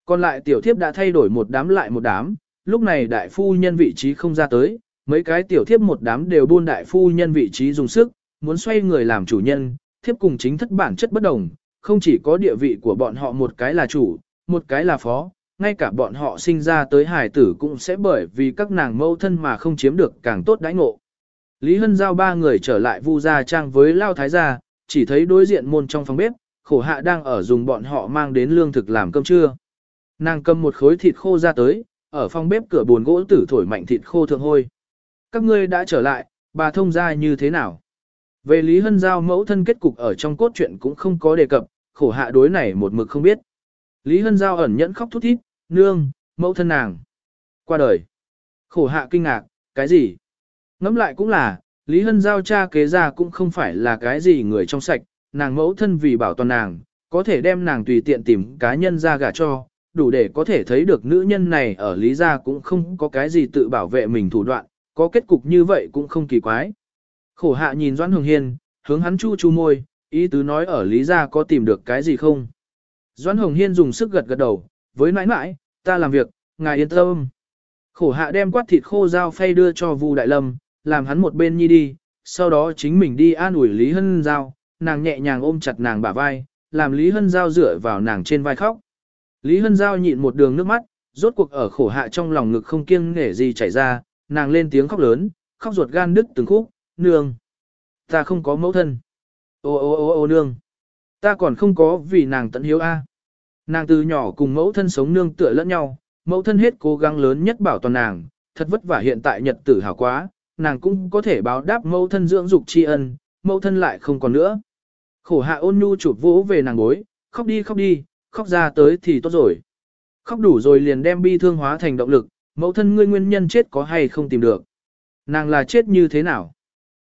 Còn lại tiểu thiếp đã thay đổi một đám lại một đám, lúc này đại phu nhân vị trí không ra tới, mấy cái tiểu thiếp một đám đều buôn đại phu nhân vị trí dùng sức, muốn xoay người làm chủ nhân, thiếp cùng chính thất bản chất bất đồng, không chỉ có địa vị của bọn họ một cái là chủ, một cái là phó, ngay cả bọn họ sinh ra tới hài tử cũng sẽ bởi vì các nàng mâu thân mà không chiếm được càng tốt đãi ngộ. Lý Hân giao ba người trở lại vu gia trang với Lao Thái gia, chỉ thấy đối diện môn trong phòng bếp, khổ hạ đang ở dùng bọn họ mang đến lương thực làm cơm trưa. Nàng cầm một khối thịt khô ra tới, ở phòng bếp cửa buồn gỗ tử thổi mạnh thịt khô thượng hôi. Các ngươi đã trở lại, bà thông gia như thế nào? Về Lý Hân Giao mẫu thân kết cục ở trong cốt truyện cũng không có đề cập, khổ hạ đối này một mực không biết. Lý Hân Giao ẩn nhẫn khóc thút thít, nương, mẫu thân nàng. Qua đời. Khổ hạ kinh ngạc, cái gì? Ngẫm lại cũng là, Lý Hân Giao cha kế ra cũng không phải là cái gì người trong sạch, nàng mẫu thân vì bảo toàn nàng, có thể đem nàng tùy tiện tìm cá nhân ra gả cho, đủ để có thể thấy được nữ nhân này ở Lý gia cũng không có cái gì tự bảo vệ mình thủ đoạn, có kết cục như vậy cũng không kỳ quái. Khổ hạ nhìn Doãn Hồng Hiên, hướng hắn chu chu môi, ý tứ nói ở Lý gia có tìm được cái gì không. Doãn Hồng Hiên dùng sức gật gật đầu, với nãi nãi, ta làm việc, ngài yên tâm. Khổ hạ đem quát thịt khô dao phay đưa cho Vu Đại Lâm, làm hắn một bên nhi đi, sau đó chính mình đi an ủi Lý Hân Giao, nàng nhẹ nhàng ôm chặt nàng bả vai, làm Lý Hân Giao dựa vào nàng trên vai khóc. Lý Hân Giao nhịn một đường nước mắt, rốt cuộc ở khổ hạ trong lòng ngực không kiêng nể gì chảy ra, nàng lên tiếng khóc lớn, khóc ruột gan đứt từng khúc, nương. Ta không có mẫu thân. Ô ô ô ô nương. Ta còn không có vì nàng tận hiếu a. Nàng từ nhỏ cùng mẫu thân sống nương tựa lẫn nhau, mẫu thân hết cố gắng lớn nhất bảo toàn nàng, thật vất vả hiện tại nhật tử hảo quá, nàng cũng có thể báo đáp mẫu thân dưỡng dục tri ân, mẫu thân lại không còn nữa. Khổ hạ ôn nhu chụp vỗ về nàng gối, khóc đi khóc đi, khóc ra tới thì tốt rồi. Khóc đủ rồi liền đem bi thương hóa thành động lực, mẫu thân ngươi nguyên nhân chết có hay không tìm được. Nàng là chết như thế nào?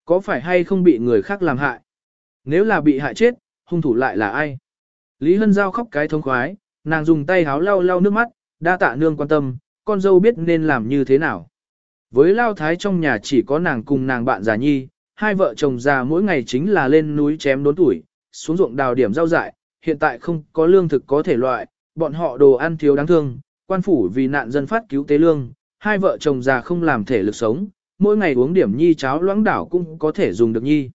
Có phải hay không bị người khác làm hại? Nếu là bị hại chết, hung thủ lại là ai? Lý Hân Giao khóc cái thống khoái, nàng dùng tay háo lau lau nước mắt, đa tạ nương quan tâm, con dâu biết nên làm như thế nào. Với Lao Thái trong nhà chỉ có nàng cùng nàng bạn già nhi, hai vợ chồng già mỗi ngày chính là lên núi chém đốn tuổi, xuống ruộng đào điểm rau dại, hiện tại không có lương thực có thể loại, bọn họ đồ ăn thiếu đáng thương, quan phủ vì nạn dân phát cứu tế lương, hai vợ chồng già không làm thể lực sống, mỗi ngày uống điểm nhi cháo loãng đảo cũng có thể dùng được nhi.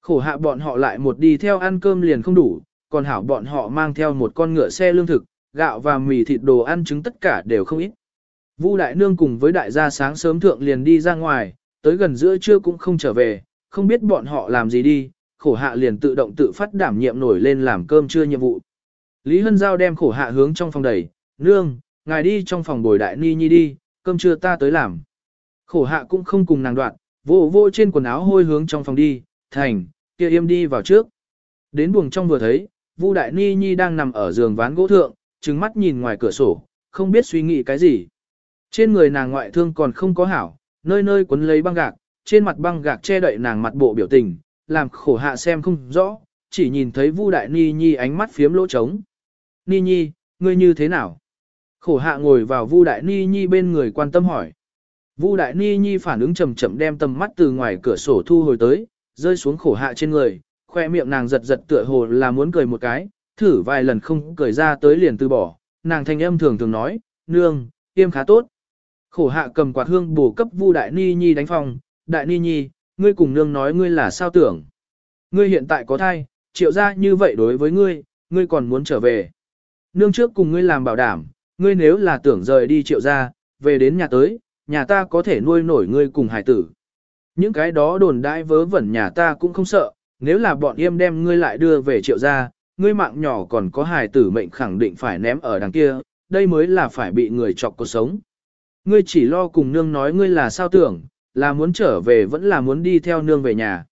Khổ hạ bọn họ lại một đi theo ăn cơm liền không đủ, còn hảo bọn họ mang theo một con ngựa xe lương thực, gạo và mì thịt đồ ăn trứng tất cả đều không ít. Vu đại nương cùng với đại gia sáng sớm thượng liền đi ra ngoài, tới gần giữa trưa cũng không trở về, không biết bọn họ làm gì đi, khổ hạ liền tự động tự phát đảm nhiệm nổi lên làm cơm trưa nhiệm vụ. Lý Hân Giao đem khổ hạ hướng trong phòng đẩy, nương, ngài đi trong phòng bồi đại ni nhi đi, cơm trưa ta tới làm. Khổ hạ cũng không cùng nàng đoạn, vô vô trên quần áo hôi hướng trong phòng đi, thành, kia im đi vào trước. Đến buồng trong vừa thấy, Vu Đại Ni Nhi đang nằm ở giường ván gỗ thượng, trừng mắt nhìn ngoài cửa sổ, không biết suy nghĩ cái gì. Trên người nàng ngoại thương còn không có hảo, nơi nơi quấn lấy băng gạc, trên mặt băng gạc che đậy nàng mặt bộ biểu tình, làm khổ hạ xem không rõ, chỉ nhìn thấy Vu Đại Ni Nhi ánh mắt phiếm lỗ trống. Ni Nhi, ngươi như thế nào? Khổ hạ ngồi vào Vu Đại Ni Nhi bên người quan tâm hỏi. Vu Đại Ni Nhi phản ứng chậm chậm đem tầm mắt từ ngoài cửa sổ thu hồi tới, rơi xuống khổ hạ trên người, khoe miệng nàng giật giật tựa hồ là muốn cười một cái, thử vài lần không cười ra tới liền từ bỏ, nàng thanh âm thường thường nói, nương, tiêm khá tốt. Khổ hạ cầm quạt hương bổ cấp Vu Đại Ni Nhi đánh phòng, Đại Ni Nhi, ngươi cùng nương nói ngươi là sao tưởng. Ngươi hiện tại có thai, triệu ra như vậy đối với ngươi, ngươi còn muốn trở về. Nương trước cùng ngươi làm bảo đảm, ngươi nếu là tưởng rời đi triệu ra, về đến nhà tới, nhà ta có thể nuôi nổi ngươi cùng hải tử. Những cái đó đồn đại vớ vẩn nhà ta cũng không sợ, nếu là bọn yêm đem ngươi lại đưa về triệu gia, ngươi mạng nhỏ còn có hài tử mệnh khẳng định phải ném ở đằng kia, đây mới là phải bị người chọc cuộc sống. Ngươi chỉ lo cùng nương nói ngươi là sao tưởng, là muốn trở về vẫn là muốn đi theo nương về nhà.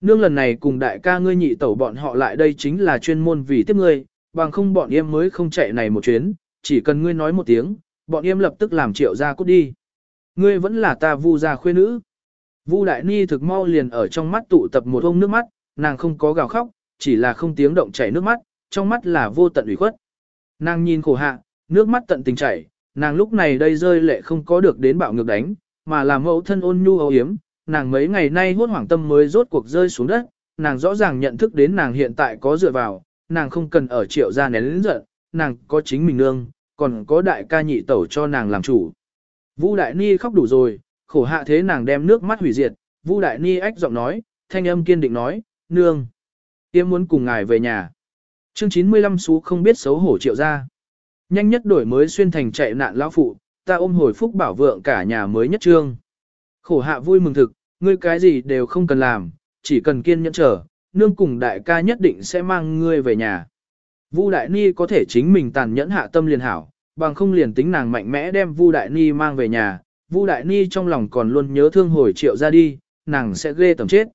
Nương lần này cùng đại ca ngươi nhị tẩu bọn họ lại đây chính là chuyên môn vì tiếp ngươi, bằng không bọn em mới không chạy này một chuyến, chỉ cần ngươi nói một tiếng, bọn em lập tức làm triệu ra cút đi. Ngươi vẫn là ta vu gia khuê nữ. Vu Đại Ni thực mau liền ở trong mắt tụ tập một ông nước mắt, nàng không có gào khóc, chỉ là không tiếng động chảy nước mắt, trong mắt là vô tận ủy khuất. Nàng nhìn khổ hạ, nước mắt tận tình chảy, nàng lúc này đây rơi lệ không có được đến bạo ngược đánh, mà là mẫu thân ôn nhu âu yếm, nàng mấy ngày nay hốt hoảng tâm mới rốt cuộc rơi xuống đất, nàng rõ ràng nhận thức đến nàng hiện tại có dựa vào, nàng không cần ở triệu gia nén lĩnh giận, nàng có chính mình nương, còn có đại ca nhị tẩu cho nàng làm chủ. Vu Đại Ni khóc đủ rồi, khổ hạ thế nàng đem nước mắt hủy diệt, Vu Đại Ni ách giọng nói, thanh âm kiên định nói, nương. Tiêm muốn cùng ngài về nhà. Chương 95 xú không biết xấu hổ triệu ra. Nhanh nhất đổi mới xuyên thành chạy nạn lão phụ, ta ôm hồi phúc bảo vượng cả nhà mới nhất trương. Khổ hạ vui mừng thực, ngươi cái gì đều không cần làm, chỉ cần kiên nhẫn chờ, nương cùng đại ca nhất định sẽ mang ngươi về nhà. Vu Đại Ni có thể chính mình tàn nhẫn hạ tâm liền hảo, bằng không liền tính nàng mạnh mẽ đem Vu Đại Ni mang về nhà, Vu Đại Ni trong lòng còn luôn nhớ thương hồi triệu ra đi, nàng sẽ ghê tầm chết.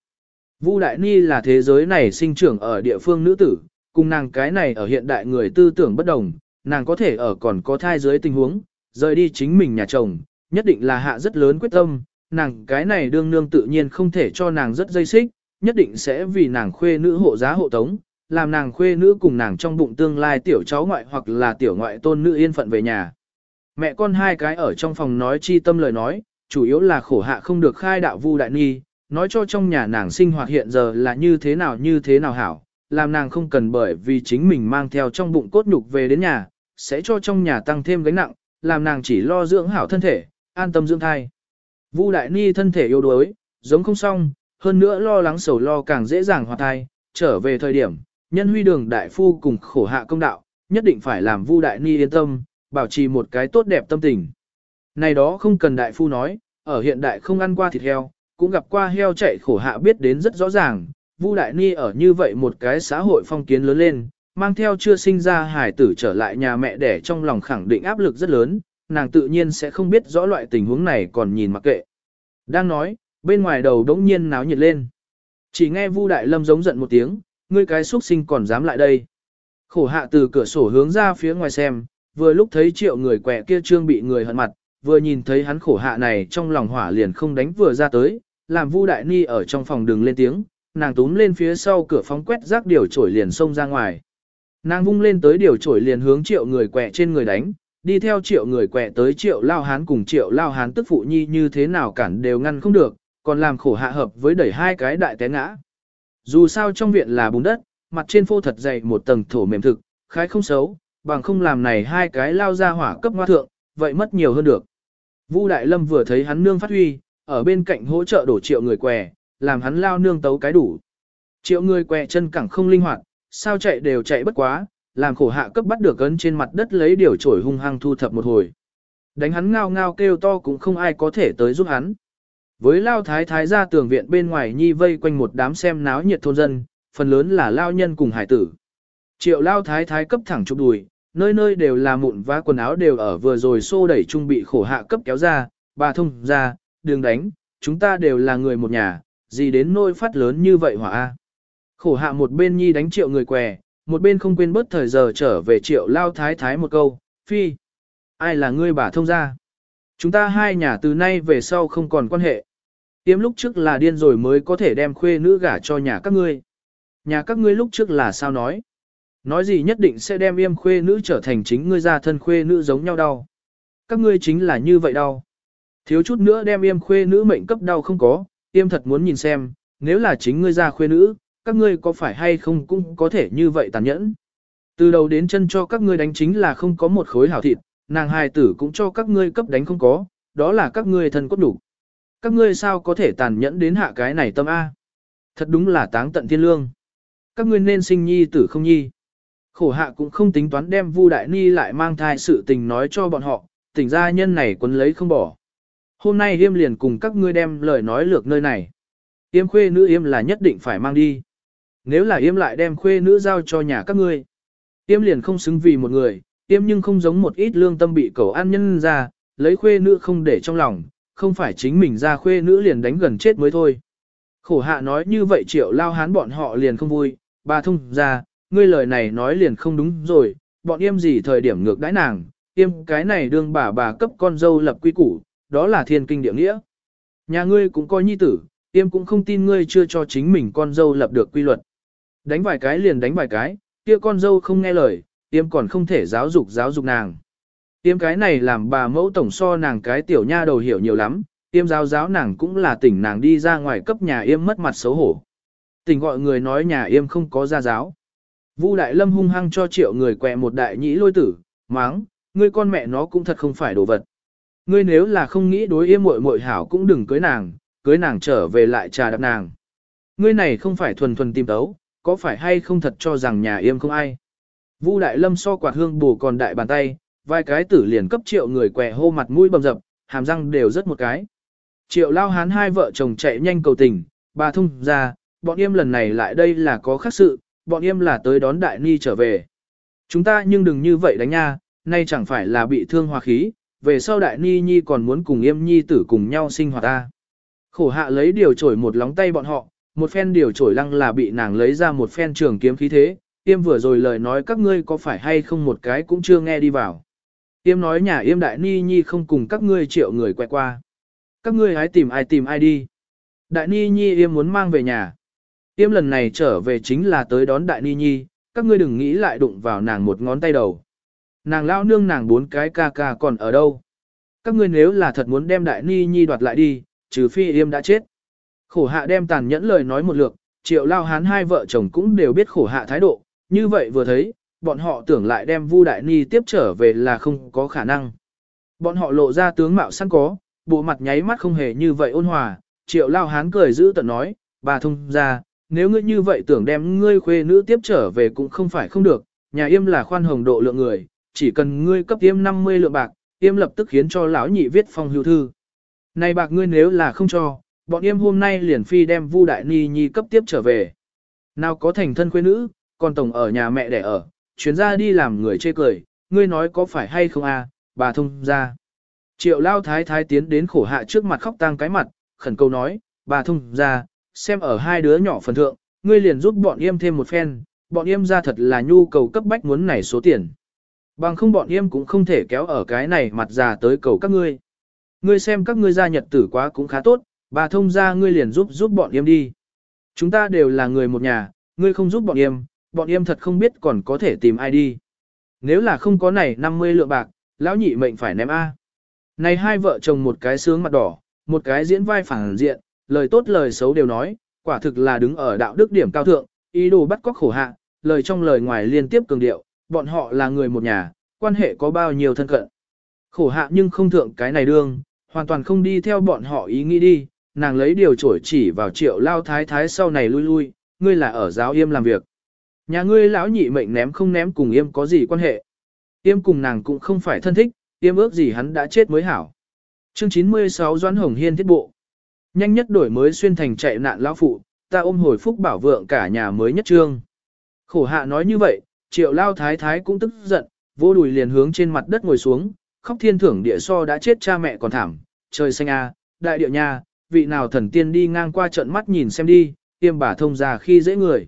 Vu Đại Ni là thế giới này sinh trưởng ở địa phương nữ tử, cùng nàng cái này ở hiện đại người tư tưởng bất đồng, nàng có thể ở còn có thai dưới tình huống, rời đi chính mình nhà chồng, nhất định là hạ rất lớn quyết tâm, nàng cái này đương nương tự nhiên không thể cho nàng rất dây xích, nhất định sẽ vì nàng khuê nữ hộ giá hộ tống, làm nàng khuê nữ cùng nàng trong bụng tương lai tiểu cháu ngoại hoặc là tiểu ngoại tôn nữ yên phận về nhà. Mẹ con hai cái ở trong phòng nói chi tâm lời nói, chủ yếu là khổ hạ không được khai đạo vu đại ni, nói cho trong nhà nàng sinh hoạt hiện giờ là như thế nào như thế nào hảo, làm nàng không cần bởi vì chính mình mang theo trong bụng cốt nhục về đến nhà, sẽ cho trong nhà tăng thêm gánh nặng, làm nàng chỉ lo dưỡng hảo thân thể, an tâm dưỡng thai. Vu đại ni thân thể yếu đuối, giống không xong, hơn nữa lo lắng sầu lo càng dễ dàng hoạt thai, trở về thời điểm, nhân huy đường đại phu cùng khổ hạ công đạo, nhất định phải làm Vu đại ni yên tâm, bảo trì một cái tốt đẹp tâm tình. Này đó không cần đại phu nói, ở hiện đại không ăn qua thịt heo, cũng gặp qua heo chạy khổ hạ biết đến rất rõ ràng, Vu Đại Ni ở như vậy một cái xã hội phong kiến lớn lên, mang theo chưa sinh ra hải tử trở lại nhà mẹ đẻ trong lòng khẳng định áp lực rất lớn, nàng tự nhiên sẽ không biết rõ loại tình huống này còn nhìn mặc kệ. Đang nói, bên ngoài đầu đống nhiên náo nhiệt lên. Chỉ nghe Vu Đại Lâm giống giận một tiếng, ngươi cái xuất sinh còn dám lại đây. Khổ hạ từ cửa sổ hướng ra phía ngoài xem, vừa lúc thấy triệu người quẻ kia trương bị người hận mặt, vừa nhìn thấy hắn khổ hạ này trong lòng hỏa liền không đánh vừa ra tới, làm Vu Đại Ni ở trong phòng đường lên tiếng, nàng túm lên phía sau cửa phóng quét rác điều trổi liền xông ra ngoài. Nàng vung lên tới điều trổi liền hướng triệu người quẹ trên người đánh, đi theo triệu người quẹ tới triệu lao hán cùng triệu lao hán tức phụ nhi như thế nào cản đều ngăn không được, còn làm khổ hạ hợp với đẩy hai cái đại té ngã. Dù sao trong viện là bùn đất, mặt trên phô thật dày một tầng thổ mềm thực, khái không xấu, bằng không làm này hai cái lao ra hỏa cấp hoa thượng, vậy mất nhiều hơn được. Vu Đại Lâm vừa thấy hắn nương phát huy, ở bên cạnh hỗ trợ đổ triệu người què, làm hắn lao nương tấu cái đủ. Triệu người què chân cẳng không linh hoạt, sao chạy đều chạy bất quá, làm khổ hạ cấp bắt được ấn trên mặt đất lấy điều trổi hung hăng thu thập một hồi. Đánh hắn ngao ngao kêu to cũng không ai có thể tới giúp hắn. Với lao thái thái ra tường viện bên ngoài nhi vây quanh một đám xem náo nhiệt thôn dân, phần lớn là lao nhân cùng hải tử. Triệu lao thái thái cấp thẳng chụp đùi, nơi nơi đều là mụn và quần áo đều ở vừa rồi xô đẩy trung bị khổ hạ cấp kéo ra, bà thông ra, đường đánh, chúng ta đều là người một nhà, gì đến nỗi phát lớn như vậy hỏa a. Khổ hạ một bên nhi đánh triệu người què, một bên không quên bớt thời giờ trở về triệu lao thái thái một câu, phi. Ai là ngươi bà thông gia? Chúng ta hai nhà từ nay về sau không còn quan hệ. Tiếm lúc trước là điên rồi mới có thể đem khuê nữ gả cho nhà các ngươi. Nhà các ngươi lúc trước là sao nói? Nói gì nhất định sẽ đem yêm khuê nữ trở thành chính ngươi gia thân khuê nữ giống nhau đau. Các ngươi chính là như vậy đau. Thiếu chút nữa đem yêm khuê nữ mệnh cấp đau không có, yêm thật muốn nhìn xem, nếu là chính ngươi gia khuê nữ, các ngươi có phải hay không cũng có thể như vậy tàn nhẫn. Từ đầu đến chân cho các ngươi đánh chính là không có một khối hảo thịt, nàng hài tử cũng cho các ngươi cấp đánh không có, đó là các ngươi thân cốt đủ. Các ngươi sao có thể tàn nhẫn đến hạ cái này tâm A. Thật đúng là táng tận thiên lương. Các ngươi nên sinh nhi tử không nhi. Khổ hạ cũng không tính toán đem Vu Đại Ni lại mang thai sự tình nói cho bọn họ, tỉnh gia nhân này quấn lấy không bỏ. Hôm nay Yêm liền cùng các ngươi đem lời nói lược nơi này. Yêm khuê nữ Yêm là nhất định phải mang đi. Nếu là Yêm lại đem khuê nữ giao cho nhà các ngươi. Yêm liền không xứng vì một người, Yêm nhưng không giống một ít lương tâm bị cầu ăn nhân ra, lấy khuê nữ không để trong lòng, không phải chính mình ra khuê nữ liền đánh gần chết mới thôi. Khổ hạ nói như vậy triệu lao hán bọn họ liền không vui, bà thông ra, ngươi lời này nói liền không đúng rồi, bọn yêm gì thời điểm ngược đãi nàng, yêm cái này đương bà bà cấp con dâu lập quy củ, đó là thiên kinh địa nghĩa. Nhà ngươi cũng coi nhi tử, yêm cũng không tin ngươi chưa cho chính mình con dâu lập được quy luật. Đánh vài cái liền đánh vài cái, kia con dâu không nghe lời, tiêm còn không thể giáo dục giáo dục nàng. Tiêm cái này làm bà mẫu tổng so nàng cái tiểu nha đầu hiểu nhiều lắm, tiêm giáo giáo nàng cũng là tỉnh nàng đi ra ngoài cấp nhà yêm mất mặt xấu hổ. Tỉnh gọi người nói nhà yêm không có gia giáo. Vu Đại Lâm hung hăng cho triệu người quẹ một đại nhĩ lôi tử, máng, ngươi con mẹ nó cũng thật không phải đồ vật. Ngươi nếu là không nghĩ đối yêm muội muội hảo cũng đừng cưới nàng, cưới nàng trở về lại trà đạp nàng. Ngươi này không phải thuần thuần tìm tấu, có phải hay không thật cho rằng nhà yêm không ai. Vu Đại Lâm so quạt hương bù còn đại bàn tay, vài cái tử liền cấp triệu người què hô mặt mũi bầm dập, hàm răng đều rất một cái. Triệu lao hán hai vợ chồng chạy nhanh cầu tình, bà thông ra, bọn em lần này lại đây là có khác sự, bọn em là tới đón đại ni trở về. Chúng ta nhưng đừng như vậy đánh nha, nay chẳng phải là bị thương hòa khí, về sau đại ni nhi còn muốn cùng em nhi tử cùng nhau sinh hoạt ta. Khổ hạ lấy điều trổi một lóng tay bọn họ, một phen điều trổi lăng là bị nàng lấy ra một phen trường kiếm khí thế, tiêm vừa rồi lời nói các ngươi có phải hay không một cái cũng chưa nghe đi vào. Tiêm nói nhà yêm đại ni nhi không cùng các ngươi triệu người quay qua. Các ngươi hãy tìm ai tìm ai đi. Đại ni nhi yêm muốn mang về nhà. tiêm lần này trở về chính là tới đón đại ni nhi, các ngươi đừng nghĩ lại đụng vào nàng một ngón tay đầu. Nàng lao nương nàng bốn cái ca ca còn ở đâu. Các ngươi nếu là thật muốn đem đại ni nhi đoạt lại đi, trừ phi yêm đã chết. Khổ hạ đem tàn nhẫn lời nói một lượt, triệu lao hán hai vợ chồng cũng đều biết khổ hạ thái độ, như vậy vừa thấy, bọn họ tưởng lại đem Vu Đại Ni tiếp trở về là không có khả năng. Bọn họ lộ ra tướng mạo sẵn có, bộ mặt nháy mắt không hề như vậy ôn hòa, triệu lao hán cười giữ tận nói, bà thông ra, nếu ngươi như vậy tưởng đem ngươi khuê nữ tiếp trở về cũng không phải không được, nhà yêm là khoan hồng độ lượng người, chỉ cần ngươi cấp yêm 50 lượng bạc, yêm lập tức khiến cho lão nhị viết phong hưu thư. Này bạc ngươi nếu là không cho, bọn yêm hôm nay liền phi đem Vu Đại Ni Nhi cấp tiếp trở về. Nào có thành thân quê nữ, còn tổng ở nhà mẹ đẻ ở, chuyến ra đi làm người chê cười, ngươi nói có phải hay không à, bà thông ra. Triệu lao thái thái tiến đến khổ hạ trước mặt khóc tang cái mặt, khẩn cầu nói, bà thông ra, xem ở hai đứa nhỏ phần thượng, ngươi liền giúp bọn em thêm một phen, bọn em ra thật là nhu cầu cấp bách muốn này số tiền. Bằng không bọn em cũng không thể kéo ở cái này mặt già tới cầu các ngươi. Ngươi xem các ngươi gia nhật tử quá cũng khá tốt, bà thông ra ngươi liền giúp giúp bọn em đi. Chúng ta đều là người một nhà, ngươi không giúp bọn em, bọn em thật không biết còn có thể tìm ai đi. Nếu là không có này 50 lượng bạc, lão nhị mệnh phải ném A. Này hai vợ chồng một cái sướng mặt đỏ, một cái diễn vai phản diện, lời tốt lời xấu đều nói, quả thực là đứng ở đạo đức điểm cao thượng, ý đồ bắt cóc khổ hạ, lời trong lời ngoài liên tiếp cường điệu, bọn họ là người một nhà, quan hệ có bao nhiêu thân cận. Khổ hạ nhưng không thượng cái này đương, hoàn toàn không đi theo bọn họ ý nghĩ đi, nàng lấy điều trổi chỉ vào triệu lao thái thái sau này lui lui, ngươi là ở giáo yêm làm việc. Nhà ngươi lão nhị mệnh ném không ném cùng yêm có gì quan hệ. Yêm cùng nàng cũng không phải thân thích, yêm ước gì hắn đã chết mới hảo. Chương 96 Doãn Hồng Hiên thiết bộ. Nhanh nhất đổi mới xuyên thành chạy nạn lão phụ, ta ôm hồi phúc bảo vượng cả nhà mới nhất trương. Khổ hạ nói như vậy, triệu lao thái thái cũng tức giận, vô đùi liền hướng trên mặt đất ngồi xuống, khóc thiên thưởng địa so đã chết cha mẹ còn thảm, trời xanh a, đại địa nha, vị nào thần tiên đi ngang qua trận mắt nhìn xem đi, yêm bà thông ra khi dễ người.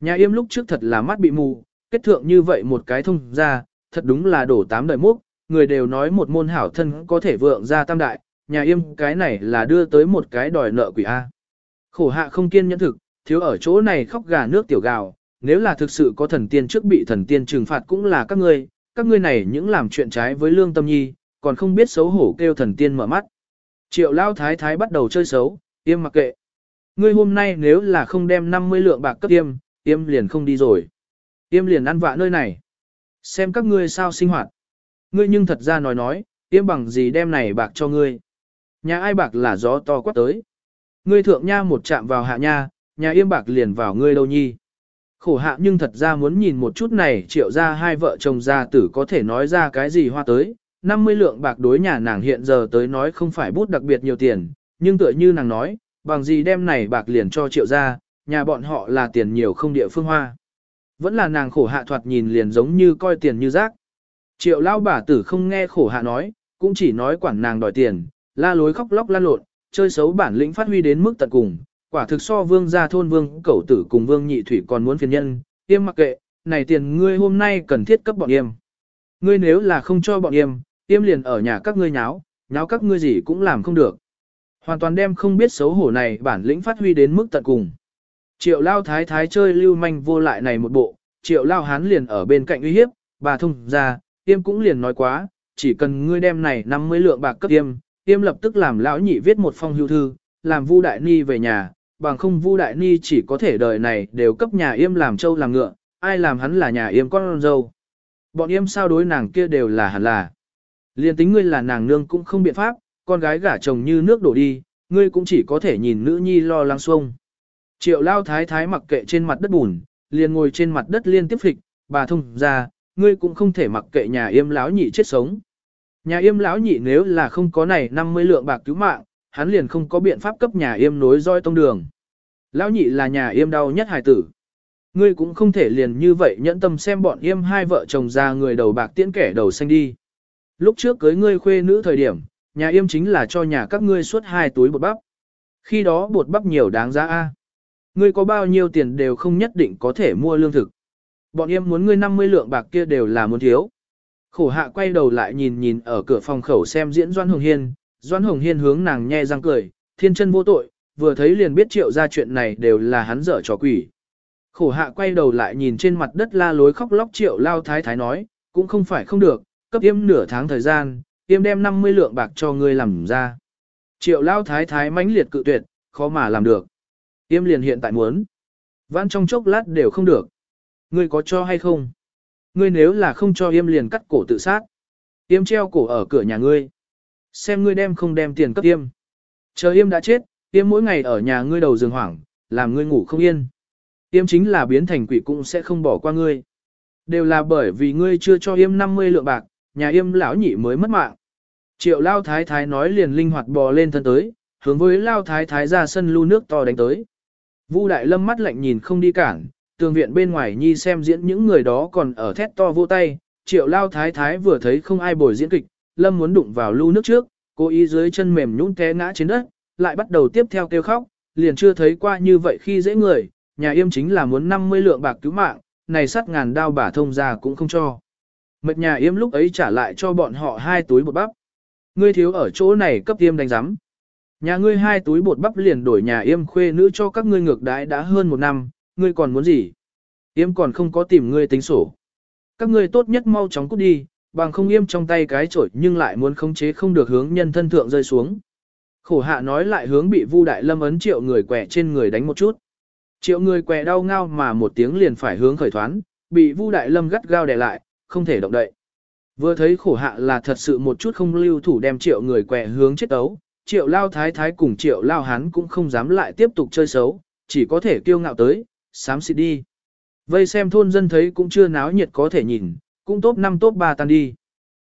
Nhà yêm lúc trước thật là mắt bị mù, kết thượng như vậy một cái thông ra, thật đúng là đổ tám đời múc, người đều nói một môn hảo thân có thể vượng ra tam đại, nhà yêm cái này là đưa tới một cái đòi nợ quỷ A. Khổ hạ không kiên nhẫn thực, thiếu ở chỗ này khóc gà nước tiểu gào, nếu là thực sự có thần tiên trước bị thần tiên trừng phạt cũng là các ngươi, các ngươi này những làm chuyện trái với lương tâm nhi, còn không biết xấu hổ kêu thần tiên mở mắt. Triệu lao thái thái bắt đầu chơi xấu, tiêm mặc kệ. Ngươi hôm nay nếu là không đem 50 lượng bạc cấp tiêm, tiêm liền không đi rồi. Tiêm liền ăn vạ nơi này. Xem các ngươi sao sinh hoạt. Ngươi nhưng thật ra nói nói, tiêm bằng gì đem này bạc cho ngươi. Nhà ai bạc là gió to quát tới. Ngươi thượng nha một chạm vào hạ nha, nhà yêm bạc liền vào ngươi đâu nhi. Khổ hạ nhưng thật ra muốn nhìn một chút này triệu ra hai vợ chồng gia tử có thể nói ra cái gì hoa tới. 50 lượng bạc đối nhà nàng hiện giờ tới nói không phải bút đặc biệt nhiều tiền, nhưng tựa như nàng nói, bằng gì đem này bạc liền cho triệu ra, nhà bọn họ là tiền nhiều không địa phương hoa. Vẫn là nàng khổ hạ thoạt nhìn liền giống như coi tiền như rác. Triệu lao bà tử không nghe khổ hạ nói, cũng chỉ nói quản nàng đòi tiền, la lối khóc lóc lan lộn, chơi xấu bản lĩnh phát huy đến mức tận cùng, quả thực so vương gia thôn vương cẩu tử cùng vương nhị thủy còn muốn phiền nhân, yêm mặc kệ, này tiền ngươi hôm nay cần thiết cấp bọn yêm. Ngươi nếu là không cho bọn yêm, Tiêm liền ở nhà các ngươi nháo, nháo các ngươi gì cũng làm không được. Hoàn toàn đem không biết xấu hổ này bản lĩnh phát huy đến mức tận cùng. Triệu lao thái thái chơi lưu manh vô lại này một bộ, triệu lao hán liền ở bên cạnh uy hiếp, bà thông ra, tiêm cũng liền nói quá, chỉ cần ngươi đem này 50 lượng bạc cấp tiêm, tiêm lập tức làm lão nhị viết một phong hưu thư, làm Vu Đại Ni về nhà, bằng không Vu Đại Ni chỉ có thể đời này đều cấp nhà yêm làm trâu làm ngựa, ai làm hắn là nhà yêm con dâu. Bọn yêm sao đối nàng kia đều là hẳn là. Liên tính ngươi là nàng nương cũng không biện pháp, con gái gả chồng như nước đổ đi, ngươi cũng chỉ có thể nhìn nữ nhi lo lắng xuông. Triệu lao thái thái mặc kệ trên mặt đất bùn, liền ngồi trên mặt đất liên tiếp phịch, bà thông ra, ngươi cũng không thể mặc kệ nhà yêm lão nhị chết sống. Nhà yêm lão nhị nếu là không có này 50 lượng bạc cứu mạng, hắn liền không có biện pháp cấp nhà yêm nối roi tông đường. Lão nhị là nhà yêm đau nhất hài tử. Ngươi cũng không thể liền như vậy nhẫn tâm xem bọn yêm hai vợ chồng ra người đầu bạc tiễn kẻ đầu xanh đi. Lúc trước cưới ngươi khuê nữ thời điểm, nhà yêm chính là cho nhà các ngươi suốt hai túi bột bắp. Khi đó bột bắp nhiều đáng giá a. Ngươi có bao nhiêu tiền đều không nhất định có thể mua lương thực. Bọn em muốn ngươi 50 lượng bạc kia đều là muốn thiếu. Khổ hạ quay đầu lại nhìn nhìn ở cửa phòng khẩu xem diễn Doan Hồng Hiên, Doan Hồng Hiên hướng nàng nhe răng cười, thiên chân vô tội, vừa thấy liền biết triệu ra chuyện này đều là hắn dở trò quỷ. Khổ hạ quay đầu lại nhìn trên mặt đất la lối khóc lóc triệu lao thái thái nói, cũng không phải không được, cấp yêm nửa tháng thời gian, yêm đem 50 lượng bạc cho ngươi làm ra. Triệu lao thái thái mãnh liệt cự tuyệt, khó mà làm được. Yêm liền hiện tại muốn. Vãn trong chốc lát đều không được. Ngươi có cho hay không? Ngươi nếu là không cho yêm liền cắt cổ tự sát. Yêm treo cổ ở cửa nhà ngươi. Xem ngươi đem không đem tiền cấp yêm. Chờ yêm đã chết, yêm mỗi ngày ở nhà ngươi đầu giường hoảng, làm ngươi ngủ không yên. Yêm chính là biến thành quỷ cũng sẽ không bỏ qua ngươi. Đều là bởi vì ngươi chưa cho yêm 50 lượng bạc, nhà yêm lão nhị mới mất mạng. Triệu lao thái thái nói liền linh hoạt bò lên thân tới, hướng với lao thái thái ra sân lưu nước to đánh tới. Vu đại lâm mắt lạnh nhìn không đi cản, tường viện bên ngoài nhi xem diễn những người đó còn ở thét to vô tay, triệu lao thái thái vừa thấy không ai bồi diễn kịch, lâm muốn đụng vào lưu nước trước, cố ý dưới chân mềm nhũn té ngã trên đất, lại bắt đầu tiếp theo kêu khóc, liền chưa thấy qua như vậy khi dễ người, nhà yêm chính là muốn 50 lượng bạc cứu mạng, này sắt ngàn đao bả thông ra cũng không cho. Mệt nhà yếm lúc ấy trả lại cho bọn họ hai túi bột bắp. Ngươi thiếu ở chỗ này cấp tiêm đánh giám. Nhà ngươi hai túi bột bắp liền đổi nhà yêm khuê nữ cho các ngươi ngược đãi đã hơn một năm, ngươi còn muốn gì? Yêm còn không có tìm ngươi tính sổ. Các ngươi tốt nhất mau chóng cút đi, bằng không yêm trong tay cái chổi nhưng lại muốn khống chế không được hướng nhân thân thượng rơi xuống. Khổ hạ nói lại hướng bị Vu Đại Lâm ấn triệu người quẻ trên người đánh một chút. Triệu người quẻ đau ngao mà một tiếng liền phải hướng khởi thoán, bị Vu Đại Lâm gắt gao đè lại, không thể động đậy. Vừa thấy khổ hạ là thật sự một chút không lưu thủ đem triệu người quẹ hướng chết ấu, triệu lao thái thái cùng triệu lao hán cũng không dám lại tiếp tục chơi xấu, chỉ có thể kiêu ngạo tới, sám xịt đi. Vây xem thôn dân thấy cũng chưa náo nhiệt có thể nhìn, cũng tốt năm tốt ba tan đi.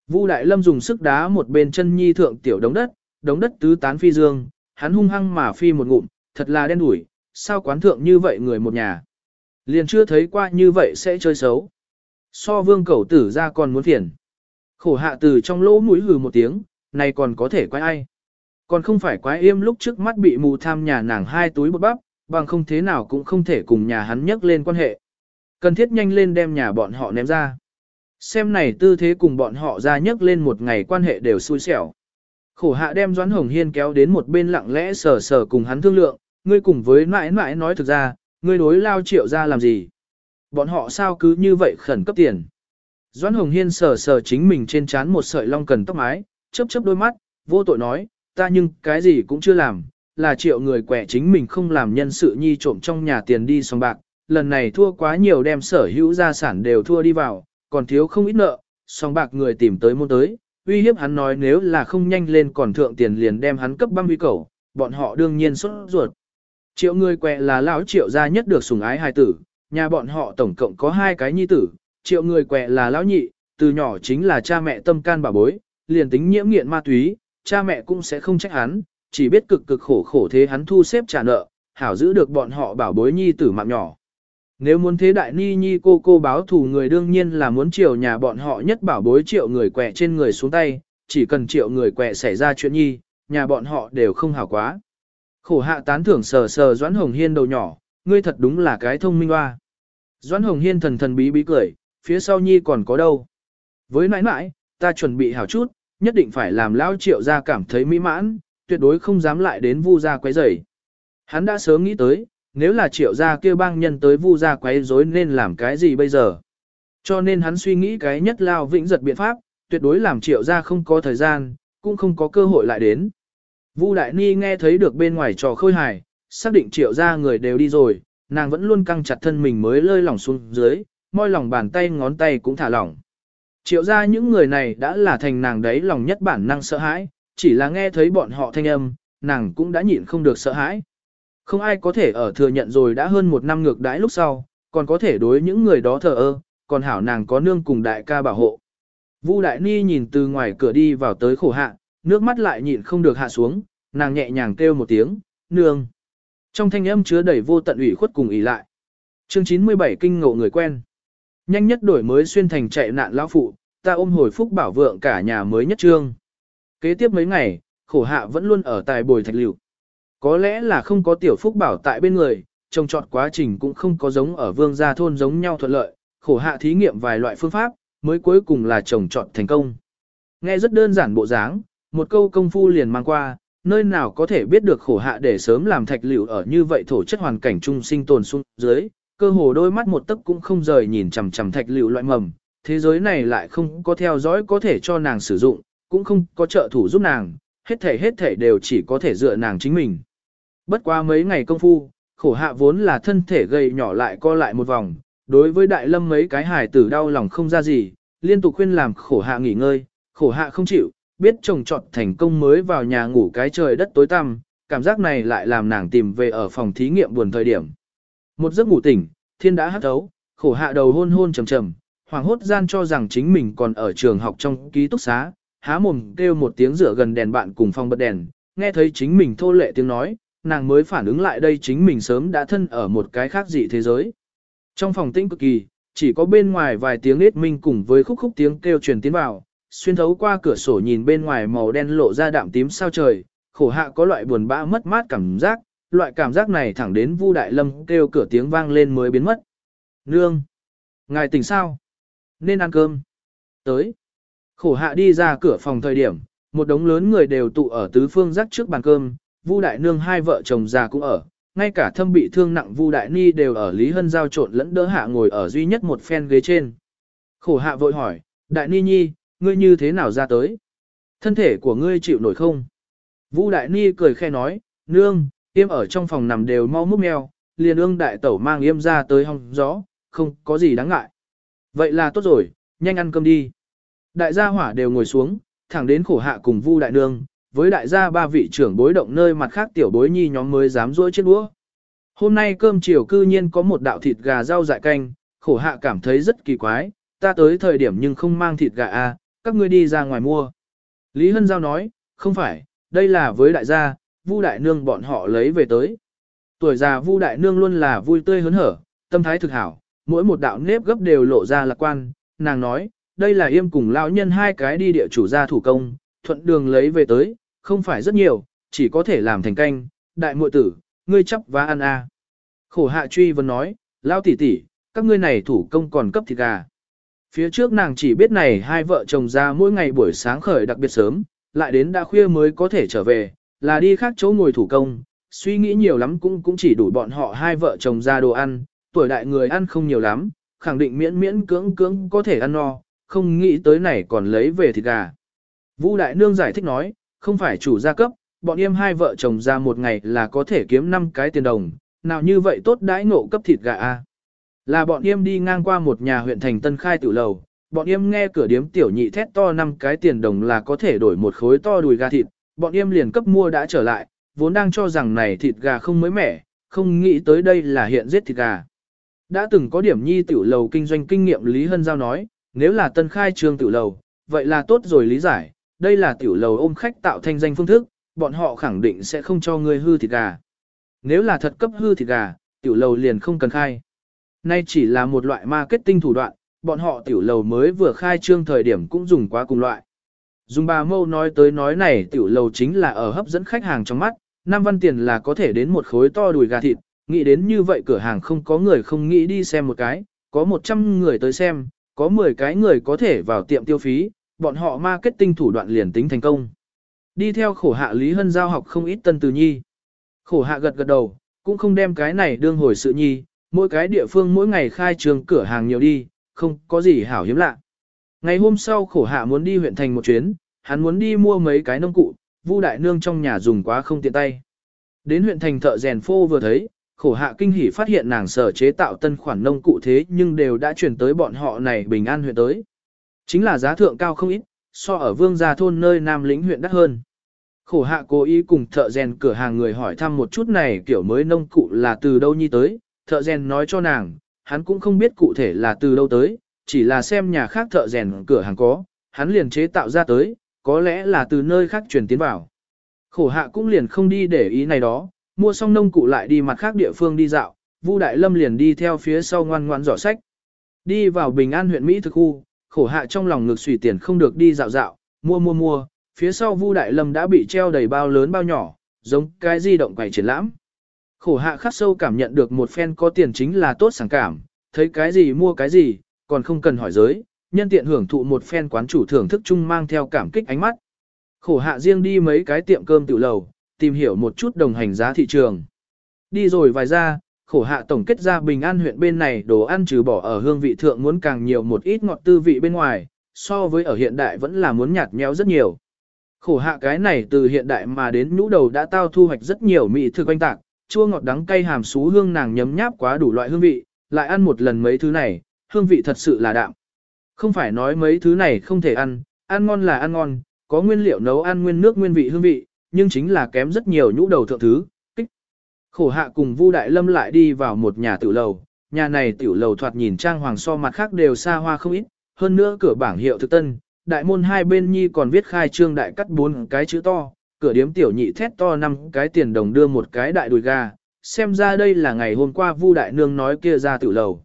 Vu Đại Lâm dùng sức đá một bên chân nhi thượng tiểu đống đất, đống đất tứ tán phi dương, hắn hung hăng mà phi một ngụm, thật là đen đủi, sao quán thượng như vậy người một nhà. Liền chưa thấy qua như vậy sẽ chơi xấu. So vương cẩu tử ra còn muốn phiền. Khổ hạ từ trong lỗ mũi hừ một tiếng, này còn có thể quái ai. Còn không phải quái im lúc trước mắt bị mù tham nhà nàng hai túi bột bắp, bằng không thế nào cũng không thể cùng nhà hắn nhắc lên quan hệ. Cần thiết nhanh lên đem nhà bọn họ ném ra. Xem này tư thế cùng bọn họ ra nhắc lên một ngày quan hệ đều xui xẻo. Khổ hạ đem Doãn Hồng Hiên kéo đến một bên lặng lẽ sờ sờ cùng hắn thương lượng, ngươi cùng với mãi mãi nói thực ra, ngươi đối lao triệu ra làm gì. Bọn họ sao cứ như vậy khẩn cấp tiền. Doãn Hồng Hiên sờ sờ chính mình trên trán một sợi long cần tóc mái, chớp chớp đôi mắt, vô tội nói, ta nhưng cái gì cũng chưa làm, là triệu người quẻ chính mình không làm nhân sự nhi trộm trong nhà tiền đi xong bạc, lần này thua quá nhiều đem sở hữu gia sản đều thua đi vào, còn thiếu không ít nợ, xong bạc người tìm tới môn tới, uy hiếp hắn nói nếu là không nhanh lên còn thượng tiền liền đem hắn cấp băm uy cầu, bọn họ đương nhiên sốt ruột. Triệu người quẹ là lão triệu gia nhất được sủng ái hài tử, nhà bọn họ tổng cộng có hai cái nhi tử, triệu người quẹ là lão nhị, từ nhỏ chính là cha mẹ tâm can bà bối, liền tính nhiễm nghiện ma túy, cha mẹ cũng sẽ không trách hắn, chỉ biết cực cực khổ khổ thế hắn thu xếp trả nợ, hảo giữ được bọn họ bảo bối nhi tử mạng nhỏ. Nếu muốn thế đại ni nhi cô cô báo thù người đương nhiên là muốn triệu nhà bọn họ nhất bảo bối triệu người quẹ trên người xuống tay, chỉ cần triệu người quẹ xảy ra chuyện nhi, nhà bọn họ đều không hảo quá. Khổ hạ tán thưởng sờ sờ Doãn Hồng Hiên đầu nhỏ, ngươi thật đúng là cái thông minh hoa. Doãn Hồng Hiên thần thần bí bí cười, phía sau nhi còn có đâu. Với nãi nãi, ta chuẩn bị hảo chút, nhất định phải làm Lão triệu ra cảm thấy mỹ mãn, tuyệt đối không dám lại đến vu ra quấy rầy. Hắn đã sớm nghĩ tới, nếu là triệu gia kia bang nhân tới vu gia quấy rối nên làm cái gì bây giờ. Cho nên hắn suy nghĩ cái nhất lao vĩnh giật biện pháp, tuyệt đối làm triệu gia không có thời gian, cũng không có cơ hội lại đến. Vu Đại Ni nghe thấy được bên ngoài trò khôi hài, xác định triệu gia người đều đi rồi, nàng vẫn luôn căng chặt thân mình mới lơi lỏng xuống dưới, môi lòng bàn tay ngón tay cũng thả lỏng. Triệu gia những người này đã là thành nàng đấy lòng nhất bản năng sợ hãi, chỉ là nghe thấy bọn họ thanh âm, nàng cũng đã nhịn không được sợ hãi. Không ai có thể ở thừa nhận rồi đã hơn một năm ngược đãi lúc sau, còn có thể đối những người đó thờ ơ, còn hảo nàng có nương cùng đại ca bảo hộ. Vu Đại Ni nhìn từ ngoài cửa đi vào tới khổ hạ, nước mắt lại nhịn không được hạ xuống, nàng nhẹ nhàng kêu một tiếng, nương. Trong thanh âm chứa đầy vô tận ủy khuất cùng ủy lại. Chương 97 kinh ngộ người quen. Nhanh nhất đổi mới xuyên thành chạy nạn lão phụ, ta ôm hồi phúc bảo vượng cả nhà mới nhất trương. Kế tiếp mấy ngày, khổ hạ vẫn luôn ở tại bồi thạch liệu. Có lẽ là không có tiểu phúc bảo tại bên người, trông trọt quá trình cũng không có giống ở vương gia thôn giống nhau thuận lợi, khổ hạ thí nghiệm vài loại phương pháp, mới cuối cùng là trồng trọt thành công. Nghe rất đơn giản bộ dáng, một câu công phu liền mang qua, nơi nào có thể biết được khổ hạ để sớm làm thạch liệu ở như vậy thổ chất hoàn cảnh trung sinh tồn xuống dưới, cơ hồ đôi mắt một tấc cũng không rời nhìn chằm chằm thạch liệu loại mầm, thế giới này lại không có theo dõi có thể cho nàng sử dụng, cũng không có trợ thủ giúp nàng, hết thể hết thể đều chỉ có thể dựa nàng chính mình. Bất qua mấy ngày công phu, khổ hạ vốn là thân thể gầy nhỏ lại co lại một vòng, đối với đại lâm mấy cái hài tử đau lòng không ra gì, liên tục khuyên làm khổ hạ nghỉ ngơi, khổ hạ không chịu, biết chồng chọn thành công mới vào nhà ngủ cái trời đất tối tăm, cảm giác này lại làm nàng tìm về ở phòng thí nghiệm buồn thời điểm. Một giấc ngủ tỉnh, thiên đã hắt thấu, khổ hạ đầu hôn hôn trầm trầm, hoàng hốt gian cho rằng chính mình còn ở trường học trong ký túc xá, há mồm kêu một tiếng rửa gần đèn bạn cùng phòng bật đèn, nghe thấy chính mình thô lệ tiếng nói, nàng mới phản ứng lại đây chính mình sớm đã thân ở một cái khác dị thế giới. Trong phòng tĩnh cực kỳ, chỉ có bên ngoài vài tiếng nết minh cùng với khúc khúc tiếng kêu truyền tiến vào, xuyên thấu qua cửa sổ nhìn bên ngoài màu đen lộ ra đạm tím sao trời, khổ hạ có loại buồn bã mất mát cảm giác, loại cảm giác này thẳng đến Vu Đại Lâm kêu cửa tiếng vang lên mới biến mất. Nương! Ngài tỉnh sao? Nên ăn cơm. Tới. Khổ hạ đi ra cửa phòng thời điểm, một đống lớn người đều tụ ở tứ phương rắc trước bàn cơm, Vu Đại Nương hai vợ chồng già cũng ở, ngay cả thâm bị thương nặng Vu Đại Ni đều ở Lý Hân giao trộn lẫn đỡ hạ ngồi ở duy nhất một phen ghế trên. Khổ hạ vội hỏi, Đại Ni Nhi, ngươi như thế nào ra tới? Thân thể của ngươi chịu nổi không? Vu Đại Ni cười khe nói, nương, yêm ở trong phòng nằm đều mau múc mèo, liền ương đại tẩu mang yêm ra tới hong gió, không có gì đáng ngại. Vậy là tốt rồi, nhanh ăn cơm đi. Đại gia hỏa đều ngồi xuống, thẳng đến khổ hạ cùng Vu Đại Nương, với đại gia ba vị trưởng bối động nơi mặt khác tiểu bối nhi nhóm mới dám rỗi chết đũa. Hôm nay cơm chiều cư nhiên có một đạo thịt gà rau dại canh, khổ hạ cảm thấy rất kỳ quái, ta tới thời điểm nhưng không mang thịt gà à, các ngươi đi ra ngoài mua. Lý Hân Giao nói, không phải, đây là với đại gia, Vu đại nương bọn họ lấy về tới. Tuổi già Vu đại nương luôn là vui tươi hớn hở, tâm thái thực hảo, mỗi một đạo nếp gấp đều lộ ra lạc quan, nàng nói, đây là yêm cùng lão nhân hai cái đi địa chủ gia thủ công, thuận đường lấy về tới, không phải rất nhiều, chỉ có thể làm thành canh, đại muội tử, ngươi chấp và ăn à. Khổ hạ truy vấn nói, lão tỷ tỷ, các ngươi này thủ công còn cấp thịt gà. Phía trước nàng chỉ biết này hai vợ chồng ra mỗi ngày buổi sáng khởi đặc biệt sớm, lại đến đã khuya mới có thể trở về, là đi khác chỗ ngồi thủ công, suy nghĩ nhiều lắm cũng cũng chỉ đủ bọn họ hai vợ chồng ra đồ ăn, tuổi đại người ăn không nhiều lắm, khẳng định miễn miễn cưỡng cưỡng có thể ăn no, không nghĩ tới này còn lấy về thịt gà. Vũ Đại Nương giải thích nói, không phải chủ gia cấp, bọn em hai vợ chồng ra một ngày là có thể kiếm 5 cái tiền đồng, nào như vậy tốt đãi ngộ cấp thịt gà a là bọn em đi ngang qua một nhà huyện thành Tân Khai tiểu lầu, bọn em nghe cửa điếm tiểu nhị thét to năm cái tiền đồng là có thể đổi một khối to đùi gà thịt, bọn em liền cấp mua đã trở lại, vốn đang cho rằng này thịt gà không mới mẻ, không nghĩ tới đây là hiện giết thịt gà. Đã từng có điểm nhi tiểu lầu kinh doanh kinh nghiệm Lý Hân Giao nói, nếu là tân khai trương tiểu lầu, vậy là tốt rồi lý giải, đây là tiểu lầu ôm khách tạo thanh danh phương thức, bọn họ khẳng định sẽ không cho ngươi hư thịt gà. Nếu là thật cấp hư thịt gà, tiểu lầu liền không cần khai. Nay chỉ là một loại marketing thủ đoạn, bọn họ tiểu lầu mới vừa khai trương thời điểm cũng dùng quá cùng loại. Dùng bà mâu nói tới nói này tiểu lầu chính là ở hấp dẫn khách hàng trong mắt, năm văn tiền là có thể đến một khối to đùi gà thịt, nghĩ đến như vậy cửa hàng không có người không nghĩ đi xem một cái, có 100 người tới xem, có 10 cái người có thể vào tiệm tiêu phí, bọn họ marketing thủ đoạn liền tính thành công. Đi theo khổ hạ Lý Hân giao học không ít tân từ nhi. Khổ hạ gật gật đầu, cũng không đem cái này đương hồi sự nhi, mỗi cái địa phương mỗi ngày khai trường cửa hàng nhiều đi, không có gì hảo hiếm lạ. Ngày hôm sau khổ hạ muốn đi huyện thành một chuyến, hắn muốn đi mua mấy cái nông cụ, Vu đại nương trong nhà dùng quá không tiện tay. Đến huyện thành thợ rèn phô vừa thấy, khổ hạ kinh hỉ phát hiện nàng sở chế tạo tân khoản nông cụ thế nhưng đều đã chuyển tới bọn họ này bình an huyện tới. Chính là giá thượng cao không ít, so ở vương gia thôn nơi nam lĩnh huyện đắt hơn. Khổ hạ cố ý cùng thợ rèn cửa hàng người hỏi thăm một chút này kiểu mới nông cụ là từ đâu nhi tới, thợ rèn nói cho nàng, hắn cũng không biết cụ thể là từ đâu tới, chỉ là xem nhà khác thợ rèn cửa hàng có, hắn liền chế tạo ra tới, có lẽ là từ nơi khác chuyển tiến vào. Khổ hạ cũng liền không đi để ý này đó, mua xong nông cụ lại đi mặt khác địa phương đi dạo, Vu Đại Lâm liền đi theo phía sau ngoan ngoan giỏ sách. Đi vào Bình An huyện Mỹ thực khu, khổ hạ trong lòng ngực xùy tiền không được đi dạo dạo, mua mua mua, phía sau Vu Đại Lâm đã bị treo đầy bao lớn bao nhỏ, giống cái di động quầy triển lãm. Khổ hạ khắc sâu cảm nhận được một phen có tiền chính là tốt sảng cảm, thấy cái gì mua cái gì, còn không cần hỏi giới, nhân tiện hưởng thụ một phen quán chủ thưởng thức chung mang theo cảm kích ánh mắt. Khổ hạ riêng đi mấy cái tiệm cơm tự lầu, tìm hiểu một chút đồng hành giá thị trường. Đi rồi vài ra, khổ hạ tổng kết ra bình an huyện bên này đồ ăn trừ bỏ ở hương vị thượng muốn càng nhiều một ít ngọt tư vị bên ngoài, so với ở hiện đại vẫn là muốn nhạt nhẽo rất nhiều. Khổ hạ cái này từ hiện đại mà đến nhũ đầu đã tao thu hoạch rất nhiều mỹ thực quanh tạc, chua ngọt đắng cay hàm xú hương nàng nhấm nháp quá đủ loại hương vị, lại ăn một lần mấy thứ này, hương vị thật sự là đạm. Không phải nói mấy thứ này không thể ăn, ăn ngon là ăn ngon, có nguyên liệu nấu ăn nguyên nước nguyên vị hương vị, nhưng chính là kém rất nhiều nhũ đầu thượng thứ, kích. Khổ hạ cùng Vu Đại Lâm lại đi vào một nhà tiểu lầu, nhà này tiểu lầu thoạt nhìn trang hoàng so mặt khác đều xa hoa không ít, hơn nữa cửa bảng hiệu thực tân, đại môn hai bên nhi còn viết khai trương đại cắt bốn cái chữ to, cửa điếm tiểu nhị thét to năm cái tiền đồng đưa một cái đại đùi gà, xem ra đây là ngày hôm qua Vu Đại Nương nói kia ra tiểu lầu.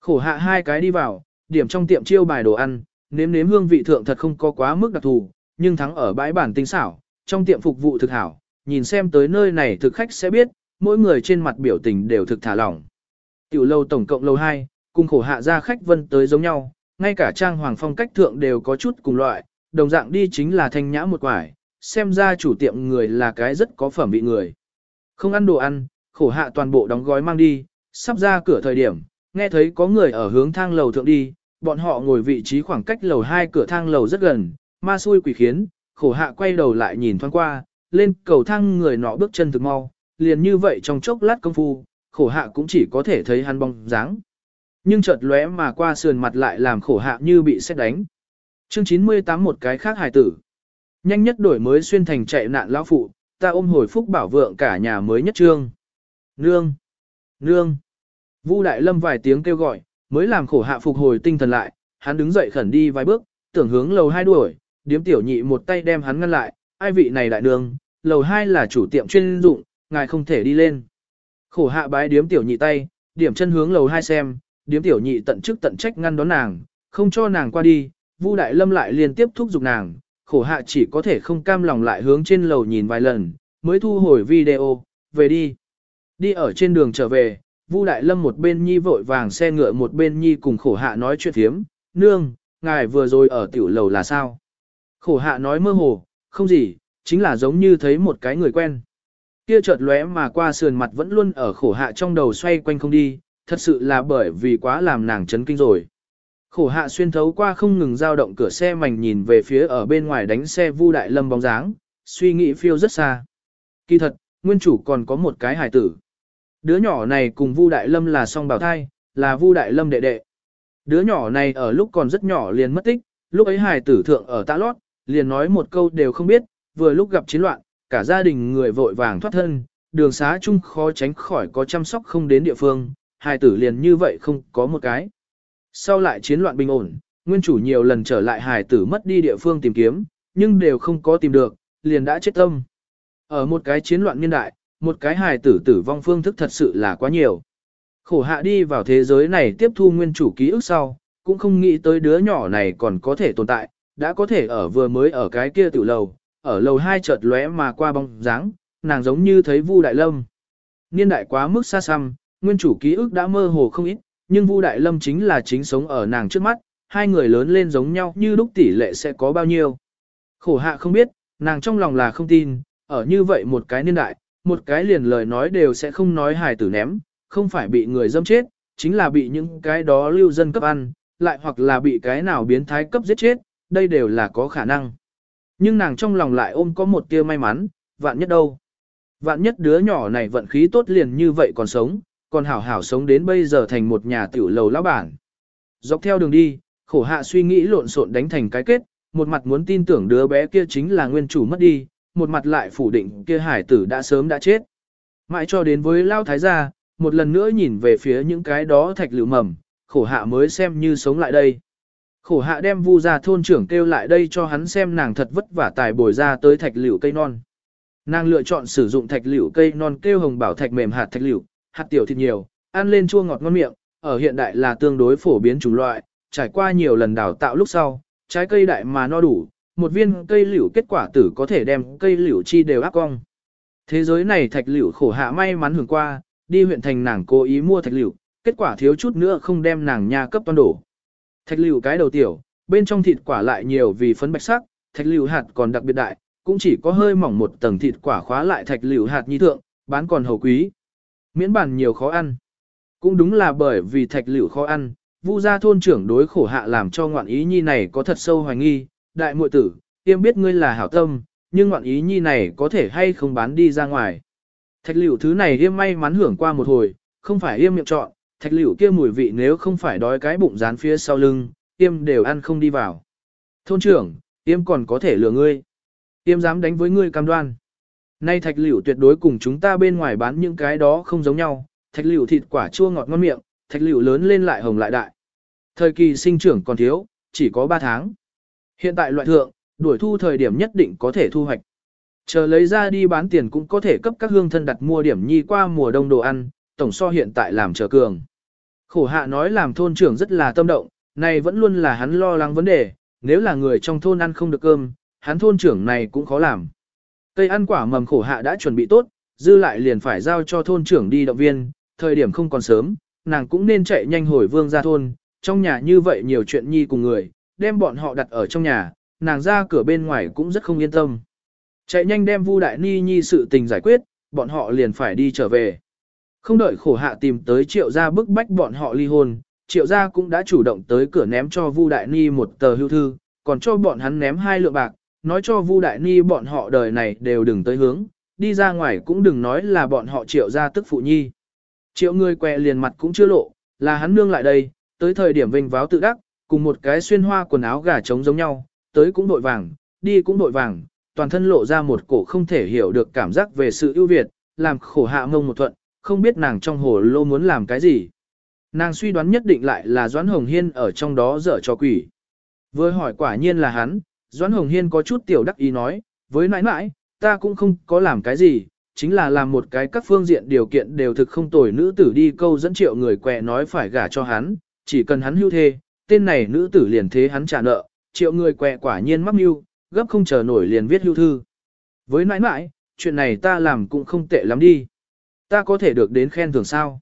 Khổ hạ hai cái đi vào, điểm trong tiệm chiêu bài đồ ăn, nếm nếm hương vị thượng thật không có quá mức đặc thù, nhưng thắng ở bãi bản tinh xảo, trong tiệm phục vụ thực hảo, nhìn xem tới nơi này thực khách sẽ biết, mỗi người trên mặt biểu tình đều thực thả lỏng. Tiểu lâu tổng cộng lâu 2, cùng khổ hạ ra khách vân tới giống nhau, ngay cả trang hoàng phong cách thượng đều có chút cùng loại, đồng dạng đi chính là thanh nhã một quải, xem ra chủ tiệm người là cái rất có phẩm vị người. Không ăn đồ ăn, khổ hạ toàn bộ đóng gói mang đi, sắp ra cửa thời điểm, nghe thấy có người ở hướng thang lầu thượng đi, bọn họ ngồi vị trí khoảng cách lầu hai cửa thang lầu rất gần, ma xui quỷ khiến, khổ hạ quay đầu lại nhìn thoáng qua, lên cầu thang người nọ bước chân thực mau, liền như vậy trong chốc lát công phu, khổ hạ cũng chỉ có thể thấy hắn bóng dáng. Nhưng chợt lóe mà qua sườn mặt lại làm khổ hạ như bị xét đánh. Chương 98 một cái khác hài tử. Nhanh nhất đổi mới xuyên thành chạy nạn lão phụ, ta ôm hồi phúc bảo vượng cả nhà mới nhất trương. Nương! Nương! Vu Đại Lâm vài tiếng kêu gọi, mới làm khổ hạ phục hồi tinh thần lại, hắn đứng dậy khẩn đi vài bước, tưởng hướng lầu hai đuổi, điếm tiểu nhị một tay đem hắn ngăn lại, ai vị này đại đường, lầu hai là chủ tiệm chuyên dụng, ngài không thể đi lên. Khổ hạ bái điếm tiểu nhị tay, điểm chân hướng lầu hai xem, điếm tiểu nhị tận chức tận trách ngăn đón nàng, không cho nàng qua đi, Vu Đại Lâm lại liên tiếp thúc giục nàng, khổ hạ chỉ có thể không cam lòng lại hướng trên lầu nhìn vài lần, mới thu hồi video, về đi. Đi ở trên đường trở về, Vu Đại Lâm một bên nhi vội vàng xe ngựa một bên nhi cùng khổ hạ nói chuyện thiếm, nương, ngài vừa rồi ở tiểu lầu là sao? Khổ hạ nói mơ hồ, không gì, chính là giống như thấy một cái người quen. Kia chợt lóe mà qua sườn mặt vẫn luôn ở khổ hạ trong đầu xoay quanh không đi, thật sự là bởi vì quá làm nàng chấn kinh rồi. Khổ hạ xuyên thấu qua không ngừng dao động cửa xe mảnh nhìn về phía ở bên ngoài đánh xe Vu Đại Lâm bóng dáng, suy nghĩ phiêu rất xa. Kỳ thật, nguyên chủ còn có một cái hài tử. Đứa nhỏ này cùng Vu Đại Lâm là song bào thai, là Vu Đại Lâm đệ đệ. Đứa nhỏ này ở lúc còn rất nhỏ liền mất tích, lúc ấy hài tử thượng ở tạ lót, liền nói một câu đều không biết, vừa lúc gặp chiến loạn, cả gia đình người vội vàng thoát thân, đường xá chung khó tránh khỏi có chăm sóc không đến địa phương, hài tử liền như vậy không có một cái. Sau lại chiến loạn bình ổn, nguyên chủ nhiều lần trở lại hài tử mất đi địa phương tìm kiếm, nhưng đều không có tìm được, liền đã chết tâm. Ở một cái chiến loạn niên đại, một cái hài tử tử vong phương thức thật sự là quá nhiều. Khổ hạ đi vào thế giới này tiếp thu nguyên chủ ký ức sau, cũng không nghĩ tới đứa nhỏ này còn có thể tồn tại, đã có thể ở vừa mới ở cái kia tiểu lầu, ở lầu hai chợt lóe mà qua bóng dáng, nàng giống như thấy Vu Đại Lâm. Niên đại quá mức xa xăm, nguyên chủ ký ức đã mơ hồ không ít, nhưng Vu Đại Lâm chính là chính sống ở nàng trước mắt, hai người lớn lên giống nhau như lúc tỷ lệ sẽ có bao nhiêu. Khổ hạ không biết, nàng trong lòng là không tin, ở như vậy một cái niên đại, một cái liền lời nói đều sẽ không nói hài tử ném, không phải bị người dâm chết, chính là bị những cái đó lưu dân cấp ăn, lại hoặc là bị cái nào biến thái cấp giết chết, đây đều là có khả năng. Nhưng nàng trong lòng lại ôm có một tia may mắn, vạn nhất đâu. Vạn nhất đứa nhỏ này vận khí tốt liền như vậy còn sống, còn hảo hảo sống đến bây giờ thành một nhà tiểu lầu lão bản. Dọc theo đường đi, khổ hạ suy nghĩ lộn xộn đánh thành cái kết, một mặt muốn tin tưởng đứa bé kia chính là nguyên chủ mất đi, một mặt lại phủ định kia hải tử đã sớm đã chết. Mãi cho đến với lao thái gia, một lần nữa nhìn về phía những cái đó thạch lựu mầm, khổ hạ mới xem như sống lại đây. Khổ hạ đem vu ra thôn trưởng kêu lại đây cho hắn xem nàng thật vất vả tài bồi ra tới thạch liễu cây non. Nàng lựa chọn sử dụng thạch liễu cây non kêu hồng bảo thạch mềm hạt thạch liễu, hạt tiểu thịt nhiều, ăn lên chua ngọt ngon miệng, ở hiện đại là tương đối phổ biến chủng loại, trải qua nhiều lần đào tạo lúc sau, trái cây đại mà no đủ, một viên cây liễu kết quả tử có thể đem cây liễu chi đều áp cong. Thế giới này thạch liễu khổ hạ may mắn hưởng qua, đi huyện thành nàng cố ý mua thạch liễu, kết quả thiếu chút nữa không đem nàng nha cấp toàn đổ. Thạch liễu cái đầu tiểu, bên trong thịt quả lại nhiều vì phấn bạch sắc, thạch liễu hạt còn đặc biệt đại, cũng chỉ có hơi mỏng một tầng thịt quả khóa lại thạch liễu hạt nhi thượng, bán còn hầu quý. Miễn bản nhiều khó ăn. Cũng đúng là bởi vì thạch liễu khó ăn, Vu gia thôn trưởng đối khổ hạ làm cho ngoạn ý nhi này có thật sâu hoài nghi, đại muội tử, tiêm biết ngươi là hảo tâm, nhưng ngoạn ý nhi này có thể hay không bán đi ra ngoài. Thạch liễu thứ này yêm may mắn hưởng qua một hồi, không phải yêm miệng chọn, thạch liễu kia mùi vị nếu không phải đói cái bụng dán phía sau lưng, yêm đều ăn không đi vào. Thôn trưởng, yêm còn có thể lừa ngươi. Yêm dám đánh với ngươi cam đoan. Nay thạch liễu tuyệt đối cùng chúng ta bên ngoài bán những cái đó không giống nhau, thạch liễu thịt quả chua ngọt ngon miệng, thạch liễu lớn lên lại hồng lại đại. Thời kỳ sinh trưởng còn thiếu, chỉ có 3 tháng. Hiện tại loại thượng, đuổi thu thời điểm nhất định có thể thu hoạch. Chờ lấy ra đi bán tiền cũng có thể cấp các hương thân đặt mua điểm nhi qua mùa đông đồ ăn, tổng so hiện tại làm chờ cường. Khổ hạ nói làm thôn trưởng rất là tâm động, này vẫn luôn là hắn lo lắng vấn đề, nếu là người trong thôn ăn không được cơm, hắn thôn trưởng này cũng khó làm. Cây ăn quả mầm khổ hạ đã chuẩn bị tốt, dư lại liền phải giao cho thôn trưởng đi động viên, thời điểm không còn sớm, nàng cũng nên chạy nhanh hồi vương ra thôn, trong nhà như vậy nhiều chuyện nhi cùng người, đem bọn họ đặt ở trong nhà, nàng ra cửa bên ngoài cũng rất không yên tâm. Chạy nhanh đem Vu Đại Ni Nhi sự tình giải quyết, bọn họ liền phải đi trở về. Không đợi khổ hạ tìm tới triệu gia bức bách bọn họ ly hôn, triệu gia cũng đã chủ động tới cửa ném cho Vu Đại Ni một tờ hưu thư, còn cho bọn hắn ném hai lượng bạc, nói cho Vu Đại Ni bọn họ đời này đều đừng tới hướng, đi ra ngoài cũng đừng nói là bọn họ triệu gia tức phụ nhi. Triệu người què liền mặt cũng chưa lộ, là hắn nương lại đây, tới thời điểm vinh váo tự đắc, cùng một cái xuyên hoa quần áo gà trống giống nhau, tới cũng đội vàng, đi cũng đội vàng, toàn thân lộ ra một cổ không thể hiểu được cảm giác về sự ưu việt, làm khổ hạ mông một thuận, không biết nàng trong hồ lô muốn làm cái gì. Nàng suy đoán nhất định lại là Doãn Hồng Hiên ở trong đó dở cho quỷ. Vừa hỏi quả nhiên là hắn, Doãn Hồng Hiên có chút tiểu đắc ý nói, với nãi nãi, ta cũng không có làm cái gì, chính là làm một cái các phương diện điều kiện đều thực không tồi nữ tử đi câu dẫn triệu người quẹ nói phải gả cho hắn, chỉ cần hắn hưu thê, tên này nữ tử liền thế hắn trả nợ, triệu người quẹ quả nhiên mắc mưu, gấp không chờ nổi liền viết hưu thư. Với nãi nãi, chuyện này ta làm cũng không tệ lắm đi. Ta có thể được đến khen thưởng sao?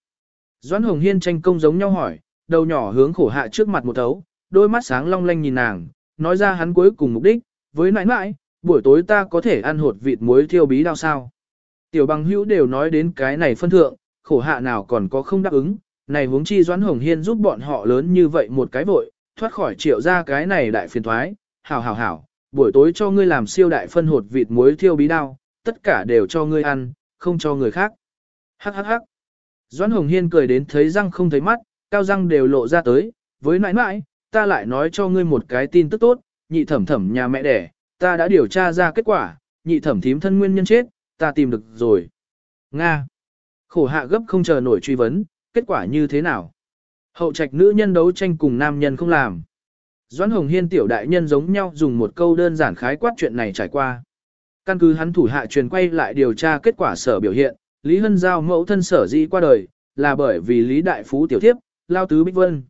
Doãn Hồng Hiên tranh công giống nhau hỏi, đầu nhỏ hướng khổ hạ trước mặt một thấu, đôi mắt sáng long lanh nhìn nàng, nói ra hắn cuối cùng mục đích, với nãi nãi, buổi tối ta có thể ăn hột vịt muối thiêu bí đao sao. Tiểu bằng hữu đều nói đến cái này phân thượng, khổ hạ nào còn có không đáp ứng, này huống chi Doãn Hồng Hiên giúp bọn họ lớn như vậy một cái vội, thoát khỏi triệu ra cái này đại phiền thoái, hảo hảo hảo, buổi tối cho ngươi làm siêu đại phân hột vịt muối thiêu bí đao, tất cả đều cho ngươi ăn, không cho người khác. Hắc hắc hắc. Doãn Hồng Hiên cười đến thấy răng không thấy mắt, cao răng đều lộ ra tới, với nãi nãi, ta lại nói cho ngươi một cái tin tức tốt, nhị thẩm thẩm nhà mẹ đẻ, ta đã điều tra ra kết quả, nhị thẩm thím thân nguyên nhân chết, ta tìm được rồi. Nga. Khổ hạ gấp không chờ nổi truy vấn, kết quả như thế nào? Hậu trạch nữ nhân đấu tranh cùng nam nhân không làm. Doãn Hồng Hiên tiểu đại nhân giống nhau dùng một câu đơn giản khái quát chuyện này trải qua. Căn cứ hắn thủ hạ truyền quay lại điều tra kết quả sở biểu hiện, Lý Hân Giao mẫu thân sở dĩ qua đời, là bởi vì Lý Đại Phú tiểu thiếp, lao tứ Bích Vân.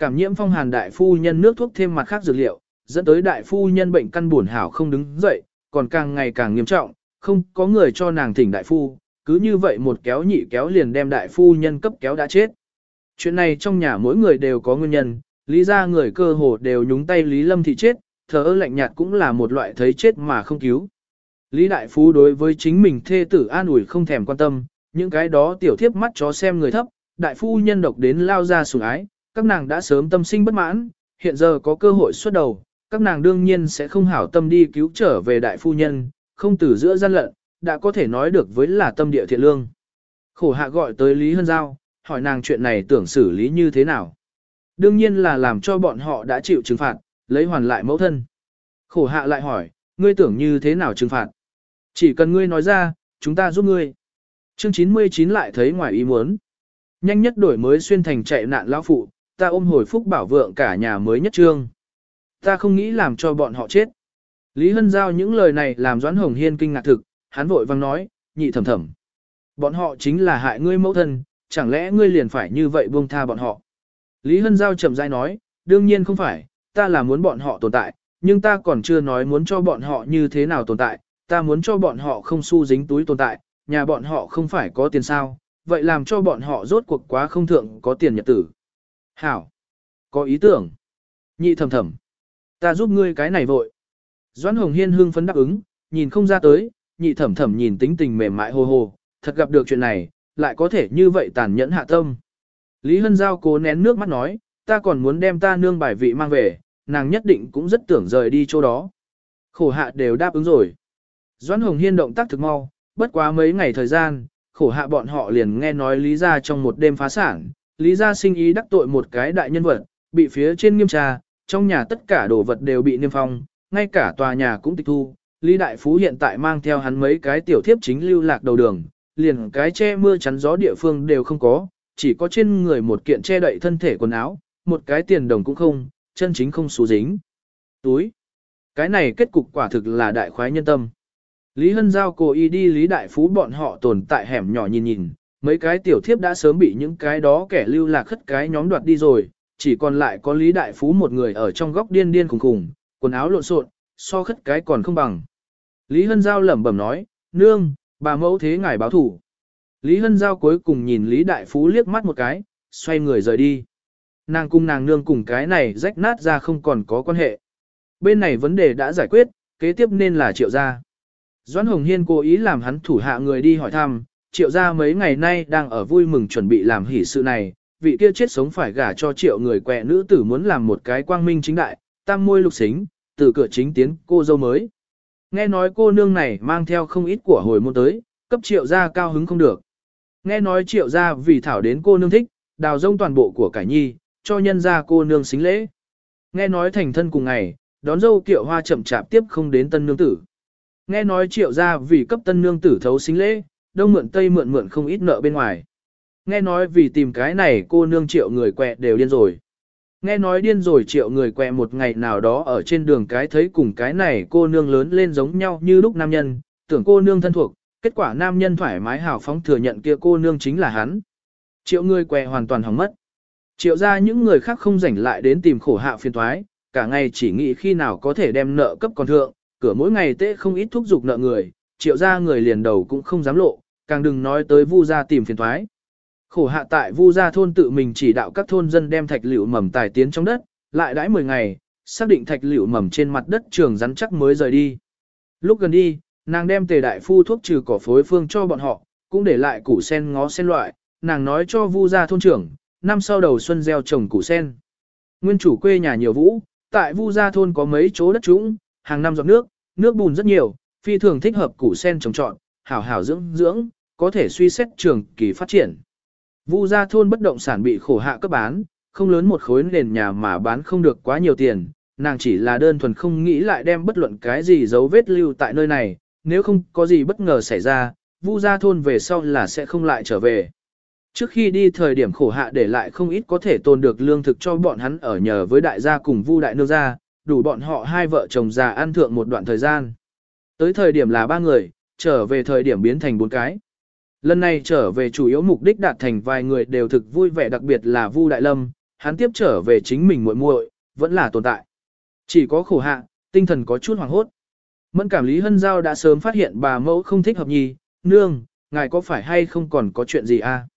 Cảm nhiễm phong hàn đại phu nhân nước thuốc thêm mặt khác dược liệu, dẫn tới đại phu nhân bệnh căn buồn hảo không đứng dậy, còn càng ngày càng nghiêm trọng, không có người cho nàng thỉnh đại phu, cứ như vậy một kéo nhị kéo liền đem đại phu nhân cấp kéo đã chết. Chuyện này trong nhà mỗi người đều có nguyên nhân, lý ra người cơ hồ đều nhúng tay Lý Lâm thị chết, thở ơ lạnh nhạt cũng là một loại thấy chết mà không cứu. Lý Đại Phú đối với chính mình thê tử an ủi không thèm quan tâm, những cái đó tiểu thiếp mắt chó xem người thấp, đại phu nhân độc đến lao ra sủng ái, các nàng đã sớm tâm sinh bất mãn, hiện giờ có cơ hội xuất đầu, các nàng đương nhiên sẽ không hảo tâm đi cứu trở về đại phu nhân, không từ giữa gian lận, đã có thể nói được với là tâm địa thiện lương. Khổ hạ gọi tới Lý Hân Giao, hỏi nàng chuyện này tưởng xử lý như thế nào. Đương nhiên là làm cho bọn họ đã chịu trừng phạt, lấy hoàn lại mẫu thân. Khổ hạ lại hỏi, ngươi tưởng như thế nào trừng phạt? Chỉ cần ngươi nói ra, chúng ta giúp ngươi. Chương 99 lại thấy ngoài ý muốn. Nhanh nhất đổi mới xuyên thành chạy nạn lão phụ, ta ôm hồi phúc bảo vượng cả nhà mới nhất trương. Ta không nghĩ làm cho bọn họ chết. Lý Hân Giao những lời này làm Doãn Hồng Hiên kinh ngạc thực, hắn vội vang nói, nhị thầm thầm. Bọn họ chính là hại ngươi mẫu thân, chẳng lẽ ngươi liền phải như vậy buông tha bọn họ. Lý Hân Giao chậm rãi nói, đương nhiên không phải, ta là muốn bọn họ tồn tại, nhưng ta còn chưa nói muốn cho bọn họ như thế nào tồn tại, ta muốn cho bọn họ không xu dính túi tồn tại, nhà bọn họ không phải có tiền sao, vậy làm cho bọn họ rốt cuộc quá không thượng có tiền nhật tử. Hảo, có ý tưởng. Nhị thầm thầm, ta giúp ngươi cái này vội. Doãn Hồng Hiên hưng phấn đáp ứng, nhìn không ra tới, nhị thầm thầm nhìn tính tình mềm mại hồ hồ, thật gặp được chuyện này, lại có thể như vậy tàn nhẫn hạ tâm. Lý Hân Giao cố nén nước mắt nói, ta còn muốn đem ta nương bài vị mang về, nàng nhất định cũng rất tưởng rời đi chỗ đó. Khổ hạ đều đáp ứng rồi. Doãn Hồng Hiên động tác thực mau, bất quá mấy ngày thời gian, khổ hạ bọn họ liền nghe nói Lý Gia trong một đêm phá sản, Lý Gia sinh ý đắc tội một cái đại nhân vật, bị phía trên nghiêm tra, trong nhà tất cả đồ vật đều bị niêm phong, ngay cả tòa nhà cũng tịch thu. Lý Đại Phú hiện tại mang theo hắn mấy cái tiểu thiếp chính lưu lạc đầu đường, liền cái che mưa chắn gió địa phương đều không có, chỉ có trên người một kiện che đậy thân thể quần áo, một cái tiền đồng cũng không, chân chính không xú dính. Túi. Cái này kết cục quả thực là đại khoái nhân tâm. Lý Hân Giao cố ý đi Lý Đại Phú bọn họ tồn tại hẻm nhỏ nhìn nhìn, mấy cái tiểu thiếp đã sớm bị những cái đó kẻ lưu lạc khất cái nhóm đoạt đi rồi, chỉ còn lại có Lý Đại Phú một người ở trong góc điên điên khủng khủng, quần áo lộn xộn, so khất cái còn không bằng. Lý Hân Giao lẩm bẩm nói, nương, bà mẫu thế ngài báo thủ. Lý Hân Giao cuối cùng nhìn Lý Đại Phú liếc mắt một cái, xoay người rời đi. Nàng cung nàng nương cùng cái này rách nát ra không còn có quan hệ. Bên này vấn đề đã giải quyết, kế tiếp nên là triệu gia. Doãn Hồng Hiên cố ý làm hắn thủ hạ người đi hỏi thăm, triệu gia mấy ngày nay đang ở vui mừng chuẩn bị làm hỷ sự này, vị kia chết sống phải gả cho triệu người quẹ nữ tử muốn làm một cái quang minh chính đại, tam môi lục xính, từ cửa chính tiến cô dâu mới. Nghe nói cô nương này mang theo không ít của hồi môn tới, cấp triệu gia cao hứng không được. Nghe nói triệu gia vì thảo đến cô nương thích, đào rông toàn bộ của cải nhi, cho nhân gia cô nương xính lễ. Nghe nói thành thân cùng ngày, đón dâu kiệu hoa chậm chạp tiếp không đến tân nương tử. Nghe nói triệu gia vì cấp tân nương tử thấu xính lễ, đông mượn tây mượn mượn không ít nợ bên ngoài. Nghe nói vì tìm cái này cô nương triệu người quẹ đều điên rồi. Nghe nói điên rồi triệu người quẹ một ngày nào đó ở trên đường cái thấy cùng cái này cô nương lớn lên giống nhau như lúc nam nhân, tưởng cô nương thân thuộc, kết quả nam nhân thoải mái hào phóng thừa nhận kia cô nương chính là hắn. Triệu người quẹ hoàn toàn hỏng mất. Triệu ra những người khác không rảnh lại đến tìm khổ hạ phiền thoái, cả ngày chỉ nghĩ khi nào có thể đem nợ cấp còn thượng, cửa mỗi ngày tệ không ít thúc giục nợ người, triệu ra người liền đầu cũng không dám lộ, càng đừng nói tới vu gia tìm phiền thoái. Khổ hạ tại vu gia thôn tự mình chỉ đạo các thôn dân đem thạch liệu mầm tài tiến trong đất, lại đãi 10 ngày, xác định thạch liệu mầm trên mặt đất trường rắn chắc mới rời đi. Lúc gần đi, nàng đem tề đại phu thuốc trừ cỏ phối phương cho bọn họ, cũng để lại củ sen ngó sen loại, nàng nói cho vu gia thôn trưởng, năm sau đầu xuân gieo trồng củ sen. Nguyên chủ quê nhà nhiều vũ, tại vu gia thôn có mấy chỗ đất trũng, hàng năm giọt nước, nước bùn rất nhiều, phi thường thích hợp củ sen trồng trọt, hảo hảo dưỡng dưỡng, có thể suy xét trường kỳ phát triển. Vu gia thôn bất động sản bị khổ hạ cấp bán, không lớn một khối nền nhà mà bán không được quá nhiều tiền, nàng chỉ là đơn thuần không nghĩ lại đem bất luận cái gì dấu vết lưu tại nơi này, nếu không có gì bất ngờ xảy ra, Vu gia thôn về sau là sẽ không lại trở về. Trước khi đi thời điểm khổ hạ để lại không ít có thể tồn được lương thực cho bọn hắn ở nhờ với đại gia cùng Vu đại nương gia, đủ bọn họ hai vợ chồng già ăn thượng một đoạn thời gian. Tới thời điểm là ba người, trở về thời điểm biến thành bốn cái. Lần này trở về chủ yếu mục đích đạt thành vài người đều thực vui vẻ đặc biệt là Vu Đại Lâm, hắn tiếp trở về chính mình muội muội, vẫn là tồn tại. Chỉ có khổ hạ, tinh thần có chút hoảng hốt. Mẫn cảm Lý Hân Giao đã sớm phát hiện bà mẫu không thích hợp nhì nương, ngài có phải hay không còn có chuyện gì à?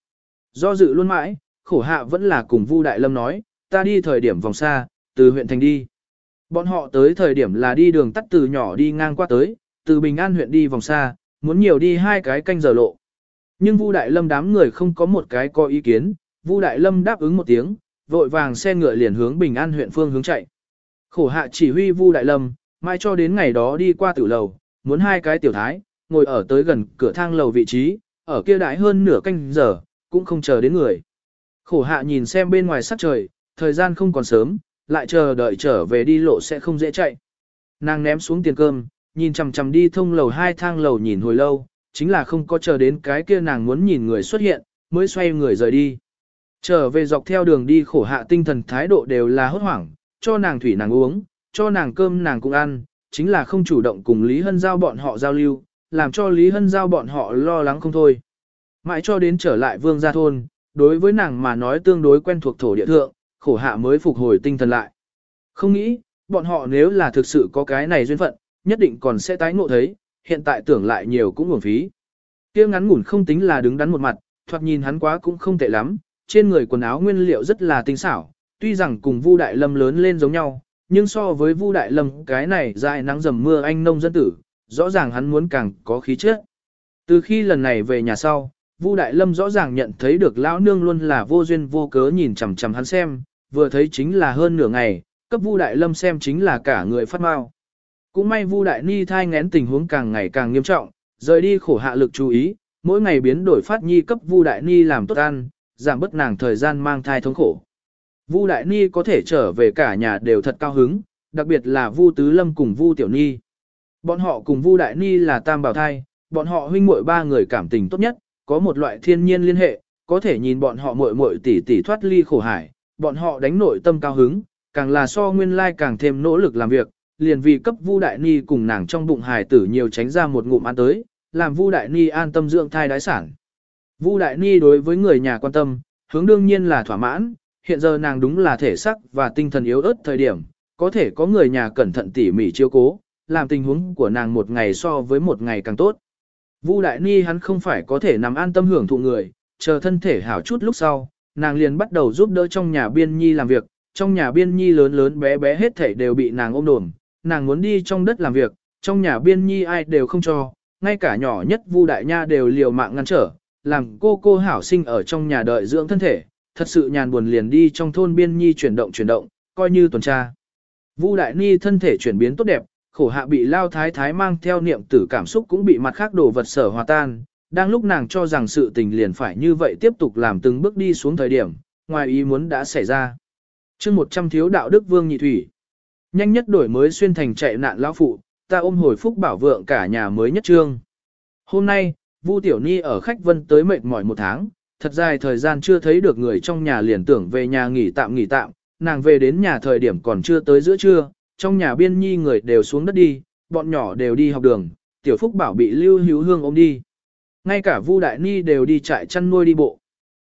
Do dự luôn mãi, khổ hạ vẫn là cùng Vu Đại Lâm nói, ta đi thời điểm vòng xa, từ huyện thành đi. Bọn họ tới thời điểm là đi đường tắt từ nhỏ đi ngang qua tới, từ Bình An huyện đi vòng xa, muốn nhiều đi hai cái canh giờ lộ. Nhưng Vu Đại Lâm đám người không có một cái có ý kiến, Vu Đại Lâm đáp ứng một tiếng, vội vàng xe ngựa liền hướng Bình An huyện phương hướng chạy. Khổ hạ chỉ huy Vu Đại Lâm, mai cho đến ngày đó đi qua tử lầu, muốn hai cái tiểu thái, ngồi ở tới gần cửa thang lầu vị trí, ở kia đại hơn nửa canh giờ, cũng không chờ đến người. Khổ hạ nhìn xem bên ngoài sắc trời, thời gian không còn sớm, lại chờ đợi trở về đi lộ sẽ không dễ chạy. Nàng ném xuống tiền cơm, nhìn chằm chằm đi thông lầu hai thang lầu nhìn hồi lâu, chính là không có chờ đến cái kia nàng muốn nhìn người xuất hiện, mới xoay người rời đi. Trở về dọc theo đường đi khổ hạ tinh thần thái độ đều là hốt hoảng, cho nàng thủy nàng uống, cho nàng cơm nàng cũng ăn, chính là không chủ động cùng Lý Hân Giao bọn họ giao lưu, làm cho Lý Hân Giao bọn họ lo lắng không thôi. Mãi cho đến trở lại vương gia thôn, đối với nàng mà nói tương đối quen thuộc thổ địa thượng, khổ hạ mới phục hồi tinh thần lại. Không nghĩ, bọn họ nếu là thực sự có cái này duyên phận, nhất định còn sẽ tái ngộ thấy, hiện tại tưởng lại nhiều cũng uổng phí. Kia ngắn ngủn không tính là đứng đắn một mặt, thoạt nhìn hắn quá cũng không tệ lắm, trên người quần áo nguyên liệu rất là tinh xảo, tuy rằng cùng Vu Đại Lâm lớn lên giống nhau, nhưng so với Vu Đại Lâm cái này dài nắng dầm mưa anh nông dân tử, rõ ràng hắn muốn càng có khí chất. Từ khi lần này về nhà sau, Vu Đại Lâm rõ ràng nhận thấy được lão nương luôn là vô duyên vô cớ nhìn chằm chằm hắn xem, vừa thấy chính là hơn nửa ngày, cấp Vu Đại Lâm xem chính là cả người phát mau. Cũng may Vu Đại Ni thai ngén tình huống càng ngày càng nghiêm trọng, rời đi khổ hạ lực chú ý, mỗi ngày biến đổi phát nhi cấp Vu Đại Ni làm tốt ăn, giảm bớt nàng thời gian mang thai thống khổ. Vu Đại Ni có thể trở về cả nhà đều thật cao hứng, đặc biệt là Vu Tứ Lâm cùng Vu Tiểu Ni. Bọn họ cùng Vu Đại Ni là tam bảo thai, bọn họ huynh muội ba người cảm tình tốt nhất, có một loại thiên nhiên liên hệ, có thể nhìn bọn họ muội muội tỷ tỷ thoát ly khổ hải, bọn họ đánh nội tâm cao hứng, càng là so nguyên lai càng thêm nỗ lực làm việc, liền vì cấp Vu Đại Ni cùng nàng trong bụng hài tử nhiều tránh ra một ngụm ăn tới, làm Vu Đại Ni an tâm dưỡng thai đái sản. Vu Đại Ni đối với người nhà quan tâm, hướng đương nhiên là thỏa mãn, hiện giờ nàng đúng là thể sắc và tinh thần yếu ớt thời điểm, có thể có người nhà cẩn thận tỉ mỉ chiếu cố, làm tình huống của nàng một ngày so với một ngày càng tốt. Vu Đại Ni hắn không phải có thể nằm an tâm hưởng thụ người, chờ thân thể hảo chút lúc sau, nàng liền bắt đầu giúp đỡ trong nhà biên nhi làm việc, trong nhà biên nhi lớn lớn bé bé hết thảy đều bị nàng ôm đồm, nàng muốn đi trong đất làm việc, trong nhà biên nhi ai đều không cho, ngay cả nhỏ nhất Vu Đại Nha đều liều mạng ngăn trở, làm cô cô hảo sinh ở trong nhà đợi dưỡng thân thể, thật sự nhàn buồn liền đi trong thôn biên nhi chuyển động chuyển động, coi như tuần tra. Vu Đại Ni thân thể chuyển biến tốt đẹp, khổ hạ bị lao thái thái mang theo niệm tử cảm xúc cũng bị mặt khác đồ vật sở hòa tan, đang lúc nàng cho rằng sự tình liền phải như vậy tiếp tục làm từng bước đi xuống thời điểm, ngoài ý muốn đã xảy ra. chương 100 thiếu đạo đức vương nhị thủy. Nhanh nhất đổi mới xuyên thành chạy nạn lão phụ, ta ôm hồi phúc bảo vượng cả nhà mới nhất trương. Hôm nay, Vu Tiểu Ni ở khách vân tới mệt mỏi một tháng, thật dài thời gian chưa thấy được người trong nhà liền tưởng về nhà nghỉ tạm nghỉ tạm, nàng về đến nhà thời điểm còn chưa tới giữa trưa, trong nhà biên nhi người đều xuống đất đi, bọn nhỏ đều đi học đường, tiểu phúc bảo bị lưu hữu hương ôm đi. Ngay cả Vu Đại Ni đều đi trại chăn nuôi đi bộ.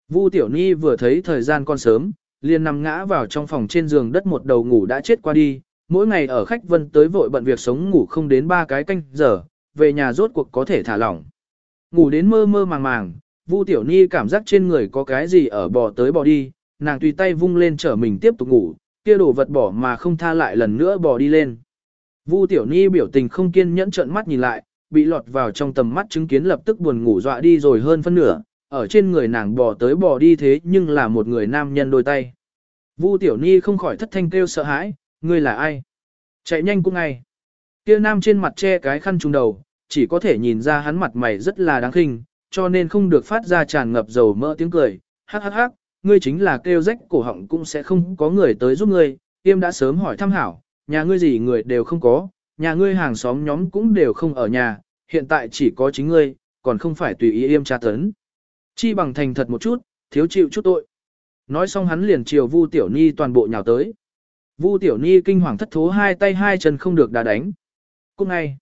Vu Tiểu Ni vừa thấy thời gian còn sớm, liền nằm ngã vào trong phòng trên giường đất một đầu ngủ đã chết qua đi, mỗi ngày ở khách vân tới vội bận việc sống ngủ không đến ba cái canh giờ, về nhà rốt cuộc có thể thả lỏng. Ngủ đến mơ mơ màng màng, Vu Tiểu Ni cảm giác trên người có cái gì ở bò tới bò đi, nàng tùy tay vung lên trở mình tiếp tục ngủ, kia đồ vật bỏ mà không tha lại lần nữa bò đi lên. Vu Tiểu Ni biểu tình không kiên nhẫn trợn mắt nhìn lại, bị lọt vào trong tầm mắt chứng kiến lập tức buồn ngủ dọa đi rồi hơn phân nửa, ở trên người nàng bò tới bò đi thế nhưng là một người nam nhân đôi tay. Vu Tiểu Ni không khỏi thất thanh kêu sợ hãi, ngươi là ai? Chạy nhanh cũng ngay. Kia nam trên mặt che cái khăn trùng đầu, chỉ có thể nhìn ra hắn mặt mày rất là đáng khinh, cho nên không được phát ra tràn ngập dầu mỡ tiếng cười. Hắc hắc hắc, ngươi chính là kêu rách cổ họng cũng sẽ không có người tới giúp ngươi, tiêm đã sớm hỏi thăm hảo, nhà ngươi gì người đều không có, nhà ngươi hàng xóm nhóm cũng đều không ở nhà, hiện tại chỉ có chính ngươi, còn không phải tùy ý yêm tra tấn. Chi bằng thành thật một chút, thiếu chịu chút tội. Nói xong hắn liền chiều Vu Tiểu Ni toàn bộ nhào tới. Vu Tiểu Ni kinh hoàng thất thố hai tay hai chân không được đá đánh. Cô ngay.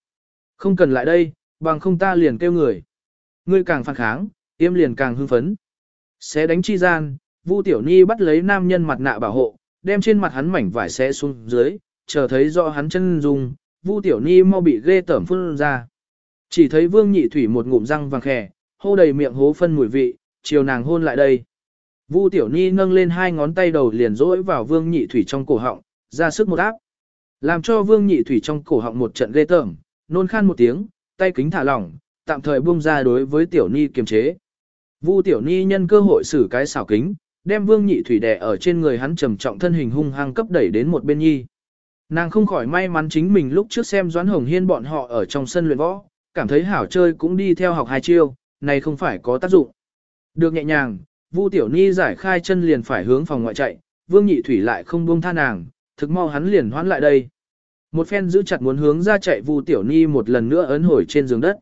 Không cần lại đây, bằng không ta liền kêu người. Ngươi càng phản kháng, yêm liền càng hưng phấn. Sẽ đánh chi gian, Vu Tiểu Ni bắt lấy nam nhân mặt nạ bảo hộ, đem trên mặt hắn mảnh vải xé xuống dưới, chờ thấy rõ hắn chân dung, Vu Tiểu Ni mau bị ghê tởm phun ra. Chỉ thấy Vương Nhị Thủy một ngụm răng vàng khè, hô đầy miệng hố phân mùi vị, chiều nàng hôn lại đây. Vu Tiểu Ni nâng lên hai ngón tay đầu liền rỗi vào Vương Nhị Thủy trong cổ họng, ra sức một áp. Làm cho Vương Nhị Thủy trong cổ họng một trận ghê tởm, nôn khan một tiếng, tay kính thả lỏng, tạm thời buông ra đối với Tiểu Ni kiềm chế. Vu Tiểu Ni nhân cơ hội xử cái xảo kính, đem Vương Nhị Thủy đè ở trên người hắn trầm trọng thân hình hung hăng cấp đẩy đến một bên nhi. Nàng không khỏi may mắn chính mình lúc trước xem Doãn Hồng Hiên bọn họ ở trong sân luyện võ, cảm thấy hảo chơi cũng đi theo học hai chiêu, này không phải có tác dụng. Được nhẹ nhàng, Vu Tiểu Ni giải khai chân liền phải hướng phòng ngoại chạy, Vương Nhị Thủy lại không buông tha nàng, thực mau hắn liền hoán lại đây. Một phen giữ chặt muốn hướng ra chạy Vu Tiểu Ni một lần nữa ấn hồi trên giường đất.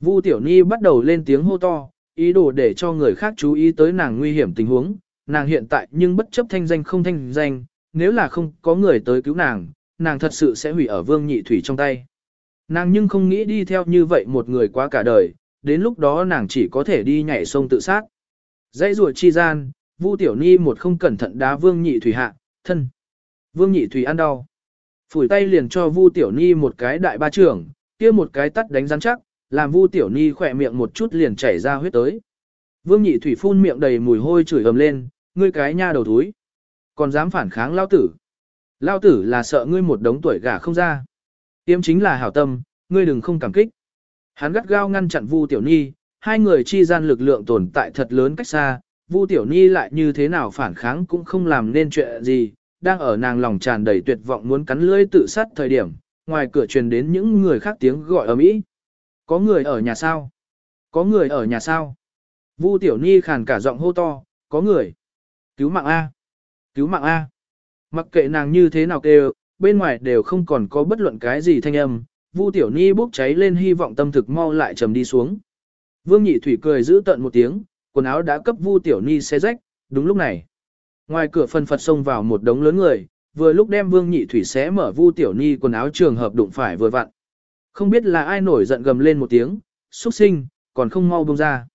Vu Tiểu Ni bắt đầu lên tiếng hô to, ý đồ để cho người khác chú ý tới nàng nguy hiểm tình huống, nàng hiện tại nhưng bất chấp thanh danh không thanh danh, nếu là không có người tới cứu nàng, nàng thật sự sẽ hủy ở Vương Nhị Thủy trong tay. Nàng nhưng không nghĩ đi theo như vậy một người quá cả đời, đến lúc đó nàng chỉ có thể đi nhảy sông tự sát. Dãy rùa chi gian, Vu Tiểu Ni một không cẩn thận đá Vương Nhị Thủy hạ, thân. Vương Nhị Thủy ăn đau. Phủi tay liền cho Vu Tiểu Ni một cái đại ba trưởng, kia một cái tắt đánh rắn chắc, làm Vu Tiểu Ni khỏe miệng một chút liền chảy ra huyết tới. Vương Nhị Thủy phun miệng đầy mùi hôi chửi ầm lên, ngươi cái nha đầu thúi. Còn dám phản kháng lao tử. Lao tử là sợ ngươi một đống tuổi gả không ra. Tiêm chính là hảo tâm, ngươi đừng không cảm kích. Hắn gắt gao ngăn chặn Vu Tiểu Ni, hai người chi gian lực lượng tồn tại thật lớn cách xa, Vu Tiểu Ni lại như thế nào phản kháng cũng không làm nên chuyện gì, đang ở nàng lòng tràn đầy tuyệt vọng muốn cắn lưỡi tự sát thời điểm, ngoài cửa truyền đến những người khác tiếng gọi ầm ĩ. Có người ở nhà sao? Có người ở nhà sao? Vu Tiểu Ni khàn cả giọng hô to, có người. Cứu mạng A. Cứu mạng A. Mặc kệ nàng như thế nào kêu, bên ngoài đều không còn có bất luận cái gì thanh âm, Vu Tiểu Ni bốc cháy lên hy vọng tâm thực mau lại trầm đi xuống. Vương Nhị Thủy cười giữ tận một tiếng, quần áo đã cấp Vu Tiểu Ni xé rách, đúng lúc này. Ngoài cửa phân phật xông vào một đống lớn người, vừa lúc đem Vương Nhị Thủy xé mở Vu Tiểu Ni quần áo trường hợp đụng phải vừa vặn. Không biết là ai nổi giận gầm lên một tiếng, xuất sinh, còn không mau buông ra.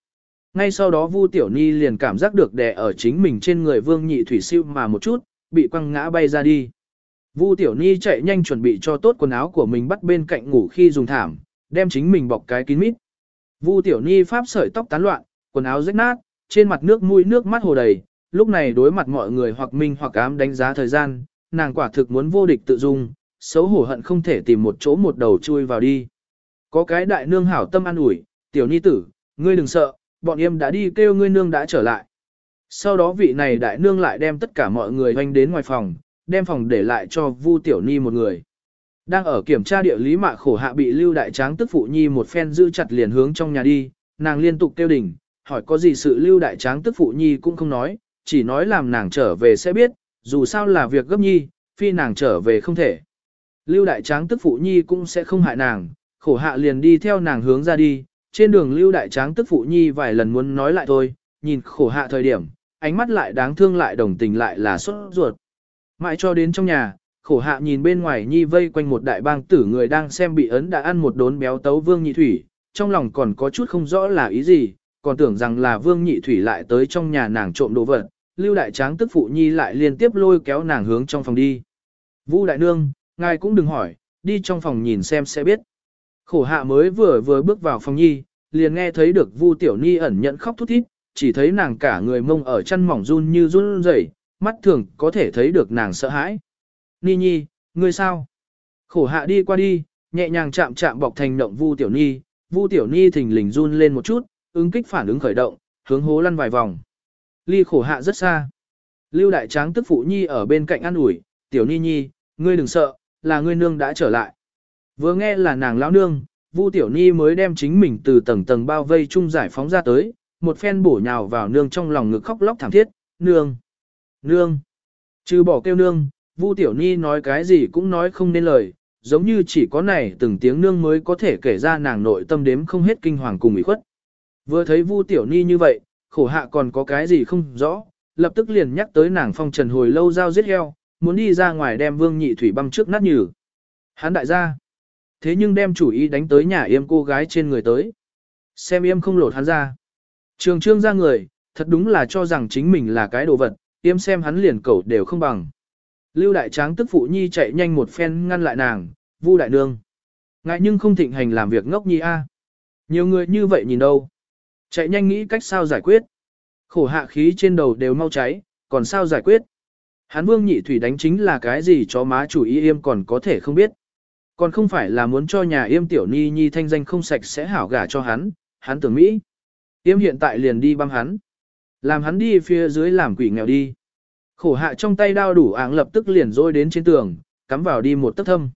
Ngay sau đó Vu Tiểu Ni liền cảm giác được đè ở chính mình trên người Vương Nhị Thủy siêu mà một chút, bị quăng ngã bay ra đi. Vu Tiểu Ni chạy nhanh chuẩn bị cho tốt quần áo của mình bắt bên cạnh ngủ khi dùng thảm, đem chính mình bọc cái kín mít. Vu Tiểu Ni pháp sợi tóc tán loạn, quần áo rách nát, trên mặt nước mũi nước mắt hồ đầy, lúc này đối mặt mọi người hoặc minh hoặc ám đánh giá thời gian, nàng quả thực muốn vô địch tự dung, xấu hổ hận không thể tìm một chỗ một đầu chui vào đi. Có cái đại nương hảo tâm an ủi, tiểu ni tử, ngươi đừng sợ, bọn em đã đi kêu ngươi nương đã trở lại. Sau đó vị này đại nương lại đem tất cả mọi người hoanh đến ngoài phòng, đem phòng để lại cho Vu Tiểu Ni một người. Đang ở kiểm tra địa lý mạ khổ hạ bị Lưu Đại Tráng tức phụ nhi một phen giữ chặt liền hướng trong nhà đi, nàng liên tục kêu đỉnh, hỏi có gì sự Lưu Đại Tráng tức phụ nhi cũng không nói, chỉ nói làm nàng trở về sẽ biết, dù sao là việc gấp nhi, phi nàng trở về không thể. Lưu Đại Tráng tức phụ nhi cũng sẽ không hại nàng, khổ hạ liền đi theo nàng hướng ra đi, trên đường Lưu Đại Tráng tức phụ nhi vài lần muốn nói lại thôi, nhìn khổ hạ thời điểm, ánh mắt lại đáng thương lại đồng tình lại là sốt ruột. Mãi cho đến trong nhà, khổ hạ nhìn bên ngoài nhi vây quanh một đại bang tử người đang xem bị ấn đã ăn một đốn béo tấu vương nhị thủy, trong lòng còn có chút không rõ là ý gì, còn tưởng rằng là vương nhị thủy lại tới trong nhà nàng trộm đồ vật, lưu đại tráng tức phụ nhi lại liên tiếp lôi kéo nàng hướng trong phòng đi. Vu đại nương, ngài cũng đừng hỏi, đi trong phòng nhìn xem sẽ biết. Khổ hạ mới vừa vừa bước vào phòng nhi, liền nghe thấy được Vu tiểu ni ẩn nhận khóc thút thít, chỉ thấy nàng cả người mông ở chân mỏng run như run rẩy, mắt thường có thể thấy được nàng sợ hãi. Ni nhi, ngươi sao? Khổ hạ đi qua đi, nhẹ nhàng chạm chạm bọc thành động Vu tiểu ni, Vu tiểu ni thình lình run lên một chút, ứng kích phản ứng khởi động, hướng hố lăn vài vòng. Ly khổ hạ rất xa. Lưu đại tráng tức phụ nhi ở bên cạnh ăn ủi, tiểu ni nhi, ngươi đừng sợ, là ngươi nương đã trở lại. Vừa nghe là nàng lão nương, Vu tiểu ni mới đem chính mình từ tầng tầng bao vây chung giải phóng ra tới, một phen bổ nhào vào nương trong lòng ngực khóc lóc thảm thiết, nương, nương. Trừ bỏ kêu nương, Vu tiểu ni nói cái gì cũng nói không nên lời, giống như chỉ có này từng tiếng nương mới có thể kể ra nàng nội tâm đếm không hết kinh hoàng cùng ủy khuất. Vừa thấy Vu Tiểu Ni như vậy, khổ hạ còn có cái gì không rõ, lập tức liền nhắc tới nàng phong trần hồi lâu giao giết heo, muốn đi ra ngoài đem Vương Nhị Thủy băm trước nát nhừ. Hắn đại gia. Thế nhưng đem chủ ý đánh tới nhà yêm cô gái trên người tới. Xem yêm không lột hắn ra. Trường trương ra người, thật đúng là cho rằng chính mình là cái đồ vật, yêm xem hắn liền cẩu đều không bằng. Lưu đại tráng tức phụ nhi chạy nhanh một phen ngăn lại nàng, vu đại nương. Ngại nhưng không thịnh hành làm việc ngốc nhi a. Nhiều người như vậy nhìn đâu. Chạy nhanh nghĩ cách sao giải quyết. Khổ hạ khí trên đầu đều mau cháy, còn sao giải quyết. Hán vương nhị thủy đánh chính là cái gì cho má chủ y yêm còn có thể không biết. Còn không phải là muốn cho nhà yêm tiểu ni nhi thanh danh không sạch sẽ hảo gả cho hắn, hắn tưởng Mỹ. Yêm hiện tại liền đi băm hắn. Làm hắn đi phía dưới làm quỷ nghèo đi. Khổ hạ trong tay đao đủ áng lập tức liền rôi đến trên tường, cắm vào đi một tấc thâm.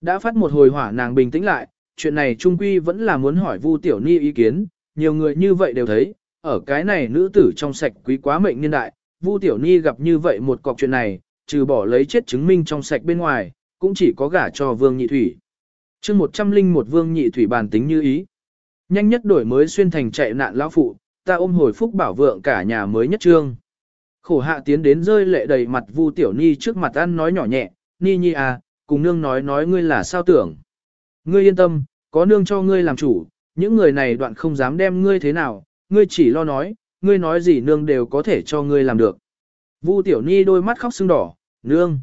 Đã phát một hồi hỏa nàng bình tĩnh lại, chuyện này trung quy vẫn là muốn hỏi Vu Tiểu Ni ý kiến, nhiều người như vậy đều thấy, ở cái này nữ tử trong sạch quý quá mệnh niên đại, Vu Tiểu Ni gặp như vậy một cọc chuyện này, trừ bỏ lấy chết chứng minh trong sạch bên ngoài, cũng chỉ có gả cho Vương Nhị Thủy. chương 101 Vương Nhị Thủy bàn tính như ý. Nhanh nhất đổi mới xuyên thành chạy nạn lão phụ, ta ôm hồi phúc bảo vượng cả nhà mới nhất trương. Khổ hạ tiến đến rơi lệ đầy mặt Vu Tiểu Ni trước mặt ăn nói nhỏ nhẹ, Ni Nhi à, cùng nương nói nói ngươi là sao tưởng. Ngươi yên tâm, có nương cho ngươi làm chủ, những người này đoạn không dám đem ngươi thế nào, ngươi chỉ lo nói, ngươi nói gì nương đều có thể cho ngươi làm được. Vu Tiểu Ni đôi mắt khóc sưng đỏ, nương,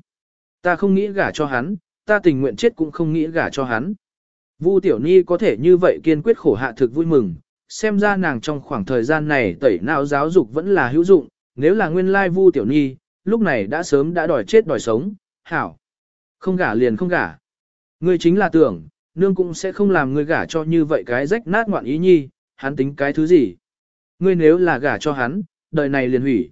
ta không nghĩ gả cho hắn, ta tình nguyện chết cũng không nghĩ gả cho hắn. Vu Tiểu Ni có thể như vậy kiên quyết khổ hạ thực vui mừng, xem ra nàng trong khoảng thời gian này tẩy não giáo dục vẫn là hữu dụng, nếu là nguyên lai Vu Tiểu Ni, lúc này đã sớm đã đòi chết đòi sống, hảo. Không gả liền không gả. Ngươi chính là tưởng, nương cũng sẽ không làm ngươi gả cho như vậy cái rách nát ngoạn ý nhi, hắn tính cái thứ gì. Ngươi nếu là gả cho hắn, đời này liền hủy.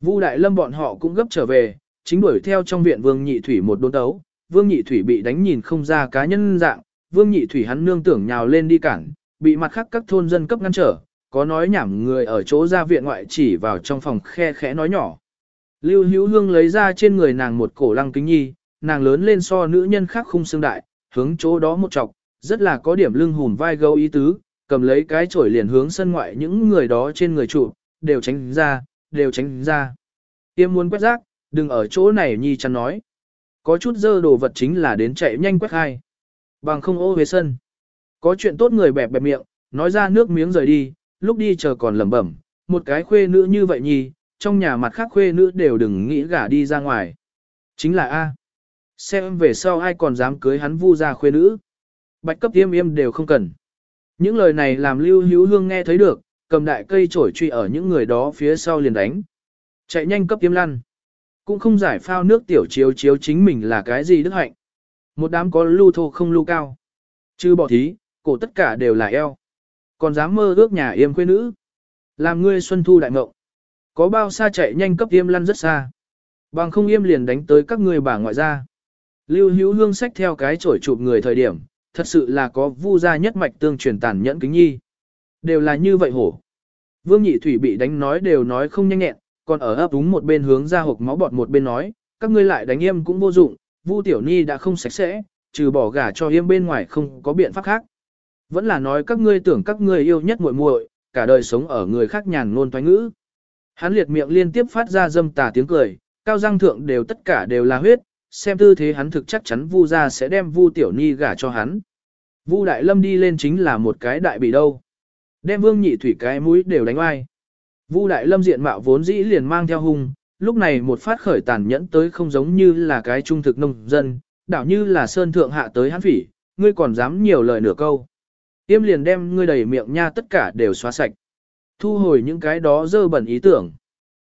Vu Đại Lâm bọn họ cũng gấp trở về, chính đuổi theo trong viện Vương Nhị Thủy một đốn đấu, Vương Nhị Thủy bị đánh nhìn không ra cá nhân dạng, Vương Nhị Thủy hắn nương tưởng nhào lên đi cản, bị mặt khác các thôn dân cấp ngăn trở, có nói nhảm người ở chỗ ra viện ngoại chỉ vào trong phòng khe khẽ nói nhỏ. Lưu Hữu Hương lấy ra trên người nàng một cổ lăng kính nhi, nàng lớn lên so nữ nhân khác khung xương đại, hướng chỗ đó một chọc, rất là có điểm lưng hùn vai gấu ý tứ, cầm lấy cái chổi liền hướng sân ngoại những người đó trên người trụ, đều tránh ra, đều tránh ra. Tiêm muốn quét rác, đừng ở chỗ này nhi chăn nói. Có chút dơ đồ vật chính là đến chạy nhanh quét hai. Bằng không ô về sân. Có chuyện tốt người bẹp bẹp miệng, nói ra nước miếng rời đi, lúc đi chờ còn lẩm bẩm, một cái khuê nữ như vậy nhi, trong nhà mặt khác khuê nữ đều đừng nghĩ gả đi ra ngoài. Chính là A. Xem về sau ai còn dám cưới hắn vu ra khuê nữ. Bạch cấp tiêm im đều không cần. Những lời này làm Lưu Hữu Hương nghe thấy được, cầm đại cây chổi truy ở những người đó phía sau liền đánh. Chạy nhanh cấp tiêm lăn. Cũng không giải phao nước tiểu chiếu chiếu chính mình là cái gì đức hạnh. Một đám có lưu thô không lưu cao. Chứ bỏ thí, cổ tất cả đều là eo. Còn dám mơ ước nhà yêm khuê nữ. Làm ngươi xuân thu đại ngộng. Có bao xa chạy nhanh cấp yêm lăn rất xa. Bằng không yêm liền đánh tới các ngươi bà ngoại ra Lưu hữu hương sách theo cái chổi chụp người thời điểm, thật sự là có vu gia nhất mạch tương truyền tàn nhẫn kính nhi. Đều là như vậy hổ. Vương nhị thủy bị đánh nói đều nói không nhanh nhẹn, còn ở ấp úng một bên hướng ra hộp máu bọt một bên nói, các ngươi lại đánh yêm cũng vô dụng, vu tiểu nhi đã không sạch sẽ, trừ bỏ gả cho yêm bên ngoài không có biện pháp khác. Vẫn là nói các ngươi tưởng các ngươi yêu nhất muội muội, cả đời sống ở người khác nhàn ngôn toái ngữ. Hắn liệt miệng liên tiếp phát ra dâm tà tiếng cười, cao răng thượng đều tất cả đều là huyết, xem tư thế hắn thực chắc chắn Vu gia sẽ đem Vu Tiểu Ni gả cho hắn. Vu Đại Lâm đi lên chính là một cái đại bị đâu. Đem Vương Nhị Thủy cái mũi đều đánh oai. Vu Đại Lâm diện mạo vốn dĩ liền mang theo hung, lúc này một phát khởi tàn nhẫn tới không giống như là cái trung thực nông dân, đảo như là sơn thượng hạ tới hắn phỉ, ngươi còn dám nhiều lời nửa câu. Tiêm liền đem ngươi đầy miệng nha tất cả đều xóa sạch. Thu hồi những cái đó dơ bẩn ý tưởng.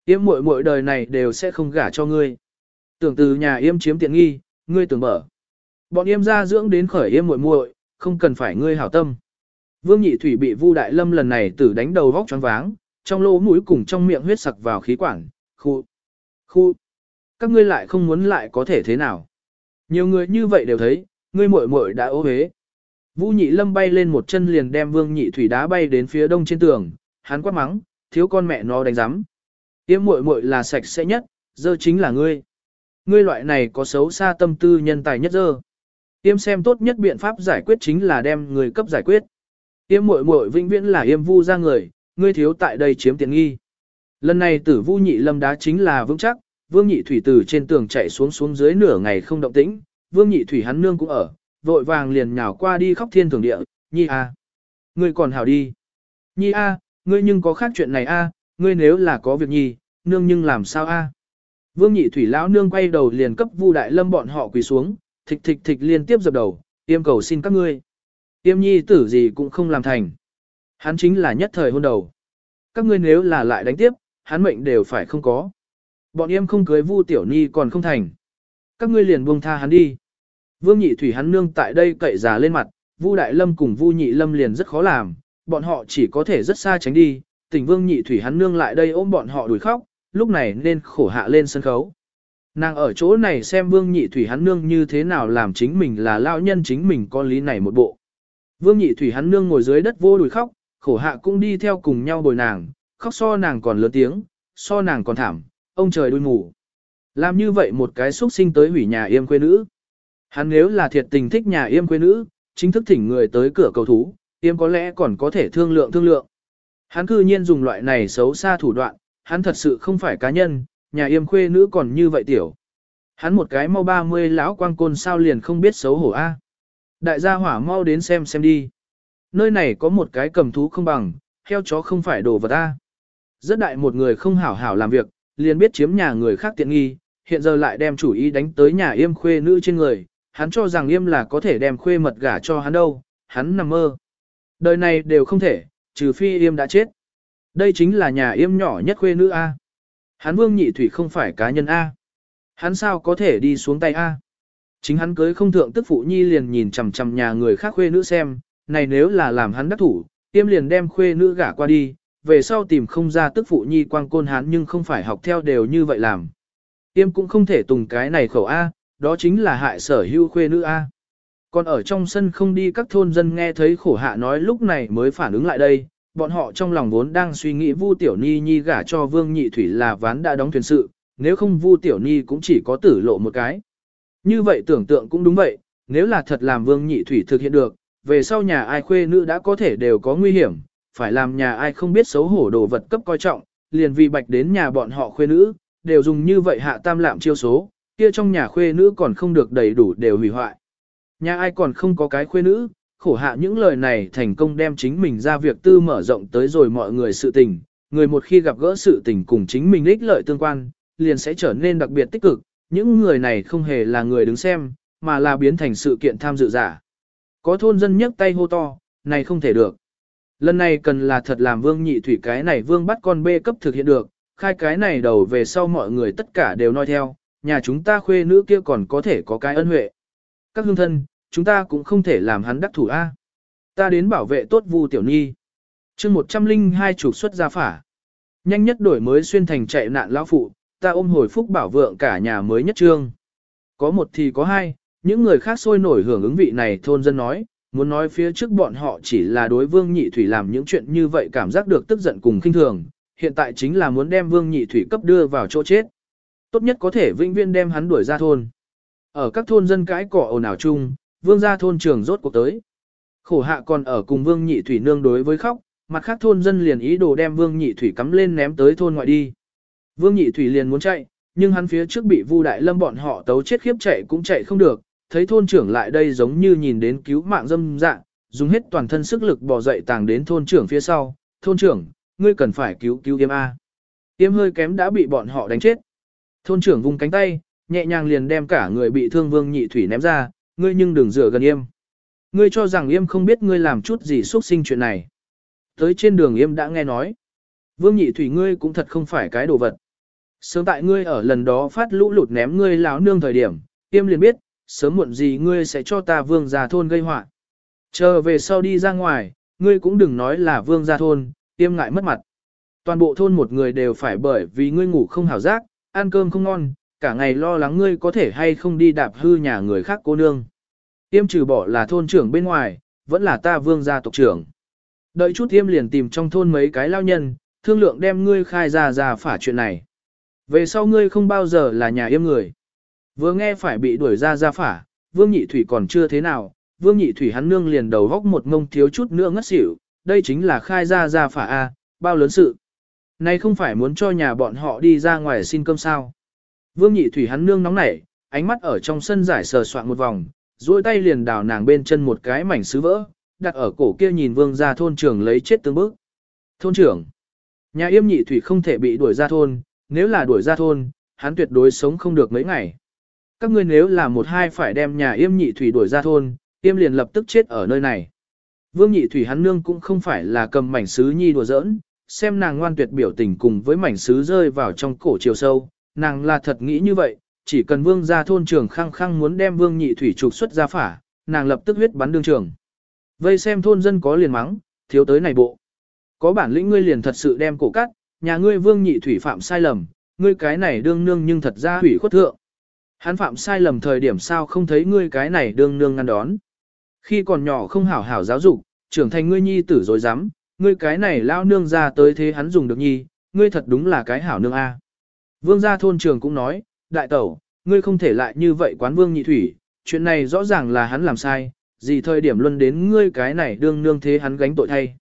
Tiêm muội muội đời này đều sẽ không gả cho ngươi. Tưởng từ nhà yêm chiếm tiện nghi, ngươi tưởng mở. Bọn yêm ra dưỡng đến khởi yêm muội muội, không cần phải ngươi hảo tâm. Vương Nhị Thủy bị Vu Đại Lâm lần này tử đánh đầu vóc choáng váng, trong lỗ mũi cùng trong miệng huyết sặc vào khí quản, khu, khu. Các ngươi lại không muốn lại có thể thế nào. Nhiều người như vậy đều thấy, ngươi muội muội đã ố hế. Vũ Nhị Lâm bay lên một chân liền đem Vương Nhị Thủy đá bay đến phía đông trên tường, hắn quát mắng, thiếu con mẹ nó đánh rắm. Tiêm muội muội là sạch sẽ nhất, giờ chính là ngươi. Ngươi loại này có xấu xa tâm tư nhân tài nhất dơ. Yêm xem tốt nhất biện pháp giải quyết chính là đem người cấp giải quyết. Yêm muội muội vĩnh viễn là yêm vu ra người, ngươi thiếu tại đây chiếm tiện nghi. Lần này tử vu nhị lâm đá chính là vững chắc, vương nhị thủy từ trên tường chạy xuống xuống dưới nửa ngày không động tĩnh, vương nhị thủy hắn nương cũng ở, vội vàng liền nhào qua đi khóc thiên thường địa, nhi a, ngươi còn hảo đi. Nhi a, ngươi nhưng có khác chuyện này a, ngươi nếu là có việc nhi, nương nhưng làm sao a? Vương nhị thủy lão nương quay đầu liền cấp Vu đại lâm bọn họ quỳ xuống, thịch thịch thịch liên tiếp dập đầu, tiêm cầu xin các ngươi. Tiêm nhi tử gì cũng không làm thành. Hắn chính là nhất thời hôn đầu. Các ngươi nếu là lại đánh tiếp, hắn mệnh đều phải không có. Bọn em không cưới Vu tiểu nhi còn không thành. Các ngươi liền buông tha hắn đi. Vương nhị thủy hắn nương tại đây cậy già lên mặt, Vu đại lâm cùng Vu nhị lâm liền rất khó làm, bọn họ chỉ có thể rất xa tránh đi. Tỉnh Vương nhị thủy hắn nương lại đây ôm bọn họ đuổi khóc, lúc này nên khổ hạ lên sân khấu. Nàng ở chỗ này xem Vương Nhị Thủy hắn nương như thế nào làm chính mình là lão nhân chính mình con lý này một bộ. Vương Nhị Thủy hắn nương ngồi dưới đất vô đùi khóc, khổ hạ cũng đi theo cùng nhau bồi nàng, khóc so nàng còn lớn tiếng, so nàng còn thảm, ông trời đuôi ngủ. Làm như vậy một cái xuất sinh tới hủy nhà yêm quê nữ. Hắn nếu là thiệt tình thích nhà yêm quê nữ, chính thức thỉnh người tới cửa cầu thú, yêm có lẽ còn có thể thương lượng thương lượng. Hắn cư nhiên dùng loại này xấu xa thủ đoạn, hắn thật sự không phải cá nhân, nhà yêm khuê nữ còn như vậy tiểu. Hắn một cái mau 30 lão quang côn sao liền không biết xấu hổ a. Đại gia hỏa mau đến xem xem đi. Nơi này có một cái cầm thú không bằng, heo chó không phải đồ vật a. Rất đại một người không hảo hảo làm việc, liền biết chiếm nhà người khác tiện nghi, hiện giờ lại đem chủ ý đánh tới nhà yêm khuê nữ trên người, hắn cho rằng yêm là có thể đem khuê mật gả cho hắn đâu, hắn nằm mơ. Đời này đều không thể, trừ phi yêm đã chết. Đây chính là nhà yêm nhỏ nhất khuê nữ A. Hắn vương nhị thủy không phải cá nhân A. Hắn sao có thể đi xuống tay A. Chính hắn cưới không thượng tức phụ nhi liền nhìn chằm chằm nhà người khác khuê nữ xem, này nếu là làm hắn đắc thủ, yêm liền đem khuê nữ gả qua đi, về sau tìm không ra tức phụ nhi quang côn hắn nhưng không phải học theo đều như vậy làm. Yêm cũng không thể tùng cái này khẩu A, đó chính là hại sở hữu khuê nữ A. Còn ở trong sân không đi các thôn dân nghe thấy khổ hạ nói lúc này mới phản ứng lại đây, bọn họ trong lòng vốn đang suy nghĩ Vu Tiểu Ni nhi gả cho Vương Nhị Thủy là ván đã đóng thuyền sự, nếu không Vu Tiểu Ni cũng chỉ có tử lộ một cái. Như vậy tưởng tượng cũng đúng vậy, nếu là thật làm Vương Nhị Thủy thực hiện được, về sau nhà ai khuê nữ đã có thể đều có nguy hiểm, phải làm nhà ai không biết xấu hổ đồ vật cấp coi trọng, liền vì bạch đến nhà bọn họ khuê nữ, đều dùng như vậy hạ tam lạm chiêu số, kia trong nhà khuê nữ còn không được đầy đủ đều hủy hoại. Nhà ai còn không có cái khuê nữ, khổ hạ những lời này thành công đem chính mình ra việc tư mở rộng tới rồi mọi người sự tình, người một khi gặp gỡ sự tình cùng chính mình ích lợi tương quan, liền sẽ trở nên đặc biệt tích cực, những người này không hề là người đứng xem, mà là biến thành sự kiện tham dự giả. Có thôn dân nhấc tay hô to, này không thể được. Lần này cần là thật làm vương nhị thủy cái này vương bắt con bê cấp thực hiện được, khai cái này đầu về sau mọi người tất cả đều nói theo, nhà chúng ta khuê nữ kia còn có thể có cái ân huệ. Các hương thân, chúng ta cũng không thể làm hắn đắc thủ A. Ta đến bảo vệ tốt Vu Tiểu Nhi. chương 102 trục xuất ra phả. Nhanh nhất đổi mới xuyên thành chạy nạn lão phụ, ta ôm hồi phúc bảo vượng cả nhà mới nhất trương. Có một thì có hai, những người khác sôi nổi hưởng ứng vị này thôn dân nói, muốn nói phía trước bọn họ chỉ là đối vương nhị thủy làm những chuyện như vậy cảm giác được tức giận cùng kinh thường, hiện tại chính là muốn đem vương nhị thủy cấp đưa vào chỗ chết. Tốt nhất có thể vĩnh viên đem hắn đuổi ra thôn. Ở các thôn dân cãi cỏ ồn ào chung, vương gia thôn trường rốt cuộc tới. Khổ hạ còn ở cùng vương nhị thủy nương đối với khóc, mặt khác thôn dân liền ý đồ đem Vương Nhị Thủy cắm lên ném tới thôn ngoại đi. Vương Nhị Thủy liền muốn chạy, nhưng hắn phía trước bị Vu Đại Lâm bọn họ tấu chết khiếp chạy cũng chạy không được, thấy thôn trưởng lại đây giống như nhìn đến cứu mạng dâm dạng, dùng hết toàn thân sức lực bò dậy tàng đến thôn trưởng phía sau, thôn trưởng, ngươi cần phải cứu cứu yêm A. Yêm hơi kém đã bị bọn họ đánh chết. Thôn trưởng vung cánh tay, nhẹ nhàng liền đem cả người bị thương vương nhị thủy ném ra, ngươi nhưng đừng rửa gần yêm. Ngươi cho rằng yêm không biết ngươi làm chút gì xuất sinh chuyện này. Tới trên đường yêm đã nghe nói. Vương nhị thủy ngươi cũng thật không phải cái đồ vật. Sớm tại ngươi ở lần đó phát lũ lụt ném ngươi láo nương thời điểm, yêm liền biết, sớm muộn gì ngươi sẽ cho ta vương gia thôn gây họa. Chờ về sau đi ra ngoài, ngươi cũng đừng nói là vương gia thôn, tiêm ngại mất mặt. Toàn bộ thôn một người đều phải bởi vì ngươi ngủ không hảo giác, ăn cơm không ngon, cả ngày lo lắng ngươi có thể hay không đi đạp hư nhà người khác cô nương. Tiêm trừ bỏ là thôn trưởng bên ngoài, vẫn là ta vương gia tộc trưởng. Đợi chút tiêm liền tìm trong thôn mấy cái lao nhân, thương lượng đem ngươi khai ra ra phả chuyện này. Về sau ngươi không bao giờ là nhà yêm người. Vừa nghe phải bị đuổi ra ra phả, vương nhị thủy còn chưa thế nào, vương nhị thủy hắn nương liền đầu góc một ngông thiếu chút nữa ngất xỉu, đây chính là khai ra ra phả A, bao lớn sự. Này không phải muốn cho nhà bọn họ đi ra ngoài xin cơm sao. Vương nhị thủy hắn nương nóng nảy, ánh mắt ở trong sân giải sờ soạn một vòng, duỗi tay liền đào nàng bên chân một cái mảnh sứ vỡ, đặt ở cổ kia nhìn vương ra thôn trưởng lấy chết tương bức. Thôn trưởng, nhà yêm nhị thủy không thể bị đuổi ra thôn, nếu là đuổi ra thôn, hắn tuyệt đối sống không được mấy ngày. Các ngươi nếu là một hai phải đem nhà yêm nhị thủy đuổi ra thôn, yêm liền lập tức chết ở nơi này. Vương nhị thủy hắn nương cũng không phải là cầm mảnh sứ nhi đùa giỡn, xem nàng ngoan tuyệt biểu tình cùng với mảnh sứ rơi vào trong cổ chiều sâu, nàng là thật nghĩ như vậy, chỉ cần vương gia thôn trường khăng khăng muốn đem vương nhị thủy trục xuất ra phả, nàng lập tức huyết bắn đương trường. Vây xem thôn dân có liền mắng, thiếu tới này bộ. Có bản lĩnh ngươi liền thật sự đem cổ cắt, nhà ngươi vương nhị thủy phạm sai lầm, ngươi cái này đương nương nhưng thật ra hủy khuất thượng. Hắn phạm sai lầm thời điểm sao không thấy ngươi cái này đương nương ngăn đón. Khi còn nhỏ không hảo hảo giáo dục, trưởng thành ngươi nhi tử rồi dám, ngươi cái này lao nương ra tới thế hắn dùng được nhi, ngươi thật đúng là cái hảo nương A. Vương gia thôn trường cũng nói, đại tẩu, ngươi không thể lại như vậy quán vương nhị thủy, chuyện này rõ ràng là hắn làm sai, gì thời điểm luân đến ngươi cái này đương nương thế hắn gánh tội thay.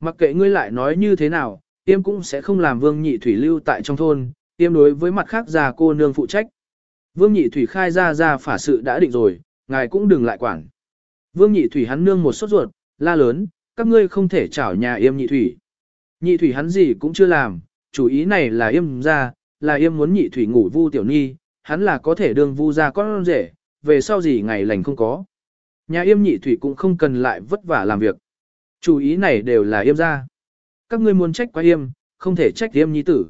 Mặc kệ ngươi lại nói như thế nào, tiêm cũng sẽ không làm vương nhị thủy lưu tại trong thôn, tiêm đối với mặt khác già cô nương phụ trách. Vương nhị thủy khai ra ra phả sự đã định rồi, ngài cũng đừng lại quản. Vương nhị thủy hắn nương một sốt ruột, la lớn, các ngươi không thể chảo nhà yêm nhị thủy. Nhị thủy hắn gì cũng chưa làm, chủ ý này là yêm ra, là yêm muốn nhị thủy ngủ vu tiểu nhi, hắn là có thể đương vu ra con rể, về sau gì ngày lành không có. Nhà yêm nhị thủy cũng không cần lại vất vả làm việc. Chủ ý này đều là yêm ra. Các ngươi muốn trách quá yêm, không thể trách yêm nhi tử.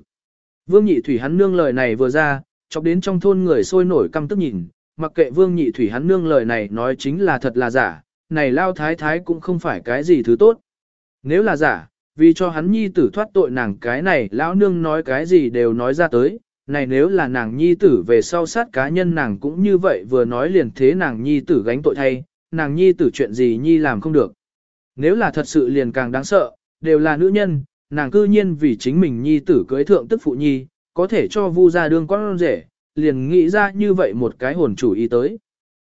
Vương nhị thủy hắn nương lời này vừa ra, chọc đến trong thôn người sôi nổi căm tức nhìn, mặc kệ vương nhị thủy hắn nương lời này nói chính là thật là giả, này lao thái thái cũng không phải cái gì thứ tốt. Nếu là giả, vì cho hắn nhi tử thoát tội nàng cái này lão nương nói cái gì đều nói ra tới, này nếu là nàng nhi tử về sau sát cá nhân nàng cũng như vậy vừa nói liền thế nàng nhi tử gánh tội thay, nàng nhi tử chuyện gì nhi làm không được. Nếu là thật sự liền càng đáng sợ, đều là nữ nhân, nàng cư nhiên vì chính mình nhi tử cưới thượng tức phụ nhi, có thể cho vu ra đương con rể, liền nghĩ ra như vậy một cái hồn chủ ý tới.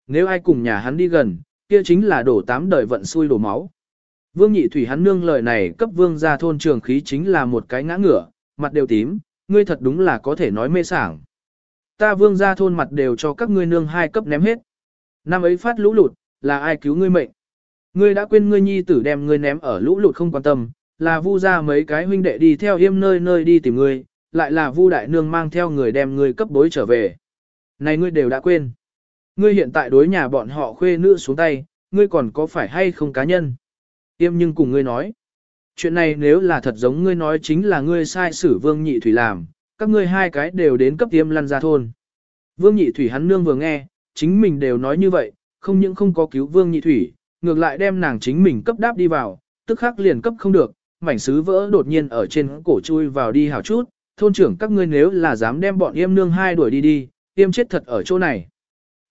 Nếu ai cùng nhà hắn đi gần, kia chính là đổ tám đời vận xui đổ máu. Vương nhị thủy hắn nương lời này cấp vương ra thôn trường khí chính là một cái ngã ngửa, mặt đều tím, ngươi thật đúng là có thể nói mê sảng. Ta vương ra thôn mặt đều cho các ngươi nương hai cấp ném hết. Năm ấy phát lũ lụt, là ai cứu ngươi mệnh? Ngươi đã quên ngươi nhi tử đem ngươi ném ở lũ lụt không quan tâm, là vu ra mấy cái huynh đệ đi theo yêm nơi nơi đi tìm ngươi, lại là Vu đại nương mang theo người đem ngươi cấp bối trở về. Này ngươi đều đã quên. Ngươi hiện tại đối nhà bọn họ khuê nữ xuống tay, ngươi còn có phải hay không cá nhân? Tiêm nhưng cùng ngươi nói. Chuyện này nếu là thật giống ngươi nói chính là ngươi sai sử vương nhị thủy làm, các ngươi hai cái đều đến cấp tiêm lăn ra thôn. Vương nhị thủy hắn nương vừa nghe, chính mình đều nói như vậy, không những không có cứu vương nhị thủy, ngược lại đem nàng chính mình cấp đáp đi vào, tức khắc liền cấp không được, mảnh sứ vỡ đột nhiên ở trên cổ chui vào đi hảo chút, thôn trưởng các ngươi nếu là dám đem bọn yêm nương hai đuổi đi đi, yêm chết thật ở chỗ này.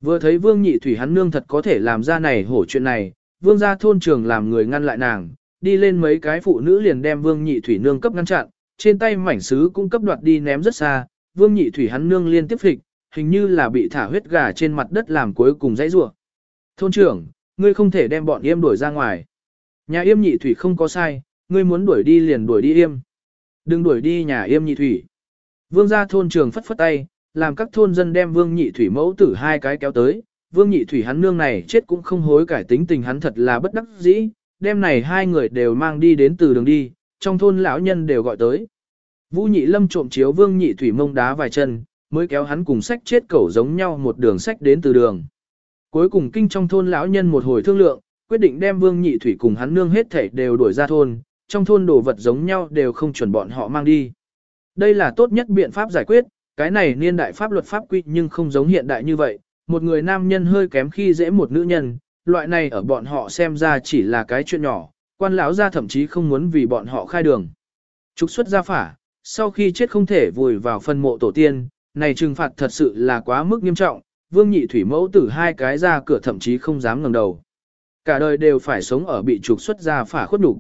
Vừa thấy vương nhị thủy hắn nương thật có thể làm ra này hổ chuyện này, vương gia thôn trưởng làm người ngăn lại nàng, đi lên mấy cái phụ nữ liền đem vương nhị thủy nương cấp ngăn chặn, trên tay mảnh sứ cũng cấp đoạt đi ném rất xa, vương nhị thủy hắn nương liên tiếp phịch, hình như là bị thả huyết gà trên mặt đất làm cuối cùng dãy rủa. Thôn trưởng, ngươi không thể đem bọn yêm đuổi ra ngoài. Nhà yêm nhị thủy không có sai, ngươi muốn đuổi đi liền đuổi đi yêm. Đừng đuổi đi nhà yêm nhị thủy. Vương gia thôn trưởng phất phất tay, làm các thôn dân đem vương nhị thủy mẫu tử hai cái kéo tới. Vương nhị thủy hắn nương này chết cũng không hối cải tính tình hắn thật là bất đắc dĩ, Đêm này hai người đều mang đi đến từ đường đi, trong thôn lão nhân đều gọi tới. Vũ nhị lâm trộm chiếu vương nhị thủy mông đá vài chân, mới kéo hắn cùng sách chết cẩu giống nhau một đường sách đến từ đường. Cuối cùng kinh trong thôn lão nhân một hồi thương lượng, quyết định đem vương nhị thủy cùng hắn nương hết thảy đều đuổi ra thôn, trong thôn đồ vật giống nhau đều không chuẩn bọn họ mang đi. Đây là tốt nhất biện pháp giải quyết, cái này niên đại pháp luật pháp quy nhưng không giống hiện đại như vậy, một người nam nhân hơi kém khi dễ một nữ nhân, loại này ở bọn họ xem ra chỉ là cái chuyện nhỏ, quan lão gia thậm chí không muốn vì bọn họ khai đường. Trục xuất gia phả, sau khi chết không thể vùi vào phân mộ tổ tiên, này trừng phạt thật sự là quá mức nghiêm trọng, vương nhị thủy mẫu tử hai cái ra cửa thậm chí không dám ngẩng đầu. Cả đời đều phải sống ở bị trục xuất gia phả khuất đủ.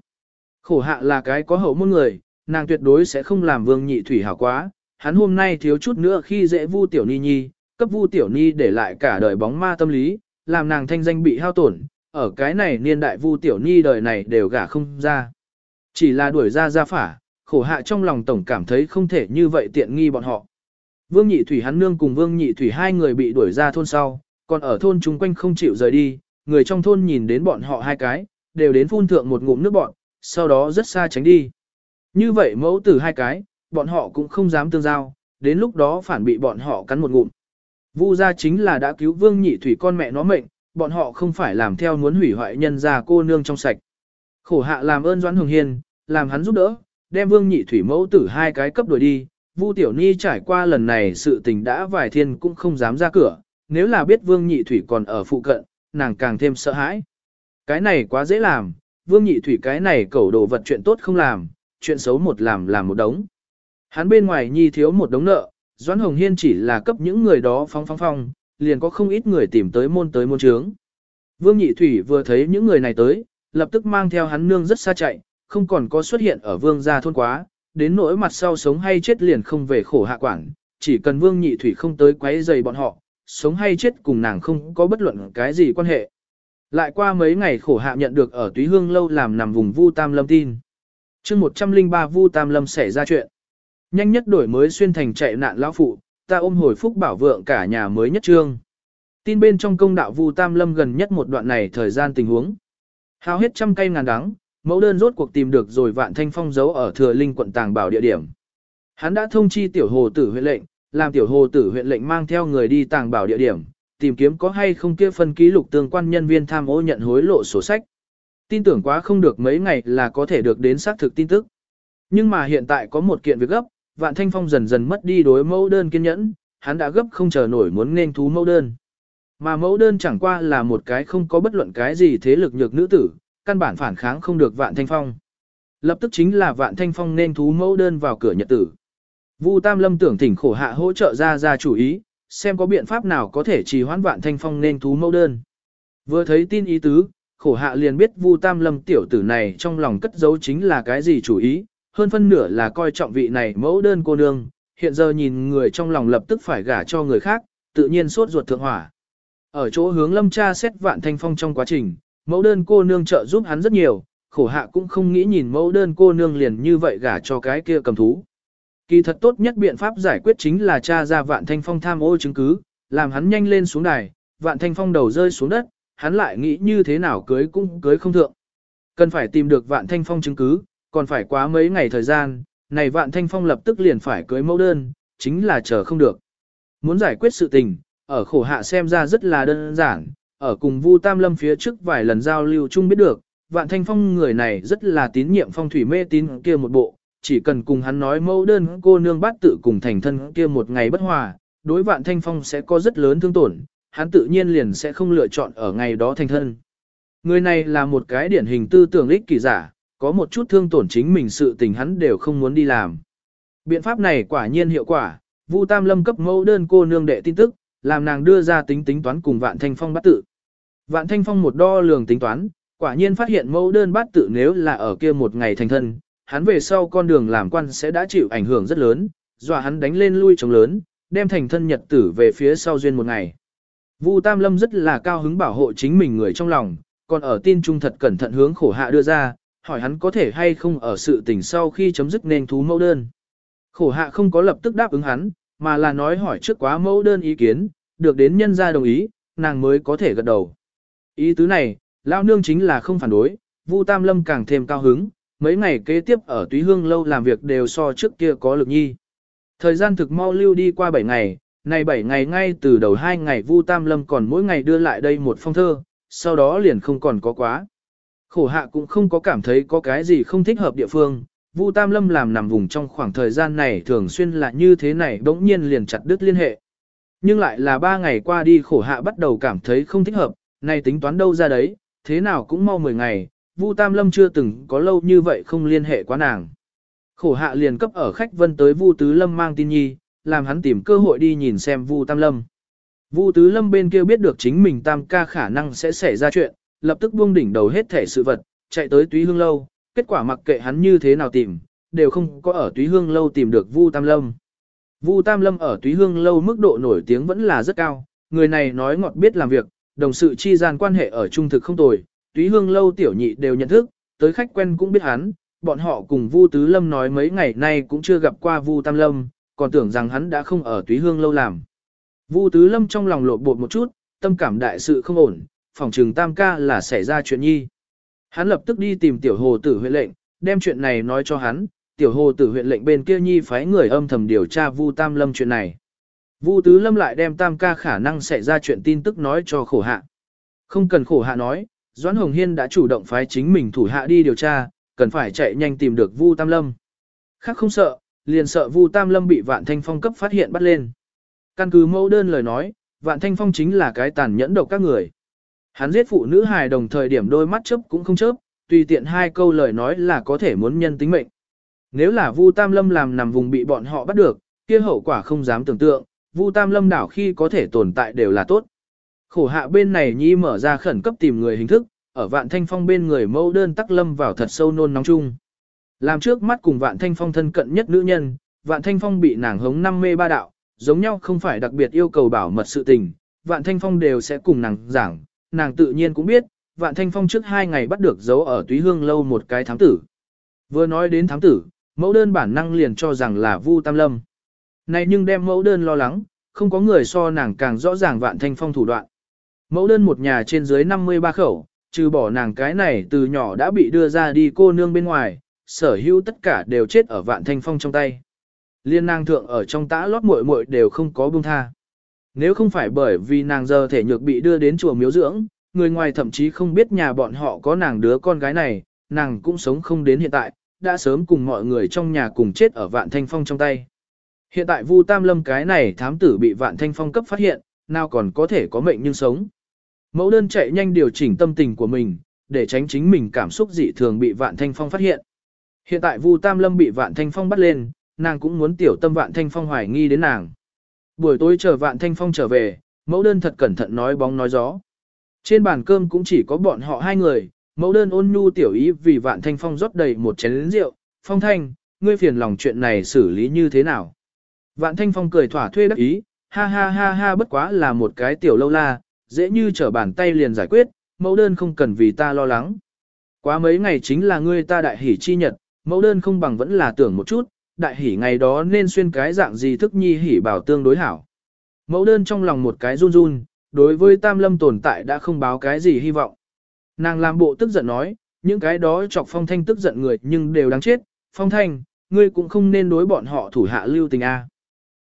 Khổ hạ là cái có hậu môn người, nàng tuyệt đối sẽ không làm vương nhị thủy hảo quá, hắn hôm nay thiếu chút nữa khi dễ vu tiểu ni nhi, cấp vu tiểu ni để lại cả đời bóng ma tâm lý, làm nàng thanh danh bị hao tổn, ở cái này niên đại vu tiểu ni đời này đều gả không ra. Chỉ là đuổi ra ra phả, khổ hạ trong lòng tổng cảm thấy không thể như vậy tiện nghi bọn họ. Vương Nhị Thủy hắn nương cùng Vương Nhị Thủy hai người bị đuổi ra thôn sau, còn ở thôn chung quanh không chịu rời đi, người trong thôn nhìn đến bọn họ hai cái, đều đến phun thượng một ngụm nước bọn, sau đó rất xa tránh đi. Như vậy mẫu tử hai cái, bọn họ cũng không dám tương giao, đến lúc đó phản bị bọn họ cắn một ngụm. Vu gia chính là đã cứu Vương Nhị Thủy con mẹ nó mệnh, bọn họ không phải làm theo muốn hủy hoại nhân gia cô nương trong sạch. Khổ hạ làm ơn Doãn Hồng Hiên, làm hắn giúp đỡ, đem Vương Nhị Thủy mẫu tử hai cái cấp đuổi đi. Vu Tiểu Ni trải qua lần này sự tình đã vài thiên cũng không dám ra cửa, nếu là biết Vương Nhị Thủy còn ở phụ cận, nàng càng thêm sợ hãi. Cái này quá dễ làm, Vương Nhị Thủy cái này cẩu đồ vật chuyện tốt không làm, chuyện xấu một làm làm một đống. Hắn bên ngoài nhi thiếu một đống nợ, Doãn Hồng Hiên chỉ là cấp những người đó phóng phóng phong, liền có không ít người tìm tới môn tới môn trướng. Vương Nhị Thủy vừa thấy những người này tới, lập tức mang theo hắn nương rất xa chạy, không còn có xuất hiện ở vương gia thôn quá, đến nỗi mặt sau sống hay chết liền không về khổ hạ quản, chỉ cần Vương Nhị Thủy không tới quấy rầy bọn họ, sống hay chết cùng nàng không có bất luận cái gì quan hệ. Lại qua mấy ngày khổ hạ nhận được ở Túy Hương lâu làm nằm vùng Vu Tam Lâm tin. chương 103 Vu Tam Lâm xảy ra chuyện. Nhanh nhất đổi mới xuyên thành chạy nạn lão phụ, ta ôm hồi phúc bảo vượng cả nhà mới nhất trương. Tin bên trong công đạo Vu Tam Lâm gần nhất một đoạn này thời gian tình huống. Hao hết trăm cây ngàn đắng, mẫu đơn rốt cuộc tìm được rồi vạn thanh phong giấu ở thừa linh quận tàng bảo địa điểm. Hắn đã thông chi tiểu hồ tử huyện lệnh, làm tiểu hồ tử huyện lệnh mang theo người đi tàng bảo địa điểm, tìm kiếm có hay không kia phân ký lục tương quan nhân viên tham ô nhận hối lộ sổ sách. Tin tưởng quá không được mấy ngày là có thể được đến xác thực tin tức. Nhưng mà hiện tại có một kiện việc gấp, Vạn Thanh Phong dần dần mất đi đối mẫu đơn kiên nhẫn, hắn đã gấp không chờ nổi muốn nên thú mẫu đơn. Mà mẫu đơn chẳng qua là một cái không có bất luận cái gì thế lực nhược nữ tử, căn bản phản kháng không được Vạn Thanh Phong. Lập tức chính là Vạn Thanh Phong nên thú mẫu đơn vào cửa nhật tử. Vu Tam Lâm tưởng thỉnh khổ hạ hỗ trợ ra ra chủ ý, xem có biện pháp nào có thể trì hoãn Vạn Thanh Phong nên thú mẫu đơn. Vừa thấy tin ý tứ, khổ hạ liền biết Vu Tam Lâm tiểu tử này trong lòng cất giấu chính là cái gì chủ ý, hơn phân nửa là coi trọng vị này mẫu đơn cô nương, hiện giờ nhìn người trong lòng lập tức phải gả cho người khác, tự nhiên sốt ruột thượng hỏa. Ở chỗ hướng lâm cha xét vạn thanh phong trong quá trình, mẫu đơn cô nương trợ giúp hắn rất nhiều, khổ hạ cũng không nghĩ nhìn mẫu đơn cô nương liền như vậy gả cho cái kia cầm thú. Kỳ thật tốt nhất biện pháp giải quyết chính là cha ra vạn thanh phong tham ô chứng cứ, làm hắn nhanh lên xuống đài, vạn thanh phong đầu rơi xuống đất, hắn lại nghĩ như thế nào cưới cũng cưới không thượng. Cần phải tìm được vạn thanh phong chứng cứ, còn phải quá mấy ngày thời gian, này vạn thanh phong lập tức liền phải cưới mẫu đơn, chính là chờ không được. Muốn giải quyết sự tình, ở khổ hạ xem ra rất là đơn giản, ở cùng Vu Tam Lâm phía trước vài lần giao lưu chung biết được, vạn thanh phong người này rất là tín nhiệm phong thủy mê tín kia một bộ, chỉ cần cùng hắn nói mẫu đơn cô nương bát tự cùng thành thân kia một ngày bất hòa, đối vạn thanh phong sẽ có rất lớn thương tổn, hắn tự nhiên liền sẽ không lựa chọn ở ngày đó thành thân. Người này là một cái điển hình tư tưởng ích kỳ giả, có một chút thương tổn chính mình sự tình hắn đều không muốn đi làm. Biện pháp này quả nhiên hiệu quả, Vu Tam Lâm cấp mẫu đơn cô nương đệ tin tức, làm nàng đưa ra tính tính toán cùng Vạn Thanh Phong bắt tự. Vạn Thanh Phong một đo lường tính toán, quả nhiên phát hiện mẫu đơn bắt tự nếu là ở kia một ngày thành thân, hắn về sau con đường làm quan sẽ đã chịu ảnh hưởng rất lớn, dọa hắn đánh lên lui chống lớn, đem thành thân nhật tử về phía sau duyên một ngày. Vu Tam Lâm rất là cao hứng bảo hộ chính mình người trong lòng, còn ở tin trung thật cẩn thận hướng khổ hạ đưa ra, hỏi hắn có thể hay không ở sự tình sau khi chấm dứt nên thú mẫu đơn. Khổ hạ không có lập tức đáp ứng hắn, mà là nói hỏi trước quá mẫu đơn ý kiến, được đến nhân gia đồng ý, nàng mới có thể gật đầu. Ý tứ này, lão nương chính là không phản đối, Vu Tam Lâm càng thêm cao hứng, mấy ngày kế tiếp ở Túy Hương lâu làm việc đều so trước kia có lực nhi. Thời gian thực mau lưu đi qua 7 ngày, này 7 ngày ngay từ đầu 2 ngày Vu Tam Lâm còn mỗi ngày đưa lại đây một phong thơ, sau đó liền không còn có quá. Khổ hạ cũng không có cảm thấy có cái gì không thích hợp địa phương, Vu Tam Lâm làm nằm vùng trong khoảng thời gian này thường xuyên là như thế này bỗng nhiên liền chặt đứt liên hệ. Nhưng lại là ba ngày qua đi khổ hạ bắt đầu cảm thấy không thích hợp, này tính toán đâu ra đấy, thế nào cũng mau 10 ngày, Vu Tam Lâm chưa từng có lâu như vậy không liên hệ quá nàng. Khổ hạ liền cấp ở khách vân tới Vu Tứ Lâm mang tin nhi, làm hắn tìm cơ hội đi nhìn xem Vu Tam Lâm. Vu Tứ Lâm bên kia biết được chính mình Tam ca khả năng sẽ xảy ra chuyện, lập tức buông đỉnh đầu hết thể sự vật, chạy tới Túy Hương lâu, kết quả mặc kệ hắn như thế nào tìm, đều không có ở Túy Hương lâu tìm được Vu Tam Lâm. Vu Tam Lâm ở Túy Hương lâu mức độ nổi tiếng vẫn là rất cao, người này nói ngọt biết làm việc, đồng sự chi gian quan hệ ở trung thực không tồi, Túy Hương lâu tiểu nhị đều nhận thức, tới khách quen cũng biết hắn, bọn họ cùng Vu Tứ Lâm nói mấy ngày nay cũng chưa gặp qua Vu Tam Lâm, còn tưởng rằng hắn đã không ở Túy Hương lâu làm. Vu Tứ Lâm trong lòng lột bột một chút, tâm cảm đại sự không ổn, phòng trừng Tam ca là xảy ra chuyện nhi. Hắn lập tức đi tìm tiểu hồ tử huyện lệnh, đem chuyện này nói cho hắn, tiểu hồ tử huyện lệnh bên kia nhi phái người âm thầm điều tra Vu Tam Lâm chuyện này. Vu Tứ Lâm lại đem Tam ca khả năng xảy ra chuyện tin tức nói cho khổ hạ. Không cần khổ hạ nói, Doãn Hồng Hiên đã chủ động phái chính mình thủ hạ đi điều tra, cần phải chạy nhanh tìm được Vu Tam Lâm. Khác không sợ, liền sợ Vu Tam Lâm bị Vạn Thanh Phong cấp phát hiện bắt lên. Căn cứ mẫu đơn lời nói, Vạn Thanh Phong chính là cái tàn nhẫn độc các người. Hắn giết phụ nữ hài đồng thời điểm đôi mắt chớp cũng không chớp, tùy tiện hai câu lời nói là có thể muốn nhân tính mệnh. Nếu là Vu Tam Lâm làm nằm vùng bị bọn họ bắt được, kia hậu quả không dám tưởng tượng, Vu Tam Lâm đảo khi có thể tồn tại đều là tốt. Khổ hạ bên này nhi mở ra khẩn cấp tìm người hình thức, ở vạn thanh phong bên người mâu đơn tắc lâm vào thật sâu nôn nóng chung. Làm trước mắt cùng vạn thanh phong thân cận nhất nữ nhân, vạn thanh phong bị nàng hống năm mê ba đạo, giống nhau không phải đặc biệt yêu cầu bảo mật sự tình, vạn thanh phong đều sẽ cùng nàng giảng, nàng tự nhiên cũng biết, vạn thanh phong trước hai ngày bắt được giấu ở túy hương lâu một cái thám tử. Vừa nói đến thám tử, mẫu đơn bản năng liền cho rằng là Vu Tam Lâm. Này nhưng đem mẫu đơn lo lắng, không có người so nàng càng rõ ràng vạn thanh phong thủ đoạn. Mẫu đơn một nhà trên dưới 53 khẩu, trừ bỏ nàng cái này từ nhỏ đã bị đưa ra đi cô nương bên ngoài, sở hữu tất cả đều chết ở vạn thanh phong trong tay. Liên nàng thượng ở trong tã lót muội muội đều không có buông tha. Nếu không phải bởi vì nàng giờ thể nhược bị đưa đến chùa miếu dưỡng, người ngoài thậm chí không biết nhà bọn họ có nàng đứa con gái này, nàng cũng sống không đến hiện tại, đã sớm cùng mọi người trong nhà cùng chết ở vạn thanh phong trong tay. Hiện tại Vu Tam Lâm cái này thám tử bị vạn thanh phong cấp phát hiện, nào còn có thể có mệnh nhưng sống. Mẫu đơn chạy nhanh điều chỉnh tâm tình của mình, để tránh chính mình cảm xúc dị thường bị Vạn Thanh Phong phát hiện. Hiện tại Vu Tam Lâm bị Vạn Thanh Phong bắt lên, nàng cũng muốn tiểu tâm Vạn Thanh Phong hoài nghi đến nàng. Buổi tối chờ Vạn Thanh Phong trở về, mẫu đơn thật cẩn thận nói bóng nói gió. Trên bàn cơm cũng chỉ có bọn họ hai người, mẫu đơn ôn nhu tiểu ý vì Vạn Thanh Phong rót đầy một chén rượu. Phong Thanh, ngươi phiền lòng chuyện này xử lý như thế nào? Vạn Thanh Phong cười thỏa thuê đắc ý, ha ha ha ha bất quá là một cái tiểu lâu la, dễ như trở bàn tay liền giải quyết, mẫu đơn không cần vì ta lo lắng. Quá mấy ngày chính là ngươi ta đại hỷ chi nhật, mẫu đơn không bằng vẫn là tưởng một chút, đại hỉ ngày đó nên xuyên cái dạng gì thức nhi hỉ bảo tương đối hảo. Mẫu đơn trong lòng một cái run run, đối với tam lâm tồn tại đã không báo cái gì hy vọng. Nàng làm bộ tức giận nói, những cái đó chọc phong thanh tức giận người nhưng đều đáng chết, phong thanh, ngươi cũng không nên đối bọn họ thủ hạ lưu tình a.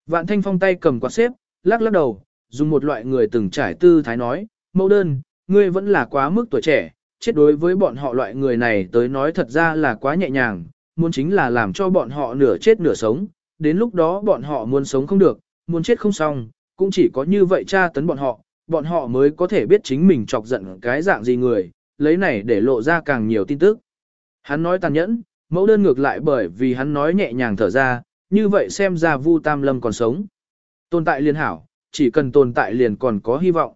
Vạn thanh phong tay cầm quạt xếp, lắc lắc đầu, dùng một loại người từng trải tư thái nói, mẫu đơn, ngươi vẫn là quá mức tuổi trẻ, chết đối với bọn họ loại người này tới nói thật ra là quá nhẹ nhàng, muốn chính là làm cho bọn họ nửa chết nửa sống, đến lúc đó bọn họ muốn sống không được, muốn chết không xong, cũng chỉ có như vậy tra tấn bọn họ, bọn họ mới có thể biết chính mình chọc giận cái dạng gì người, lấy này để lộ ra càng nhiều tin tức. Hắn nói tàn nhẫn, mẫu đơn ngược lại bởi vì hắn nói nhẹ nhàng thở ra, như vậy xem ra Vu Tam Lâm còn sống. Tồn tại liên hảo, chỉ cần tồn tại liền còn có hy vọng.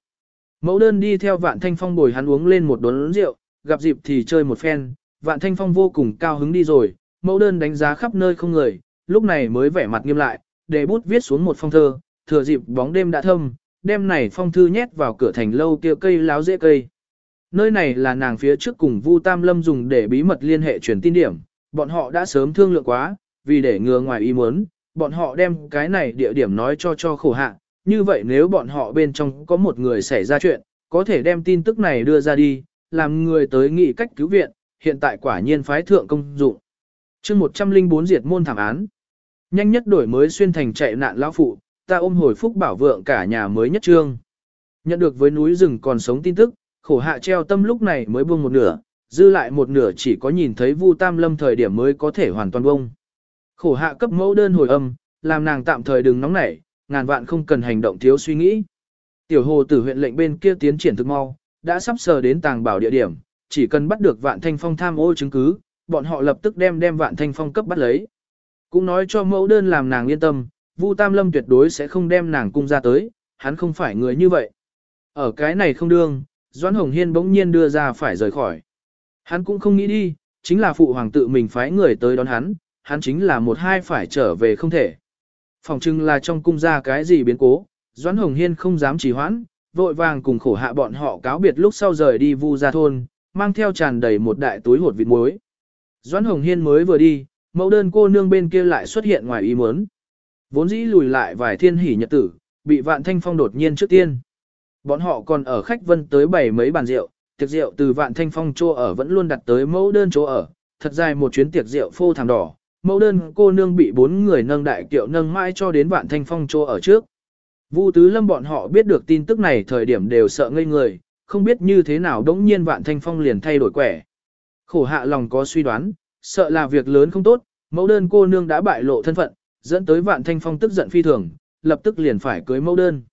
Mẫu đơn đi theo vạn thanh phong bồi hắn uống lên một đốn rượu, gặp dịp thì chơi một phen, vạn thanh phong vô cùng cao hứng đi rồi, mẫu đơn đánh giá khắp nơi không người, lúc này mới vẻ mặt nghiêm lại, để bút viết xuống một phong thơ, thừa dịp bóng đêm đã thâm, đêm này phong thư nhét vào cửa thành lâu kia cây láo dễ cây. nơi này là nàng phía trước cùng Vu Tam Lâm dùng để bí mật liên hệ truyền tin điểm, bọn họ đã sớm thương lượng quá, vì để ngừa ngoài ý muốn, bọn họ đem cái này địa điểm nói cho cho khổ hạ, như vậy nếu bọn họ bên trong có một người xảy ra chuyện, có thể đem tin tức này đưa ra đi, làm người tới nghị cách cứu viện, hiện tại quả nhiên phái thượng công dụng chương 104 diệt môn thảm án. Nhanh nhất đổi mới xuyên thành chạy nạn lão phụ, ta ôm hồi phúc bảo vượng cả nhà mới nhất trương. Nhận được với núi rừng còn sống tin tức, khổ hạ treo tâm lúc này mới buông một nửa, dư lại một nửa chỉ có nhìn thấy Vu Tam Lâm thời điểm mới có thể hoàn toàn bông. Khổ hạ cấp mẫu đơn hồi âm, làm nàng tạm thời đừng nóng nảy, ngàn vạn không cần hành động thiếu suy nghĩ. Tiểu hồ tử huyện lệnh bên kia tiến triển thực mau, đã sắp sờ đến tàng bảo địa điểm, chỉ cần bắt được vạn thanh phong tham ô chứng cứ, bọn họ lập tức đem đem vạn thanh phong cấp bắt lấy. Cũng nói cho mẫu đơn làm nàng yên tâm, Vu Tam Lâm tuyệt đối sẽ không đem nàng cung ra tới, hắn không phải người như vậy. Ở cái này không đương, Doãn Hồng Hiên bỗng nhiên đưa ra phải rời khỏi. Hắn cũng không nghĩ đi, chính là phụ hoàng tự mình phái người tới đón hắn, hắn chính là một hai phải trở về không thể. Phòng trưng là trong cung ra cái gì biến cố, Doãn Hồng Hiên không dám trì hoãn, vội vàng cùng khổ hạ bọn họ cáo biệt lúc sau rời đi vu ra thôn, mang theo tràn đầy một đại túi hột vịt muối. Doãn Hồng Hiên mới vừa đi, mẫu đơn cô nương bên kia lại xuất hiện ngoài ý muốn. Vốn dĩ lùi lại vài thiên hỉ nhật tử, bị vạn thanh phong đột nhiên trước tiên. Bọn họ còn ở khách vân tới bảy mấy bàn rượu, tiệc rượu từ vạn thanh phong chỗ ở vẫn luôn đặt tới mẫu đơn chỗ ở, thật dài một chuyến tiệc rượu phô thảm đỏ, mẫu đơn cô nương bị bốn người nâng đại kiệu nâng mãi cho đến vạn thanh phong chỗ ở trước. Vu Tứ Lâm bọn họ biết được tin tức này thời điểm đều sợ ngây người, không biết như thế nào đống nhiên vạn thanh phong liền thay đổi quẻ. Khổ hạ lòng có suy đoán, sợ là việc lớn không tốt, mẫu đơn cô nương đã bại lộ thân phận, dẫn tới vạn thanh phong tức giận phi thường, lập tức liền phải cưới mẫu đơn.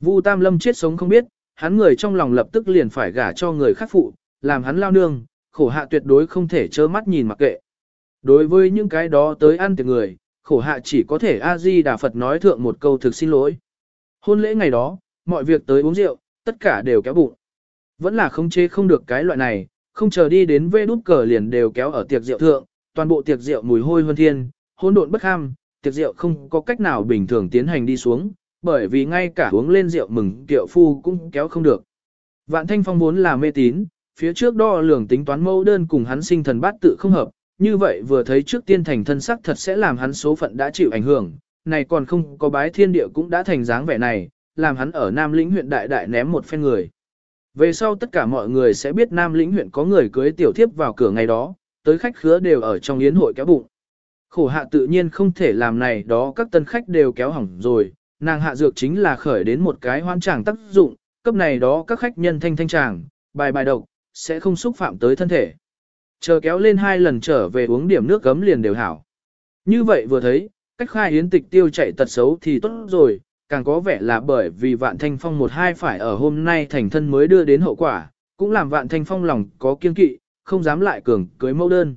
Vu Tam Lâm chết sống không biết, hắn người trong lòng lập tức liền phải gả cho người khác phụ, làm hắn lao nương, khổ hạ tuyệt đối không thể trơ mắt nhìn mặc kệ. Đối với những cái đó tới ăn tiệc người, khổ hạ chỉ có thể A-di Đà Phật nói thượng một câu thực xin lỗi. Hôn lễ ngày đó, mọi việc tới uống rượu, tất cả đều kéo bụng. Vẫn là không chế không được cái loại này, không chờ đi đến vê đút cờ liền đều kéo ở tiệc rượu thượng, toàn bộ tiệc rượu mùi hôi hơn thiên, hỗn độn bất ham, tiệc rượu không có cách nào bình thường tiến hành đi xuống, bởi vì ngay cả uống lên rượu mừng tiệu phu cũng kéo không được. Vạn Thanh Phong vốn là mê tín, phía trước đo lường tính toán mẫu đơn cùng hắn sinh thần bát tự không hợp, như vậy vừa thấy trước tiên thành thân sắc thật sẽ làm hắn số phận đã chịu ảnh hưởng, này còn không có bái thiên địa cũng đã thành dáng vẻ này, làm hắn ở Nam Lĩnh huyện đại đại ném một phen người. Về sau tất cả mọi người sẽ biết Nam Lĩnh huyện có người cưới tiểu thiếp vào cửa ngày đó, tới khách khứa đều ở trong yến hội kéo bụng. Khổ hạ tự nhiên không thể làm này đó các tân khách đều kéo hỏng rồi, nàng hạ dược chính là khởi đến một cái hoan tràng tác dụng, cấp này đó các khách nhân thanh thanh tràng, bài bài độc, sẽ không xúc phạm tới thân thể. Chờ kéo lên hai lần trở về uống điểm nước gấm liền đều hảo. Như vậy vừa thấy, cách khai hiến tịch tiêu chạy tật xấu thì tốt rồi, càng có vẻ là bởi vì vạn thanh phong một hai phải ở hôm nay thành thân mới đưa đến hậu quả, cũng làm vạn thanh phong lòng có kiên kỵ, không dám lại cường cưới mẫu đơn.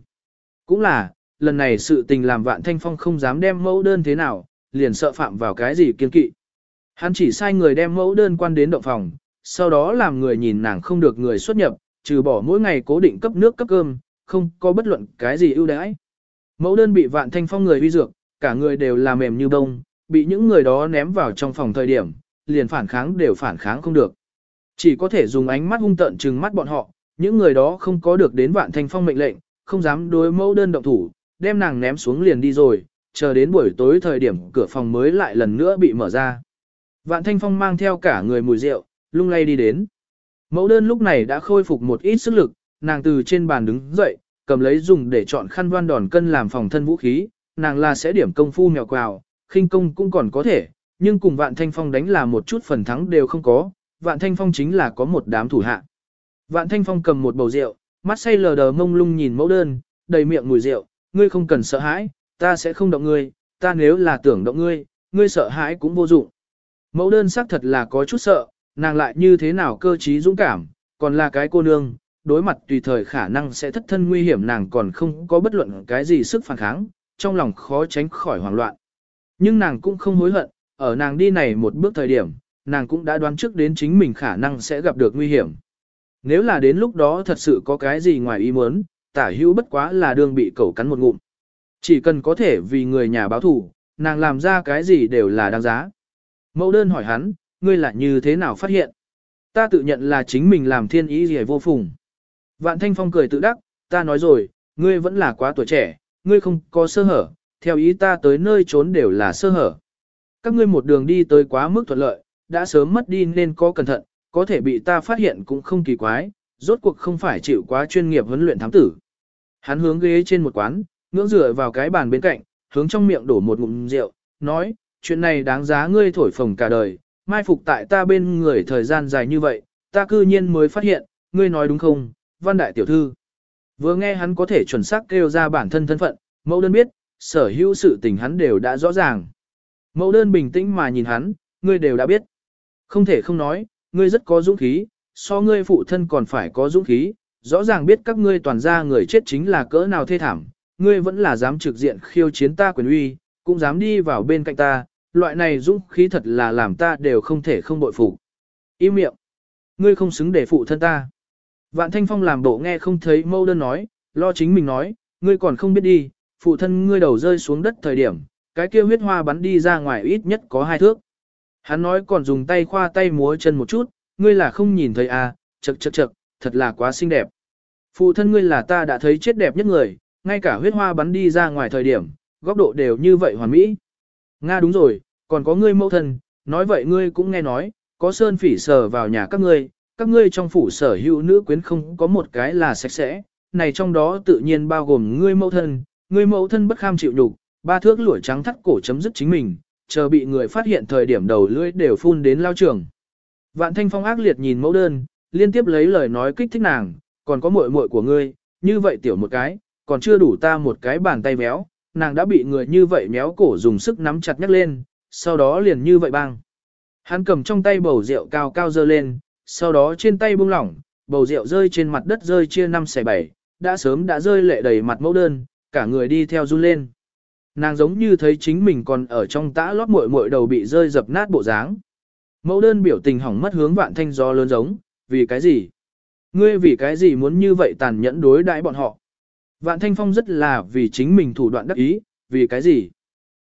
Cũng là, lần này sự tình làm vạn thanh phong không dám đem mẫu đơn thế nào, liền sợ phạm vào cái gì kiên kỵ. Hắn chỉ sai người đem mẫu đơn quan đến động phòng, sau đó làm người nhìn nàng không được người xuất nhập, trừ bỏ mỗi ngày cố định cấp nước cấp cơm, không có bất luận cái gì ưu đãi. Mẫu đơn bị vạn thanh phong người uy dược, cả người đều là mềm như bông, bị những người đó ném vào trong phòng thời điểm, liền phản kháng đều phản kháng không được. Chỉ có thể dùng ánh mắt hung tợn trừng mắt bọn họ, những người đó không có được đến vạn thanh phong mệnh lệnh, không dám đối mẫu đơn động thủ, đem nàng ném xuống liền đi rồi, chờ đến buổi tối thời điểm cửa phòng mới lại lần nữa bị mở ra. Vạn thanh phong mang theo cả người mùi rượu, lung lay đi đến. Mẫu đơn lúc này đã khôi phục một ít sức lực, nàng từ trên bàn đứng dậy, cầm lấy dùng để chọn khăn đoan đòn cân làm phòng thân vũ khí, nàng là sẽ điểm công phu mèo quào, khinh công cũng còn có thể, nhưng cùng vạn thanh phong đánh là một chút phần thắng đều không có, vạn thanh phong chính là có một đám thủ hạ. Vạn thanh phong cầm một bầu rượu, mắt say lờ đờ mông lung nhìn mẫu đơn, đầy miệng mùi rượu, ngươi không cần sợ hãi, ta sẽ không động ngươi, ta nếu là tưởng động ngươi, ngươi sợ hãi cũng vô dụng. Mẫu đơn xác thật là có chút sợ, nàng lại như thế nào cơ trí dũng cảm, còn là cái cô nương, đối mặt tùy thời khả năng sẽ thất thân nguy hiểm nàng còn không có bất luận cái gì sức phản kháng, trong lòng khó tránh khỏi hoảng loạn. Nhưng nàng cũng không hối hận, ở nàng đi này một bước thời điểm, nàng cũng đã đoán trước đến chính mình khả năng sẽ gặp được nguy hiểm. Nếu là đến lúc đó thật sự có cái gì ngoài ý muốn, tả hữu bất quá là đương bị cẩu cắn một ngụm. Chỉ cần có thể vì người nhà báo thủ, nàng làm ra cái gì đều là đáng giá. Mẫu đơn hỏi hắn, ngươi là như thế nào phát hiện? Ta tự nhận là chính mình làm thiên ý gì vô phùng. Vạn Thanh Phong cười tự đắc, ta nói rồi, ngươi vẫn là quá tuổi trẻ, ngươi không có sơ hở, theo ý ta tới nơi trốn đều là sơ hở. Các ngươi một đường đi tới quá mức thuận lợi, đã sớm mất đi nên có cẩn thận, có thể bị ta phát hiện cũng không kỳ quái, rốt cuộc không phải chịu quá chuyên nghiệp huấn luyện thám tử. Hắn hướng ghế trên một quán, ngưỡng dựa vào cái bàn bên cạnh, hướng trong miệng đổ một ngụm rượu, nói, chuyện này đáng giá ngươi thổi phồng cả đời, mai phục tại ta bên người thời gian dài như vậy, ta cư nhiên mới phát hiện, ngươi nói đúng không, văn đại tiểu thư. Vừa nghe hắn có thể chuẩn xác kêu ra bản thân thân phận, mẫu đơn biết, sở hữu sự tình hắn đều đã rõ ràng. Mẫu đơn bình tĩnh mà nhìn hắn, ngươi đều đã biết. Không thể không nói, ngươi rất có dũng khí, so ngươi phụ thân còn phải có dũng khí, rõ ràng biết các ngươi toàn gia người chết chính là cỡ nào thê thảm, ngươi vẫn là dám trực diện khiêu chiến ta quyền uy, cũng dám đi vào bên cạnh ta, loại này dũng khí thật là làm ta đều không thể không bội phục. Im miệng, ngươi không xứng để phụ thân ta. Vạn Thanh Phong làm bộ nghe không thấy mâu đơn nói, lo chính mình nói, ngươi còn không biết đi, phụ thân ngươi đầu rơi xuống đất thời điểm, cái kia huyết hoa bắn đi ra ngoài ít nhất có hai thước. Hắn nói còn dùng tay khoa tay múa chân một chút, ngươi là không nhìn thấy à, chật chật chật, thật là quá xinh đẹp. Phụ thân ngươi là ta đã thấy chết đẹp nhất người, ngay cả huyết hoa bắn đi ra ngoài thời điểm, góc độ đều như vậy hoàn mỹ. Nga đúng rồi, còn có ngươi mẫu thân, nói vậy ngươi cũng nghe nói, có sơn phỉ sờ vào nhà các ngươi, các ngươi trong phủ sở hữu nữ quyến không có một cái là sạch sẽ, này trong đó tự nhiên bao gồm ngươi mẫu thân, Người mẫu thân bất kham chịu nhục, ba thước lũi trắng thắt cổ chấm dứt chính mình, chờ bị người phát hiện thời điểm đầu lưỡi đều phun đến lao trường. Vạn Thanh Phong ác liệt nhìn mẫu đơn, liên tiếp lấy lời nói kích thích nàng, còn có muội muội của ngươi, như vậy tiểu một cái, còn chưa đủ ta một cái bàn tay méo, nàng đã bị người như vậy méo cổ dùng sức nắm chặt nhắc lên, sau đó liền như vậy băng. Hắn cầm trong tay bầu rượu cao cao dơ lên, sau đó trên tay buông lỏng, bầu rượu rơi trên mặt đất rơi chia năm xẻ bảy, đã sớm đã rơi lệ đầy mặt mẫu đơn, cả người đi theo run lên. Nàng giống như thấy chính mình còn ở trong tã lót muội muội đầu bị rơi dập nát bộ dáng. Mẫu đơn biểu tình hỏng mất hướng vạn thanh gió lớn giống, vì cái gì? Ngươi vì cái gì muốn như vậy tàn nhẫn đối đãi bọn họ? Vạn thanh phong rất là vì chính mình thủ đoạn đắc ý, vì cái gì?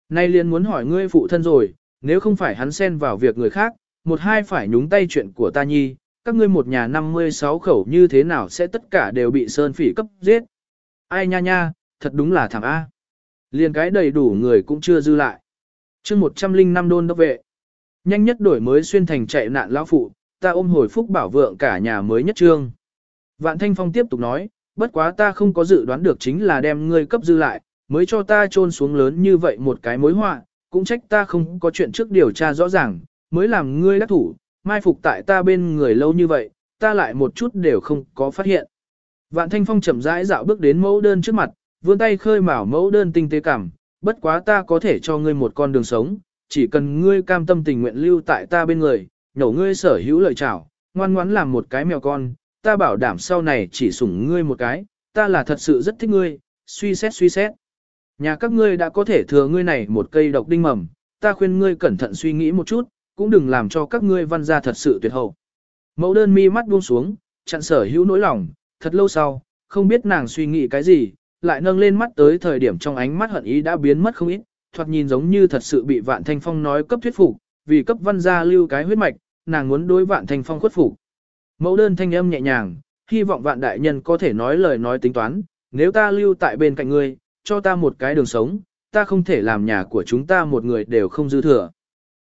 Nay liền muốn hỏi ngươi phụ thân rồi, nếu không phải hắn xen vào việc người khác, một hai phải nhúng tay chuyện của ta nhi, các ngươi một nhà 56 khẩu như thế nào sẽ tất cả đều bị sơn phỉ cấp giết? Ai nha nha, thật đúng là thằng A. liên cái đầy đủ người cũng chưa dư lại. chương 105 đôn đốc vệ. Nhanh nhất đổi mới xuyên thành chạy nạn lão phụ, ta ôm hồi phúc bảo vượng cả nhà mới nhất trương. Vạn Thanh Phong tiếp tục nói, bất quá ta không có dự đoán được chính là đem ngươi cấp dư lại, mới cho ta trôn xuống lớn như vậy một cái mối họa, cũng trách ta không có chuyện trước điều tra rõ ràng, mới làm ngươi đắc thủ, mai phục tại ta bên người lâu như vậy, ta lại một chút đều không có phát hiện. Vạn Thanh Phong chậm rãi dạo bước đến mẫu đơn trước mặt, vươn tay khơi mào mẫu đơn tinh tế cảm, bất quá ta có thể cho ngươi một con đường sống, chỉ cần ngươi cam tâm tình nguyện lưu tại ta bên người, nhổ ngươi sở hữu lợi trảo, ngoan ngoãn làm một cái mèo con, ta bảo đảm sau này chỉ sủng ngươi một cái, ta là thật sự rất thích ngươi, suy xét suy xét. Nhà các ngươi đã có thể thừa ngươi này một cây độc đinh mầm, ta khuyên ngươi cẩn thận suy nghĩ một chút, cũng đừng làm cho các ngươi văn gia thật sự tuyệt hậu. Mẫu đơn mi mắt buông xuống, chặn sở hữu nỗi lòng, thật lâu sau, không biết nàng suy nghĩ cái gì, lại nâng lên mắt tới thời điểm trong ánh mắt hận ý đã biến mất không ít, thoạt nhìn giống như thật sự bị vạn thanh phong nói cấp thuyết phục, vì cấp văn gia lưu cái huyết mạch, nàng muốn đối vạn thanh phong khuất phục. Mẫu đơn thanh âm nhẹ nhàng, hy vọng vạn đại nhân có thể nói lời nói tính toán, nếu ta lưu tại bên cạnh ngươi, cho ta một cái đường sống, ta không thể làm nhà của chúng ta một người đều không dư thừa.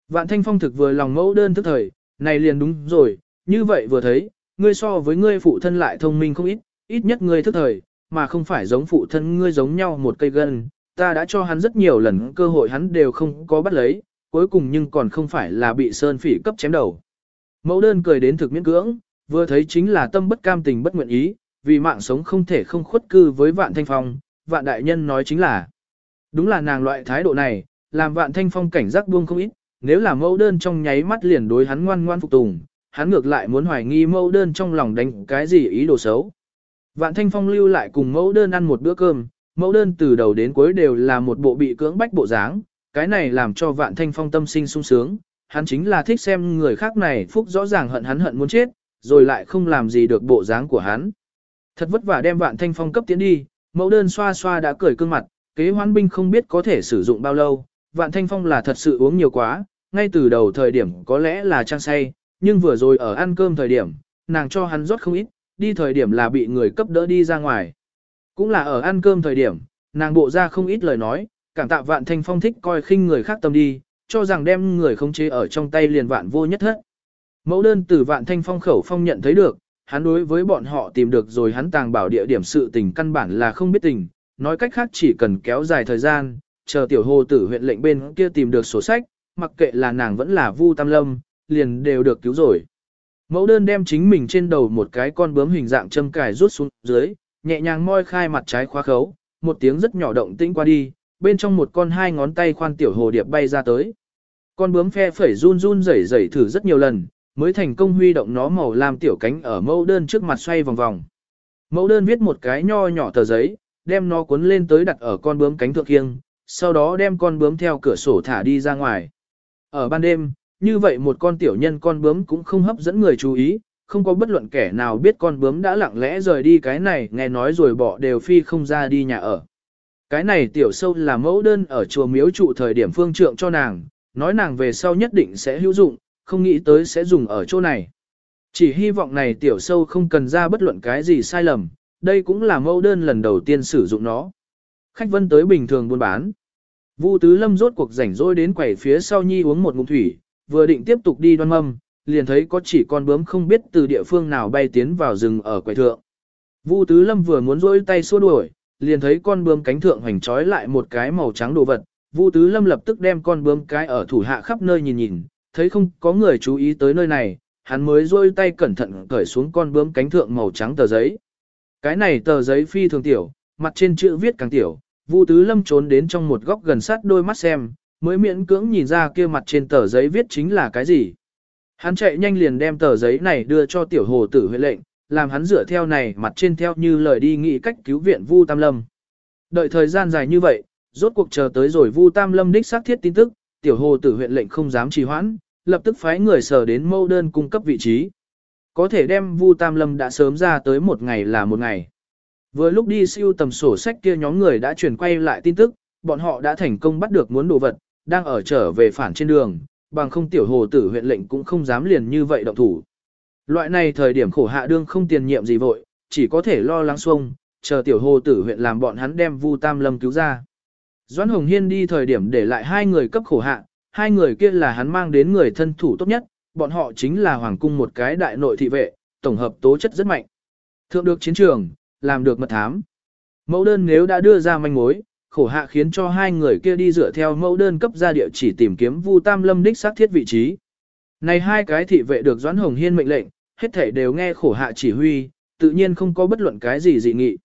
Vạn thanh phong thực vừa lòng mẫu đơn tức thời, này liền đúng rồi, như vậy vừa thấy, ngươi so với ngươi phụ thân lại thông minh không ít, ít nhất ngươi thức thời, mà không phải giống phụ thân ngươi giống nhau một cây gân, ta đã cho hắn rất nhiều lần cơ hội hắn đều không có bắt lấy, cuối cùng nhưng còn không phải là bị sơn phỉ cấp chém đầu. Mẫu đơn cười đến thực miễn cưỡng, vừa thấy chính là tâm bất cam tình bất nguyện ý, vì mạng sống không thể không khuất cư với vạn thanh phong, vạn đại nhân nói chính là. Đúng là nàng loại thái độ này, làm vạn thanh phong cảnh giác buông không ít, nếu là mẫu đơn trong nháy mắt liền đối hắn ngoan ngoan phục tùng, hắn ngược lại muốn hoài nghi mẫu đơn trong lòng đánh cái gì ý đồ xấu. Vạn thanh phong lưu lại cùng mẫu đơn ăn một bữa cơm, mẫu đơn từ đầu đến cuối đều là một bộ bị cưỡng bách bộ dáng, cái này làm cho vạn thanh phong tâm sinh sung sướng, hắn chính là thích xem người khác này phúc rõ ràng hận hắn hận muốn chết, rồi lại không làm gì được bộ dáng của hắn. Thật vất vả đem vạn thanh phong cấp tiến đi, mẫu đơn xoa xoa đã cười cương mặt, kế hoán binh không biết có thể sử dụng bao lâu, vạn thanh phong là thật sự uống nhiều quá, ngay từ đầu thời điểm có lẽ là trang say, nhưng vừa rồi ở ăn cơm thời điểm, nàng cho hắn rót không ít, đi thời điểm là bị người cấp đỡ đi ra ngoài. Cũng là ở ăn cơm thời điểm, nàng bộ ra không ít lời nói, cảm tạ vạn thanh phong thích coi khinh người khác tâm đi, cho rằng đem người không chế ở trong tay liền vạn vô nhất thất. Mẫu đơn từ vạn thanh phong khẩu phong nhận thấy được, hắn đối với bọn họ tìm được rồi hắn tàng bảo địa điểm sự tình căn bản là không biết tình, nói cách khác chỉ cần kéo dài thời gian, chờ tiểu hồ tử huyện lệnh bên kia tìm được sổ sách, mặc kệ là nàng vẫn là Vu Tam Lâm, liền đều được cứu rồi. Mẫu đơn đem chính mình trên đầu một cái con bướm hình dạng châm cài rút xuống dưới, nhẹ nhàng moi khai mặt trái khóa khấu, một tiếng rất nhỏ động tĩnh qua đi, bên trong một con hai ngón tay khoan tiểu hồ điệp bay ra tới. Con bướm phe phẩy run run rẩy rẩy thử rất nhiều lần, mới thành công huy động nó màu làm tiểu cánh ở mẫu đơn trước mặt xoay vòng vòng. Mẫu đơn viết một cái nho nhỏ tờ giấy, đem nó cuốn lên tới đặt ở con bướm cánh thượng kiêng, sau đó đem con bướm theo cửa sổ thả đi ra ngoài. Ở ban đêm, như vậy một con tiểu nhân con bướm cũng không hấp dẫn người chú ý, không có bất luận kẻ nào biết con bướm đã lặng lẽ rời đi cái này nghe nói rồi bỏ đều phi không ra đi nhà ở. Cái này tiểu sâu là mẫu đơn ở chùa miếu trụ thời điểm phương trượng cho nàng, nói nàng về sau nhất định sẽ hữu dụng, không nghĩ tới sẽ dùng ở chỗ này. Chỉ hy vọng này tiểu sâu không cần ra bất luận cái gì sai lầm, đây cũng là mẫu đơn lần đầu tiên sử dụng nó. Khách vân tới bình thường buôn bán. Vu Tứ Lâm rốt cuộc rảnh rỗi đến quầy phía sau nhi uống một ngụm thủy, vừa định tiếp tục đi đoan mâm, liền thấy có chỉ con bướm không biết từ địa phương nào bay tiến vào rừng ở quầy thượng. Vu Tứ Lâm vừa muốn rỗi tay xua đuổi, liền thấy con bướm cánh thượng hoành trói lại một cái màu trắng đồ vật. Vu Tứ Lâm lập tức đem con bướm cái ở thủ hạ khắp nơi nhìn nhìn, thấy không có người chú ý tới nơi này, hắn mới rôi tay cẩn thận cởi xuống con bướm cánh thượng màu trắng tờ giấy. Cái này tờ giấy phi thường tiểu, mặt trên chữ viết càng tiểu, Vu Tứ Lâm trốn đến trong một góc gần sát đôi mắt xem, mới miễn cưỡng nhìn ra kia mặt trên tờ giấy viết chính là cái gì. Hắn chạy nhanh liền đem tờ giấy này đưa cho tiểu hồ tử huyện lệnh, làm hắn dựa theo này mặt trên theo như lời đi nghị cách cứu viện Vu Tam Lâm. Đợi thời gian dài như vậy, rốt cuộc chờ tới rồi Vu Tam Lâm đích xác thiết tin tức, tiểu hồ tử huyện lệnh không dám trì hoãn, lập tức phái người sở đến mâu đơn cung cấp vị trí. Có thể đem Vu Tam Lâm đã sớm ra tới một ngày là một ngày. Vừa lúc đi siêu tầm sổ sách kia nhóm người đã chuyển quay lại tin tức, bọn họ đã thành công bắt được muốn đồ vật, đang ở trở về phản trên đường, bằng không tiểu hồ tử huyện lệnh cũng không dám liền như vậy động thủ. Loại này thời điểm khổ hạ đương không tiền nhiệm gì vội, chỉ có thể lo lắng xuông, chờ tiểu hồ tử huyện làm bọn hắn đem Vu Tam Lâm cứu ra. Doãn Hồng Hiên đi thời điểm để lại hai người cấp khổ hạ, hai người kia là hắn mang đến người thân thủ tốt nhất, bọn họ chính là hoàng cung một cái đại nội thị vệ, tổng hợp tố chất rất mạnh. Thượng được chiến trường, làm được mật thám. Mẫu đơn nếu đã đưa ra manh mối, khổ hạ khiến cho hai người kia đi dựa theo mẫu đơn cấp ra địa chỉ tìm kiếm Vu Tam Lâm đích xác thiết vị trí. Này hai cái thị vệ được Doãn Hồng Hiên mệnh lệnh, hết thảy đều nghe khổ hạ chỉ huy, tự nhiên không có bất luận cái gì dị nghị.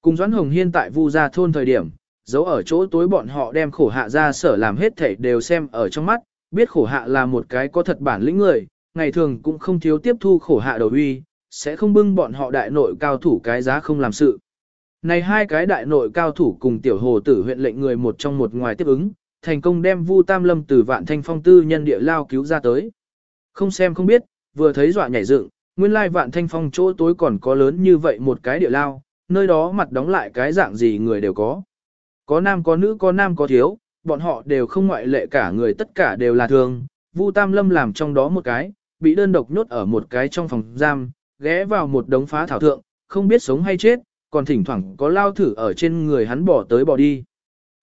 Cùng Doãn Hồng Hiên tại Vu gia thôn thời điểm, giấu ở chỗ tối bọn họ đem khổ hạ ra sở làm hết thảy đều xem ở trong mắt, biết khổ hạ là một cái có thật bản lĩnh người, ngày thường cũng không thiếu tiếp thu khổ hạ đầu uy, sẽ không bưng bọn họ đại nội cao thủ cái giá không làm sự. Này hai cái đại nội cao thủ cùng tiểu hồ tử huyện lệnh người một trong một ngoài tiếp ứng, thành công đem Vu Tam Lâm từ vạn thanh phong tư nhân địa lao cứu ra tới. Không xem không biết, vừa thấy dọa nhảy dựng, nguyên lai vạn thanh phong chỗ tối còn có lớn như vậy một cái địa lao, nơi đó mặt đóng lại cái dạng gì người đều có. Có nam có nữ có nam có thiếu, bọn họ đều không ngoại lệ cả người tất cả đều là thường. Vu Tam Lâm làm trong đó một cái, bị đơn độc nhốt ở một cái trong phòng giam, ghé vào một đống phá thảo thượng, không biết sống hay chết, còn thỉnh thoảng có lao thử ở trên người hắn bỏ tới bỏ đi.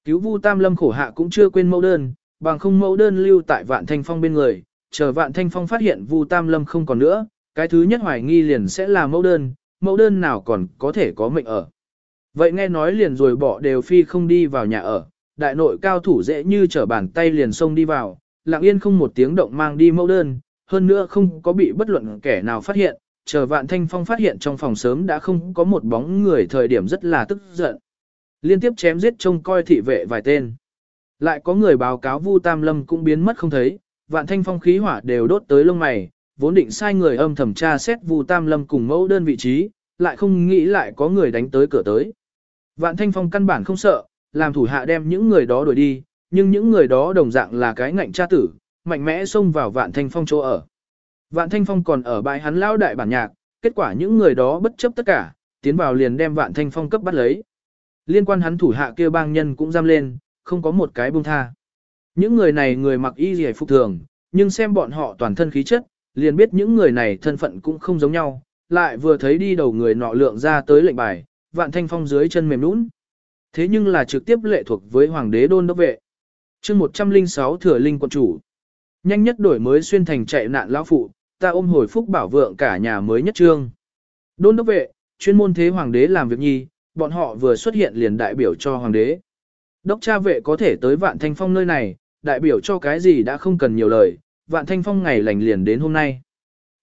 Cứu Vu Tam Lâm khổ hạ cũng chưa quên mẫu đơn, bằng không mẫu đơn lưu tại Vạn Thanh Phong bên người, chờ Vạn Thanh Phong phát hiện Vu Tam Lâm không còn nữa, cái thứ nhất hoài nghi liền sẽ là mẫu đơn, mẫu đơn nào còn có thể có mệnh ở. Vậy nghe nói liền rồi bỏ đều phi không đi vào nhà ở, đại nội cao thủ dễ như trở bàn tay liền xông đi vào, lặng yên không một tiếng động mang đi mẫu đơn, hơn nữa không có bị bất luận kẻ nào phát hiện, chờ vạn thanh phong phát hiện trong phòng sớm đã không có một bóng người thời điểm rất là tức giận. Liên tiếp chém giết trông coi thị vệ vài tên. Lại có người báo cáo Vu Tam Lâm cũng biến mất không thấy, vạn thanh phong khí hỏa đều đốt tới lông mày, vốn định sai người âm thẩm tra xét Vu Tam Lâm cùng mẫu đơn vị trí, lại không nghĩ lại có người đánh tới cửa tới. Vạn thanh phong căn bản không sợ, làm thủ hạ đem những người đó đuổi đi, nhưng những người đó đồng dạng là cái ngạnh cha tử, mạnh mẽ xông vào vạn thanh phong chỗ ở. Vạn Thanh Phong còn ở bãi hắn lao đại bản nhạc, kết quả những người đó bất chấp tất cả, tiến vào liền đem Vạn Thanh Phong cấp bắt lấy. Liên quan hắn thủ hạ kia bang nhân cũng giam lên, không có một cái buông tha. Những người này người mặc y rìa phục thường, nhưng xem bọn họ toàn thân khí chất, liền biết những người này thân phận cũng không giống nhau, lại vừa thấy đi đầu người nọ lượng ra tới lệnh bài, vạn thanh phong dưới chân mềm nũng. Thế nhưng là trực tiếp lệ thuộc với hoàng đế đôn đốc vệ. chương 106 thừa linh quận chủ. Nhanh nhất đổi mới xuyên thành chạy nạn lão phụ, ta ôm hồi phúc bảo vượng cả nhà mới nhất trương. Đôn đốc vệ, chuyên môn thế hoàng đế làm việc nhi, bọn họ vừa xuất hiện liền đại biểu cho hoàng đế. Đốc cha vệ có thể tới vạn thanh phong nơi này, đại biểu cho cái gì đã không cần nhiều lời, vạn thanh phong ngày lành liền đến hôm nay.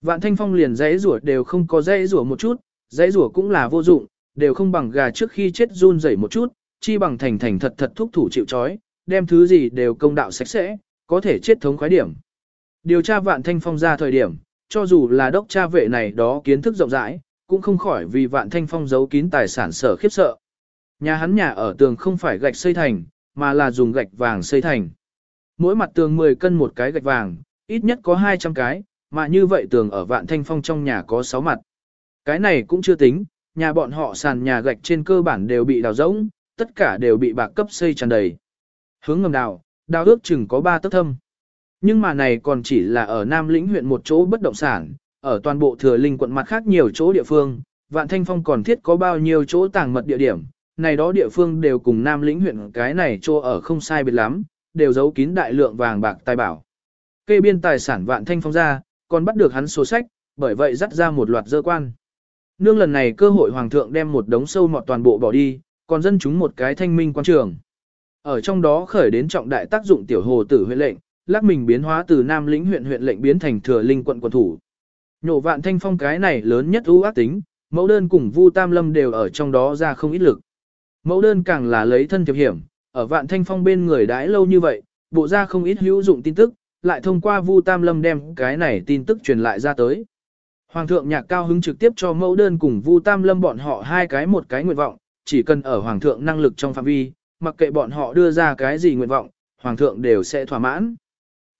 Vạn thanh phong liền dãy rủa đều không có dãy rủa một chút, dãy rủa cũng là vô dụng, đều không bằng gà trước khi chết run rẩy một chút, chi bằng thành thành thật thật thúc thủ chịu chói đem thứ gì đều công đạo sạch sẽ, có thể chết thống khoái điểm. Điều tra vạn thanh phong ra thời điểm, cho dù là đốc cha vệ này đó kiến thức rộng rãi, cũng không khỏi vì vạn thanh phong giấu kín tài sản sở khiếp sợ. Nhà hắn nhà ở tường không phải gạch xây thành, mà là dùng gạch vàng xây thành. Mỗi mặt tường 10 cân một cái gạch vàng, ít nhất có 200 cái, mà như vậy tường ở vạn thanh phong trong nhà có 6 mặt. Cái này cũng chưa tính, nhà bọn họ sàn nhà gạch trên cơ bản đều bị đào rỗng, tất cả đều bị bạc cấp xây tràn đầy. Hướng ngầm đào, đào ước chừng có 3 tấc thâm. Nhưng mà này còn chỉ là ở Nam Lĩnh huyện một chỗ bất động sản, ở toàn bộ thừa linh quận mặt khác nhiều chỗ địa phương, Vạn Thanh Phong còn thiết có bao nhiêu chỗ tàng mật địa điểm, này đó địa phương đều cùng Nam Lĩnh huyện cái này chỗ ở không sai biệt lắm, đều giấu kín đại lượng vàng bạc tài bảo. Kê biên tài sản Vạn Thanh Phong ra, còn bắt được hắn sổ sách, bởi vậy dắt ra một loạt dơ quan. Nương lần này cơ hội hoàng thượng đem một đống sâu mọt toàn bộ bỏ đi, còn dân chúng một cái thanh minh quan trường. Ở trong đó khởi đến trọng đại tác dụng tiểu hồ tử huyện lệnh, lắc mình biến hóa từ Nam lĩnh huyện huyện lệnh biến thành thừa linh quận quận thủ. Nhổ vạn thanh phong cái này lớn nhất ưu ác tính, mẫu đơn cùng Vu Tam Lâm đều ở trong đó ra không ít lực. Mẫu đơn càng là lấy thân thiệp hiểm, ở vạn thanh phong bên người đãi lâu như vậy, bộ ra không ít hữu dụng tin tức, lại thông qua Vu Tam Lâm đem cái này tin tức truyền lại ra tới. Hoàng thượng nhạc cao hứng trực tiếp cho mẫu đơn cùng Vu Tam Lâm bọn họ hai cái một cái nguyện vọng, chỉ cần ở hoàng thượng năng lực trong phạm vi, mặc kệ bọn họ đưa ra cái gì nguyện vọng, hoàng thượng đều sẽ thỏa mãn.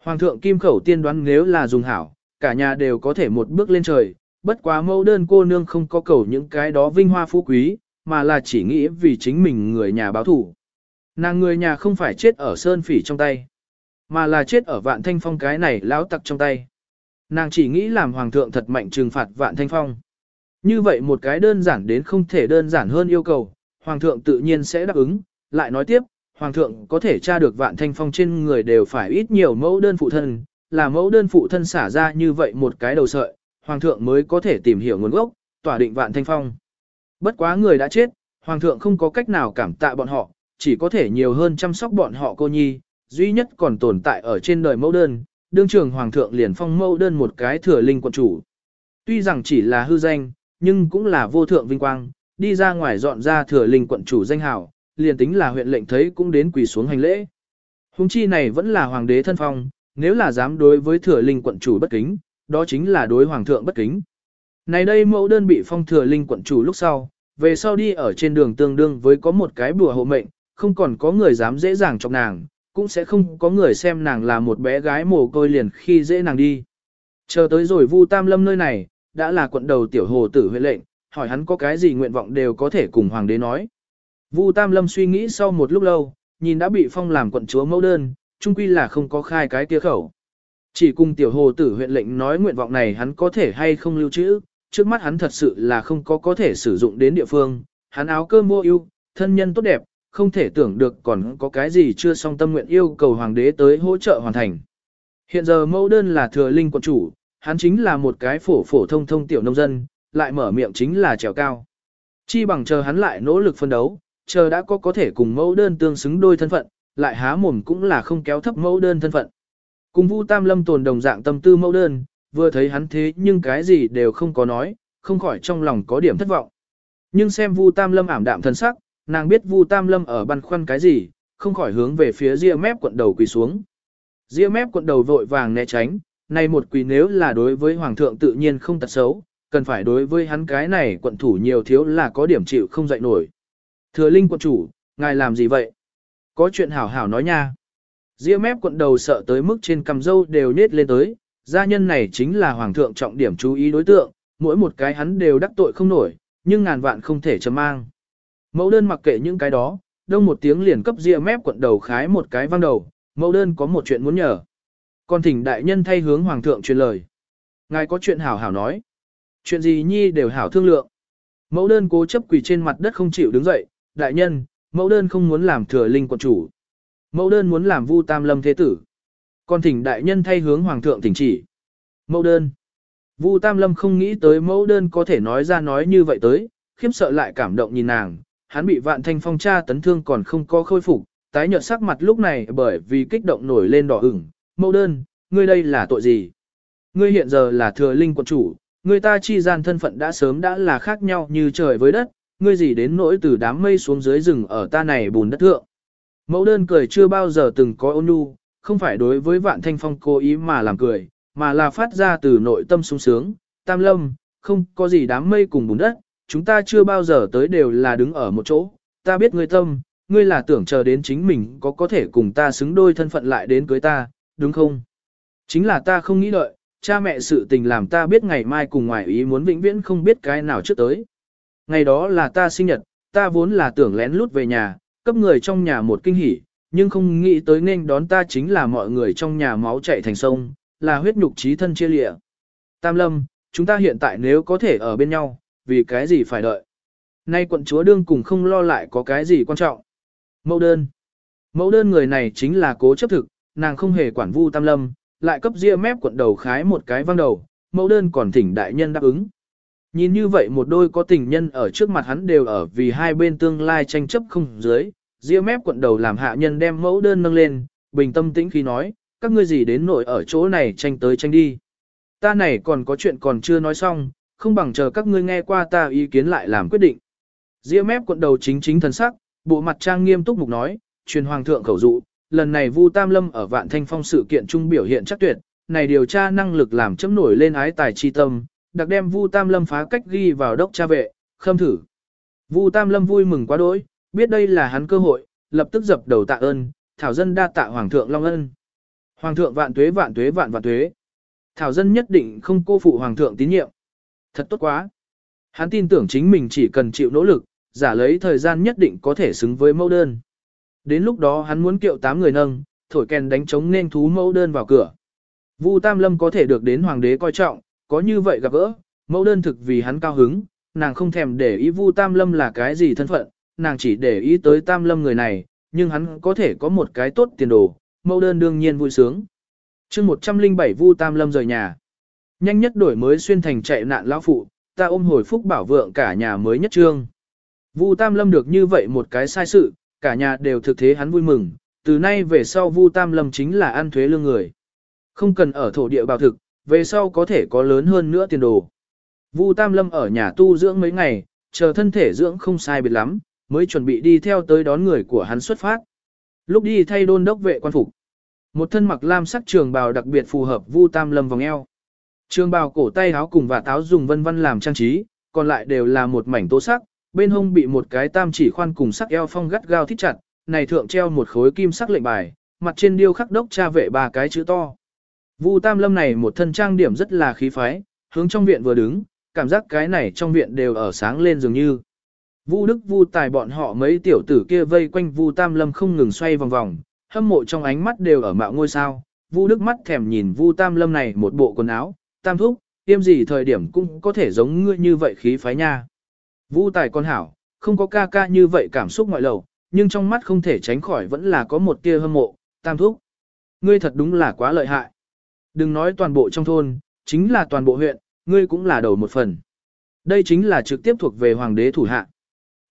Hoàng thượng kim khẩu tiên đoán nếu là dùng hảo, cả nhà đều có thể một bước lên trời, bất quá mẫu đơn cô nương không có cầu những cái đó vinh hoa phú quý, mà là chỉ nghĩ vì chính mình người nhà báo thủ. Nàng người nhà không phải chết ở sơn phỉ trong tay, mà là chết ở vạn thanh phong cái này lão tặc trong tay. Nàng chỉ nghĩ làm hoàng thượng thật mạnh trừng phạt vạn thanh phong. Như vậy một cái đơn giản đến không thể đơn giản hơn yêu cầu, hoàng thượng tự nhiên sẽ đáp ứng, lại nói tiếp, hoàng thượng có thể tra được vạn thanh phong trên người đều phải ít nhiều mẫu đơn phụ thân, là mẫu đơn phụ thân xả ra như vậy một cái đầu sợi, hoàng thượng mới có thể tìm hiểu nguồn gốc, tỏa định vạn thanh phong. Bất quá người đã chết, hoàng thượng không có cách nào cảm tạ bọn họ, chỉ có thể nhiều hơn chăm sóc bọn họ cô nhi, duy nhất còn tồn tại ở trên đời mẫu đơn, đương trường hoàng thượng liền phong mẫu đơn một cái thừa linh quận chủ. Tuy rằng chỉ là hư danh, nhưng cũng là vô thượng vinh quang, đi ra ngoài dọn ra thừa linh quận chủ danh hào, liền tính là huyện lệnh thấy cũng đến quỳ xuống hành lễ. Hùng chi này vẫn là hoàng đế thân phong, nếu là dám đối với thừa linh quận chủ bất kính, đó chính là đối hoàng thượng bất kính. Này đây mẫu đơn bị phong thừa linh quận chủ lúc sau, về sau đi ở trên đường tương đương với có một cái bùa hộ mệnh, không còn có người dám dễ dàng chọc nàng, cũng sẽ không có người xem nàng là một bé gái mồ côi liền khi dễ nàng đi. Chờ tới rồi Vu Tam Lâm nơi này, đã là quận đầu tiểu hồ tử huyện lệnh, hỏi hắn có cái gì nguyện vọng đều có thể cùng hoàng đế nói. Vu Tam Lâm suy nghĩ sau một lúc lâu, nhìn đã bị phong làm quận chúa mẫu đơn, chung quy là không có khai cái kia khẩu. Chỉ cùng tiểu hồ tử huyện lệnh nói nguyện vọng này hắn có thể hay không lưu trữ, trước mắt hắn thật sự là không có có thể sử dụng đến địa phương, hắn áo cơm mua yêu, thân nhân tốt đẹp, không thể tưởng được còn có cái gì chưa song tâm nguyện yêu cầu hoàng đế tới hỗ trợ hoàn thành. Hiện giờ mẫu đơn là thừa linh quận chủ, hắn chính là một cái phổ phổ thông thông tiểu nông dân, lại mở miệng chính là trèo cao. Chi bằng chờ hắn lại nỗ lực phân đấu, chờ đã có có thể cùng mẫu đơn tương xứng đôi thân phận, lại há mồm cũng là không kéo thấp mẫu đơn thân phận. Cùng Vu Tam Lâm tồn đồng dạng tâm tư mẫu đơn, vừa thấy hắn thế nhưng cái gì đều không có nói, không khỏi trong lòng có điểm thất vọng. Nhưng xem Vu Tam Lâm ảm đạm thân sắc, nàng biết Vu Tam Lâm ở băn khoăn cái gì, không khỏi hướng về phía ria mép quận đầu quỳ xuống. Ria mép quận đầu vội vàng né tránh, này một quỳ nếu là đối với hoàng thượng tự nhiên không tật xấu, cần phải đối với hắn cái này quận thủ nhiều thiếu là có điểm chịu không dậy nổi. Thừa linh quận chủ, ngài làm gì vậy? Có chuyện hảo hảo nói nha. Ria mép quận đầu sợ tới mức trên cằm dâu đều nết lên tới, gia nhân này chính là hoàng thượng trọng điểm chú ý đối tượng, mỗi một cái hắn đều đắc tội không nổi, nhưng ngàn vạn không thể chấm mang. Mẫu đơn mặc kệ những cái đó, đông một tiếng liền cấp ria mép quận đầu khái một cái văng đầu, mẫu đơn có một chuyện muốn nhờ. Còn thỉnh đại nhân thay hướng hoàng thượng truyền lời. Ngài có chuyện hảo hảo nói. Chuyện gì nhi đều hảo thương lượng. Mẫu đơn cố chấp quỳ trên mặt đất không chịu đứng dậy, đại nhân, mẫu đơn không muốn làm thừa linh quận chủ. Mẫu đơn muốn làm vu tam lâm thế tử. Còn thỉnh đại nhân thay hướng hoàng thượng thỉnh chỉ. Mẫu đơn. Vu tam lâm không nghĩ tới mẫu đơn có thể nói ra nói như vậy tới, khiếp sợ lại cảm động nhìn nàng, hắn bị vạn thanh phong tra tấn thương còn không có khôi phục, tái nhợt sắc mặt lúc này bởi vì kích động nổi lên đỏ ửng. Mẫu đơn, ngươi đây là tội gì? Ngươi hiện giờ là thừa linh quận chủ, người ta chi gian thân phận đã sớm đã là khác nhau như trời với đất, ngươi gì đến nỗi từ đám mây xuống dưới rừng ở ta này bùn đất thượng. Mẫu đơn cười chưa bao giờ từng có ôn nhu, không phải đối với vạn thanh phong cố ý mà làm cười, mà là phát ra từ nội tâm sung sướng. Tam lâm, không có gì đám mây cùng bùn đất, chúng ta chưa bao giờ tới đều là đứng ở một chỗ. Ta biết ngươi tâm, ngươi là tưởng chờ đến chính mình có có thể cùng ta xứng đôi thân phận lại đến cưới ta, đúng không? Chính là ta không nghĩ đợi, cha mẹ sự tình làm ta biết ngày mai cùng ngoài ý muốn vĩnh viễn không biết cái nào trước tới. Ngày đó là ta sinh nhật, ta vốn là tưởng lén lút về nhà, cấp người trong nhà một kinh hỉ, nhưng không nghĩ tới nên đón ta chính là mọi người trong nhà máu chạy thành sông, là huyết nhục trí thân chia lịa. Tam lâm, chúng ta hiện tại nếu có thể ở bên nhau, vì cái gì phải đợi. Nay quận chúa đương cùng không lo lại có cái gì quan trọng. Mẫu đơn. Mẫu đơn người này chính là cố chấp thực, nàng không hề quản vu tam lâm, lại cấp ria mép quận đầu khái một cái văng đầu, mẫu đơn còn thỉnh đại nhân đáp ứng. Nhìn như vậy một đôi có tình nhân ở trước mặt hắn đều ở vì hai bên tương lai tranh chấp không dưới, ria mép quận đầu làm hạ nhân đem mẫu đơn nâng lên, bình tâm tĩnh khi nói, các ngươi gì đến nội ở chỗ này tranh tới tranh đi. Ta này còn có chuyện còn chưa nói xong, không bằng chờ các ngươi nghe qua ta ý kiến lại làm quyết định. Ria mép quận đầu chính chính thần sắc, bộ mặt trang nghiêm túc mục nói, truyền hoàng thượng khẩu dụ, lần này Vu Tam Lâm ở Vạn Thanh Phong sự kiện trung biểu hiện chắc tuyệt, này điều tra năng lực làm chấm nổi lên ái tài chi tâm, đặc đem Vu Tam Lâm phá cách ghi vào đốc cha vệ, khâm thử. Vu Tam Lâm vui mừng quá đỗi, biết đây là hắn cơ hội, lập tức dập đầu tạ ơn, thảo dân đa tạ hoàng thượng long ân. Hoàng thượng vạn tuế vạn tuế vạn vạn tuế. Thảo dân nhất định không cô phụ hoàng thượng tín nhiệm. Thật tốt quá. Hắn tin tưởng chính mình chỉ cần chịu nỗ lực, giả lấy thời gian nhất định có thể xứng với mẫu đơn. Đến lúc đó hắn muốn kiệu tám người nâng, thổi kèn đánh trống nên thú mẫu đơn vào cửa. Vu Tam Lâm có thể được đến hoàng đế coi trọng, có như vậy gặp gỡ, mẫu đơn thực vì hắn cao hứng, nàng không thèm để ý Vu Tam Lâm là cái gì thân phận, nàng chỉ để ý tới Tam Lâm người này, nhưng hắn có thể có một cái tốt tiền đồ, mẫu đơn đương nhiên vui sướng. chương 107 Vu Tam Lâm rời nhà. Nhanh nhất đổi mới xuyên thành chạy nạn lão phụ, ta ôm hồi phúc bảo vượng cả nhà mới nhất trương. Vu Tam Lâm được như vậy một cái sai sự, cả nhà đều thực thế hắn vui mừng, từ nay về sau Vu Tam Lâm chính là ăn thuế lương người. Không cần ở thổ địa bào thực, về sau có thể có lớn hơn nữa tiền đồ. Vu Tam Lâm ở nhà tu dưỡng mấy ngày, chờ thân thể dưỡng không sai biệt lắm, mới chuẩn bị đi theo tới đón người của hắn xuất phát. Lúc đi thay đôn đốc vệ quan phục. Một thân mặc lam sắc trường bào đặc biệt phù hợp Vu Tam Lâm vòng eo. Trường bào cổ tay áo cùng và táo dùng vân vân làm trang trí, còn lại đều là một mảnh tố sắc, bên hông bị một cái tam chỉ khoan cùng sắc eo phong gắt gao thít chặt, này thượng treo một khối kim sắc lệnh bài, mặt trên điêu khắc đốc cha vệ ba cái chữ to. Vu Tam Lâm này một thân trang điểm rất là khí phái, hướng trong viện vừa đứng, cảm giác cái này trong viện đều ở sáng lên dường như. Vu Đức Vu Tài bọn họ mấy tiểu tử kia vây quanh Vu Tam Lâm không ngừng xoay vòng vòng, hâm mộ trong ánh mắt đều ở mạo ngôi sao. Vu Đức mắt thèm nhìn Vu Tam Lâm này một bộ quần áo, tam thúc, tiêm gì thời điểm cũng có thể giống ngươi như vậy khí phái nha. Vu tài con hảo, không có ca ca như vậy cảm xúc ngoại lầu, nhưng trong mắt không thể tránh khỏi vẫn là có một tia hâm mộ, tam thúc. Ngươi thật đúng là quá lợi hại. Đừng nói toàn bộ trong thôn, chính là toàn bộ huyện, ngươi cũng là đầu một phần. Đây chính là trực tiếp thuộc về hoàng đế thủ hạ.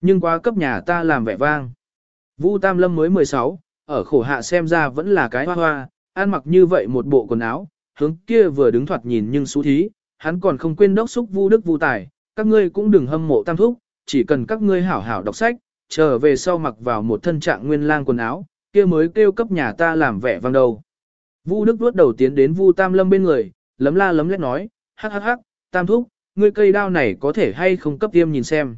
Nhưng qua cấp nhà ta làm vẻ vang. Vu Tam Lâm mới 16, ở khổ hạ xem ra vẫn là cái hoa hoa, ăn mặc như vậy một bộ quần áo, hướng kia vừa đứng thoạt nhìn nhưng xú thí, hắn còn không quên đốc xúc Vu Đức Vu Tài, các ngươi cũng đừng hâm mộ tam thúc, chỉ cần các ngươi hảo hảo đọc sách, trở về sau mặc vào một thân trạng nguyên lang quần áo, kia mới kêu cấp nhà ta làm vẻ vang đầu. Vu Đức vuốt đầu tiến đến Vu Tam Lâm bên người, lấm la lấm lét nói, hắc hắc hắc, Tam thúc, ngươi cây đao này có thể hay không cấp tiêm nhìn xem.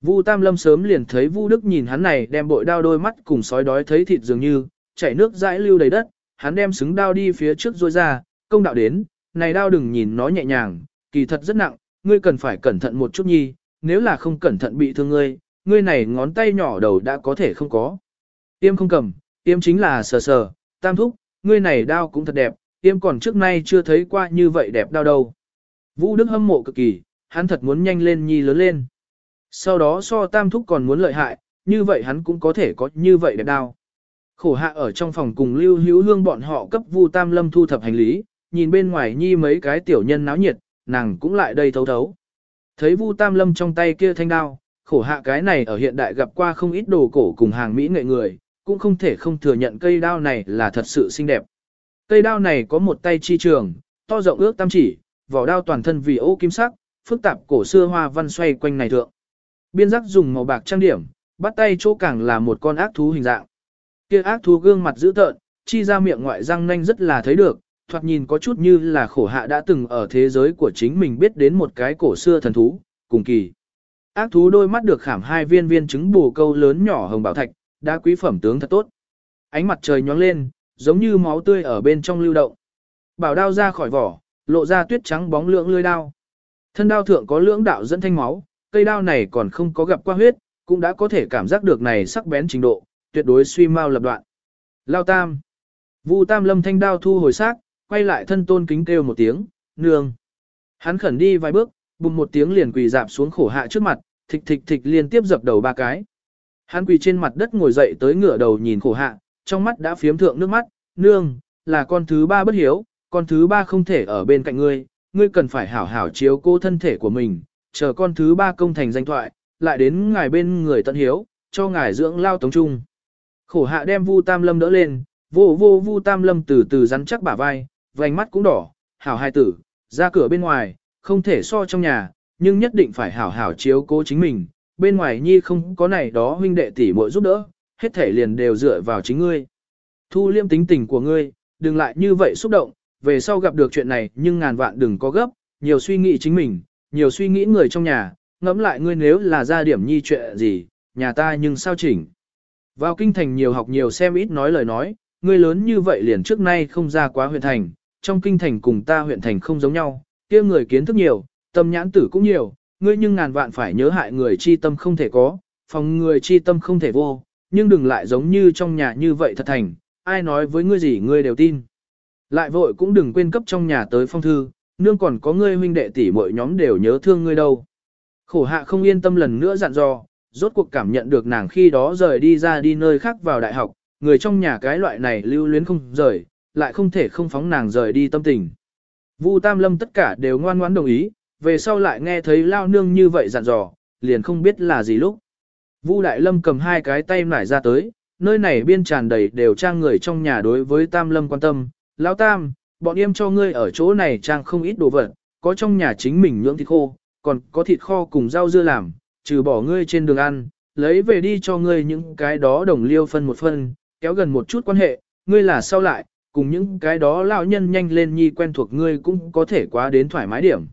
Vu Tam Lâm sớm liền thấy Vu Đức nhìn hắn này đem bội đao đôi mắt cùng sói đói thấy thịt dường như, chảy nước dãi lưu đầy đất, hắn đem xứng đao đi phía trước rôi ra, công đạo đến, này đao đừng nhìn nó nhẹ nhàng, kỳ thật rất nặng, ngươi cần phải cẩn thận một chút nhi, nếu là không cẩn thận bị thương ngươi, ngươi này ngón tay nhỏ đầu đã có thể không có. Tiêm không cầm, tiêm chính là sờ sờ, tam thúc, ngươi này đao cũng thật đẹp, tiêm còn trước nay chưa thấy qua như vậy đẹp đao đâu. Vũ Đức hâm mộ cực kỳ, hắn thật muốn nhanh lên nhi lớn lên. Sau đó so tam thúc còn muốn lợi hại, như vậy hắn cũng có thể có như vậy đẹp đao. Khổ hạ ở trong phòng cùng lưu hữu hương bọn họ cấp vu tam lâm thu thập hành lý, nhìn bên ngoài nhi mấy cái tiểu nhân náo nhiệt, nàng cũng lại đây thấu thấu. Thấy vu tam lâm trong tay kia thanh đao, khổ hạ cái này ở hiện đại gặp qua không ít đồ cổ cùng hàng mỹ nghệ người, cũng không thể không thừa nhận cây đao này là thật sự xinh đẹp. Cây đao này có một tay chi trường, to rộng ước tam chỉ, vỏ đao toàn thân vì ô kim sắc, phức tạp cổ xưa hoa văn xoay quanh này thượng. Biên giác dùng màu bạc trang điểm, bắt tay chỗ càng là một con ác thú hình dạng. Kia ác thú gương mặt dữ tợn, chi ra miệng ngoại răng nanh rất là thấy được, thoạt nhìn có chút như là khổ hạ đã từng ở thế giới của chính mình biết đến một cái cổ xưa thần thú, cùng kỳ. Ác thú đôi mắt được khảm hai viên viên trứng bù câu lớn nhỏ hồng bảo thạch, đã quý phẩm tướng thật tốt. Ánh mặt trời nhoáng lên, giống như máu tươi ở bên trong lưu động. Bảo đao ra khỏi vỏ, lộ ra tuyết trắng bóng lưỡng lưỡi đao. Thân đao thượng có lưỡng đạo dẫn thanh máu, cây đao này còn không có gặp qua huyết, cũng đã có thể cảm giác được này sắc bén trình độ, tuyệt đối suy mau lập đoạn. Lao tam. Vu tam lâm thanh đao thu hồi xác, quay lại thân tôn kính kêu một tiếng, nương. Hắn khẩn đi vài bước, bùng một tiếng liền quỳ dạp xuống khổ hạ trước mặt, thịch thịch thịch liên tiếp dập đầu ba cái. Hắn quỳ trên mặt đất ngồi dậy tới ngửa đầu nhìn khổ hạ, trong mắt đã phiếm thượng nước mắt, nương, là con thứ ba bất hiếu, con thứ ba không thể ở bên cạnh ngươi, ngươi cần phải hảo hảo chiếu cô thân thể của mình, chờ con thứ ba công thành danh thoại, lại đến ngài bên người tận hiếu, cho ngài dưỡng lao tống trung. Khổ hạ đem Vu Tam Lâm đỡ lên, vô vô Vu Tam Lâm từ từ rắn chắc bả vai, vành mắt cũng đỏ, hảo hai tử, ra cửa bên ngoài, không thể so trong nhà, nhưng nhất định phải hảo hảo chiếu cố chính mình, bên ngoài nhi không có này đó huynh đệ tỷ muội giúp đỡ, hết thể liền đều dựa vào chính ngươi. Thu liêm tính tình của ngươi, đừng lại như vậy xúc động, về sau gặp được chuyện này nhưng ngàn vạn đừng có gấp, nhiều suy nghĩ chính mình, nhiều suy nghĩ người trong nhà, ngẫm lại ngươi nếu là ra điểm nhi chuyện gì, nhà ta nhưng sao chỉnh. Vào kinh thành nhiều học nhiều xem ít nói lời nói, ngươi lớn như vậy liền trước nay không ra quá huyện thành, trong kinh thành cùng ta huyện thành không giống nhau, kia người kiến thức nhiều, tâm nhãn tử cũng nhiều, ngươi nhưng ngàn vạn phải nhớ hại người chi tâm không thể có, phòng người chi tâm không thể vô, nhưng đừng lại giống như trong nhà như vậy thật thành, ai nói với ngươi gì ngươi đều tin. Lại vội cũng đừng quên cấp trong nhà tới phong thư, nương còn có ngươi huynh đệ tỷ mọi nhóm đều nhớ thương ngươi đâu. Khổ hạ không yên tâm lần nữa dặn dò, rốt cuộc cảm nhận được nàng khi đó rời đi ra đi nơi khác vào đại học, người trong nhà cái loại này lưu luyến không rời, lại không thể không phóng nàng rời đi tâm tình. Vu Tam Lâm tất cả đều ngoan ngoãn đồng ý, về sau lại nghe thấy lao nương như vậy dặn dò, liền không biết là gì lúc. Vu Đại Lâm cầm hai cái tay nải ra tới, nơi này biên tràn đầy đều trang người trong nhà đối với Tam Lâm quan tâm. Lão Tam, bọn em cho ngươi ở chỗ này trang không ít đồ vật, có trong nhà chính mình nhưỡng thịt khô, còn có thịt kho cùng rau dưa làm, trừ bỏ ngươi trên đường ăn, lấy về đi cho ngươi những cái đó đồng liêu phân một phân, kéo gần một chút quan hệ, ngươi là sau lại, cùng những cái đó lão nhân nhanh lên nhi quen thuộc ngươi cũng có thể quá đến thoải mái điểm.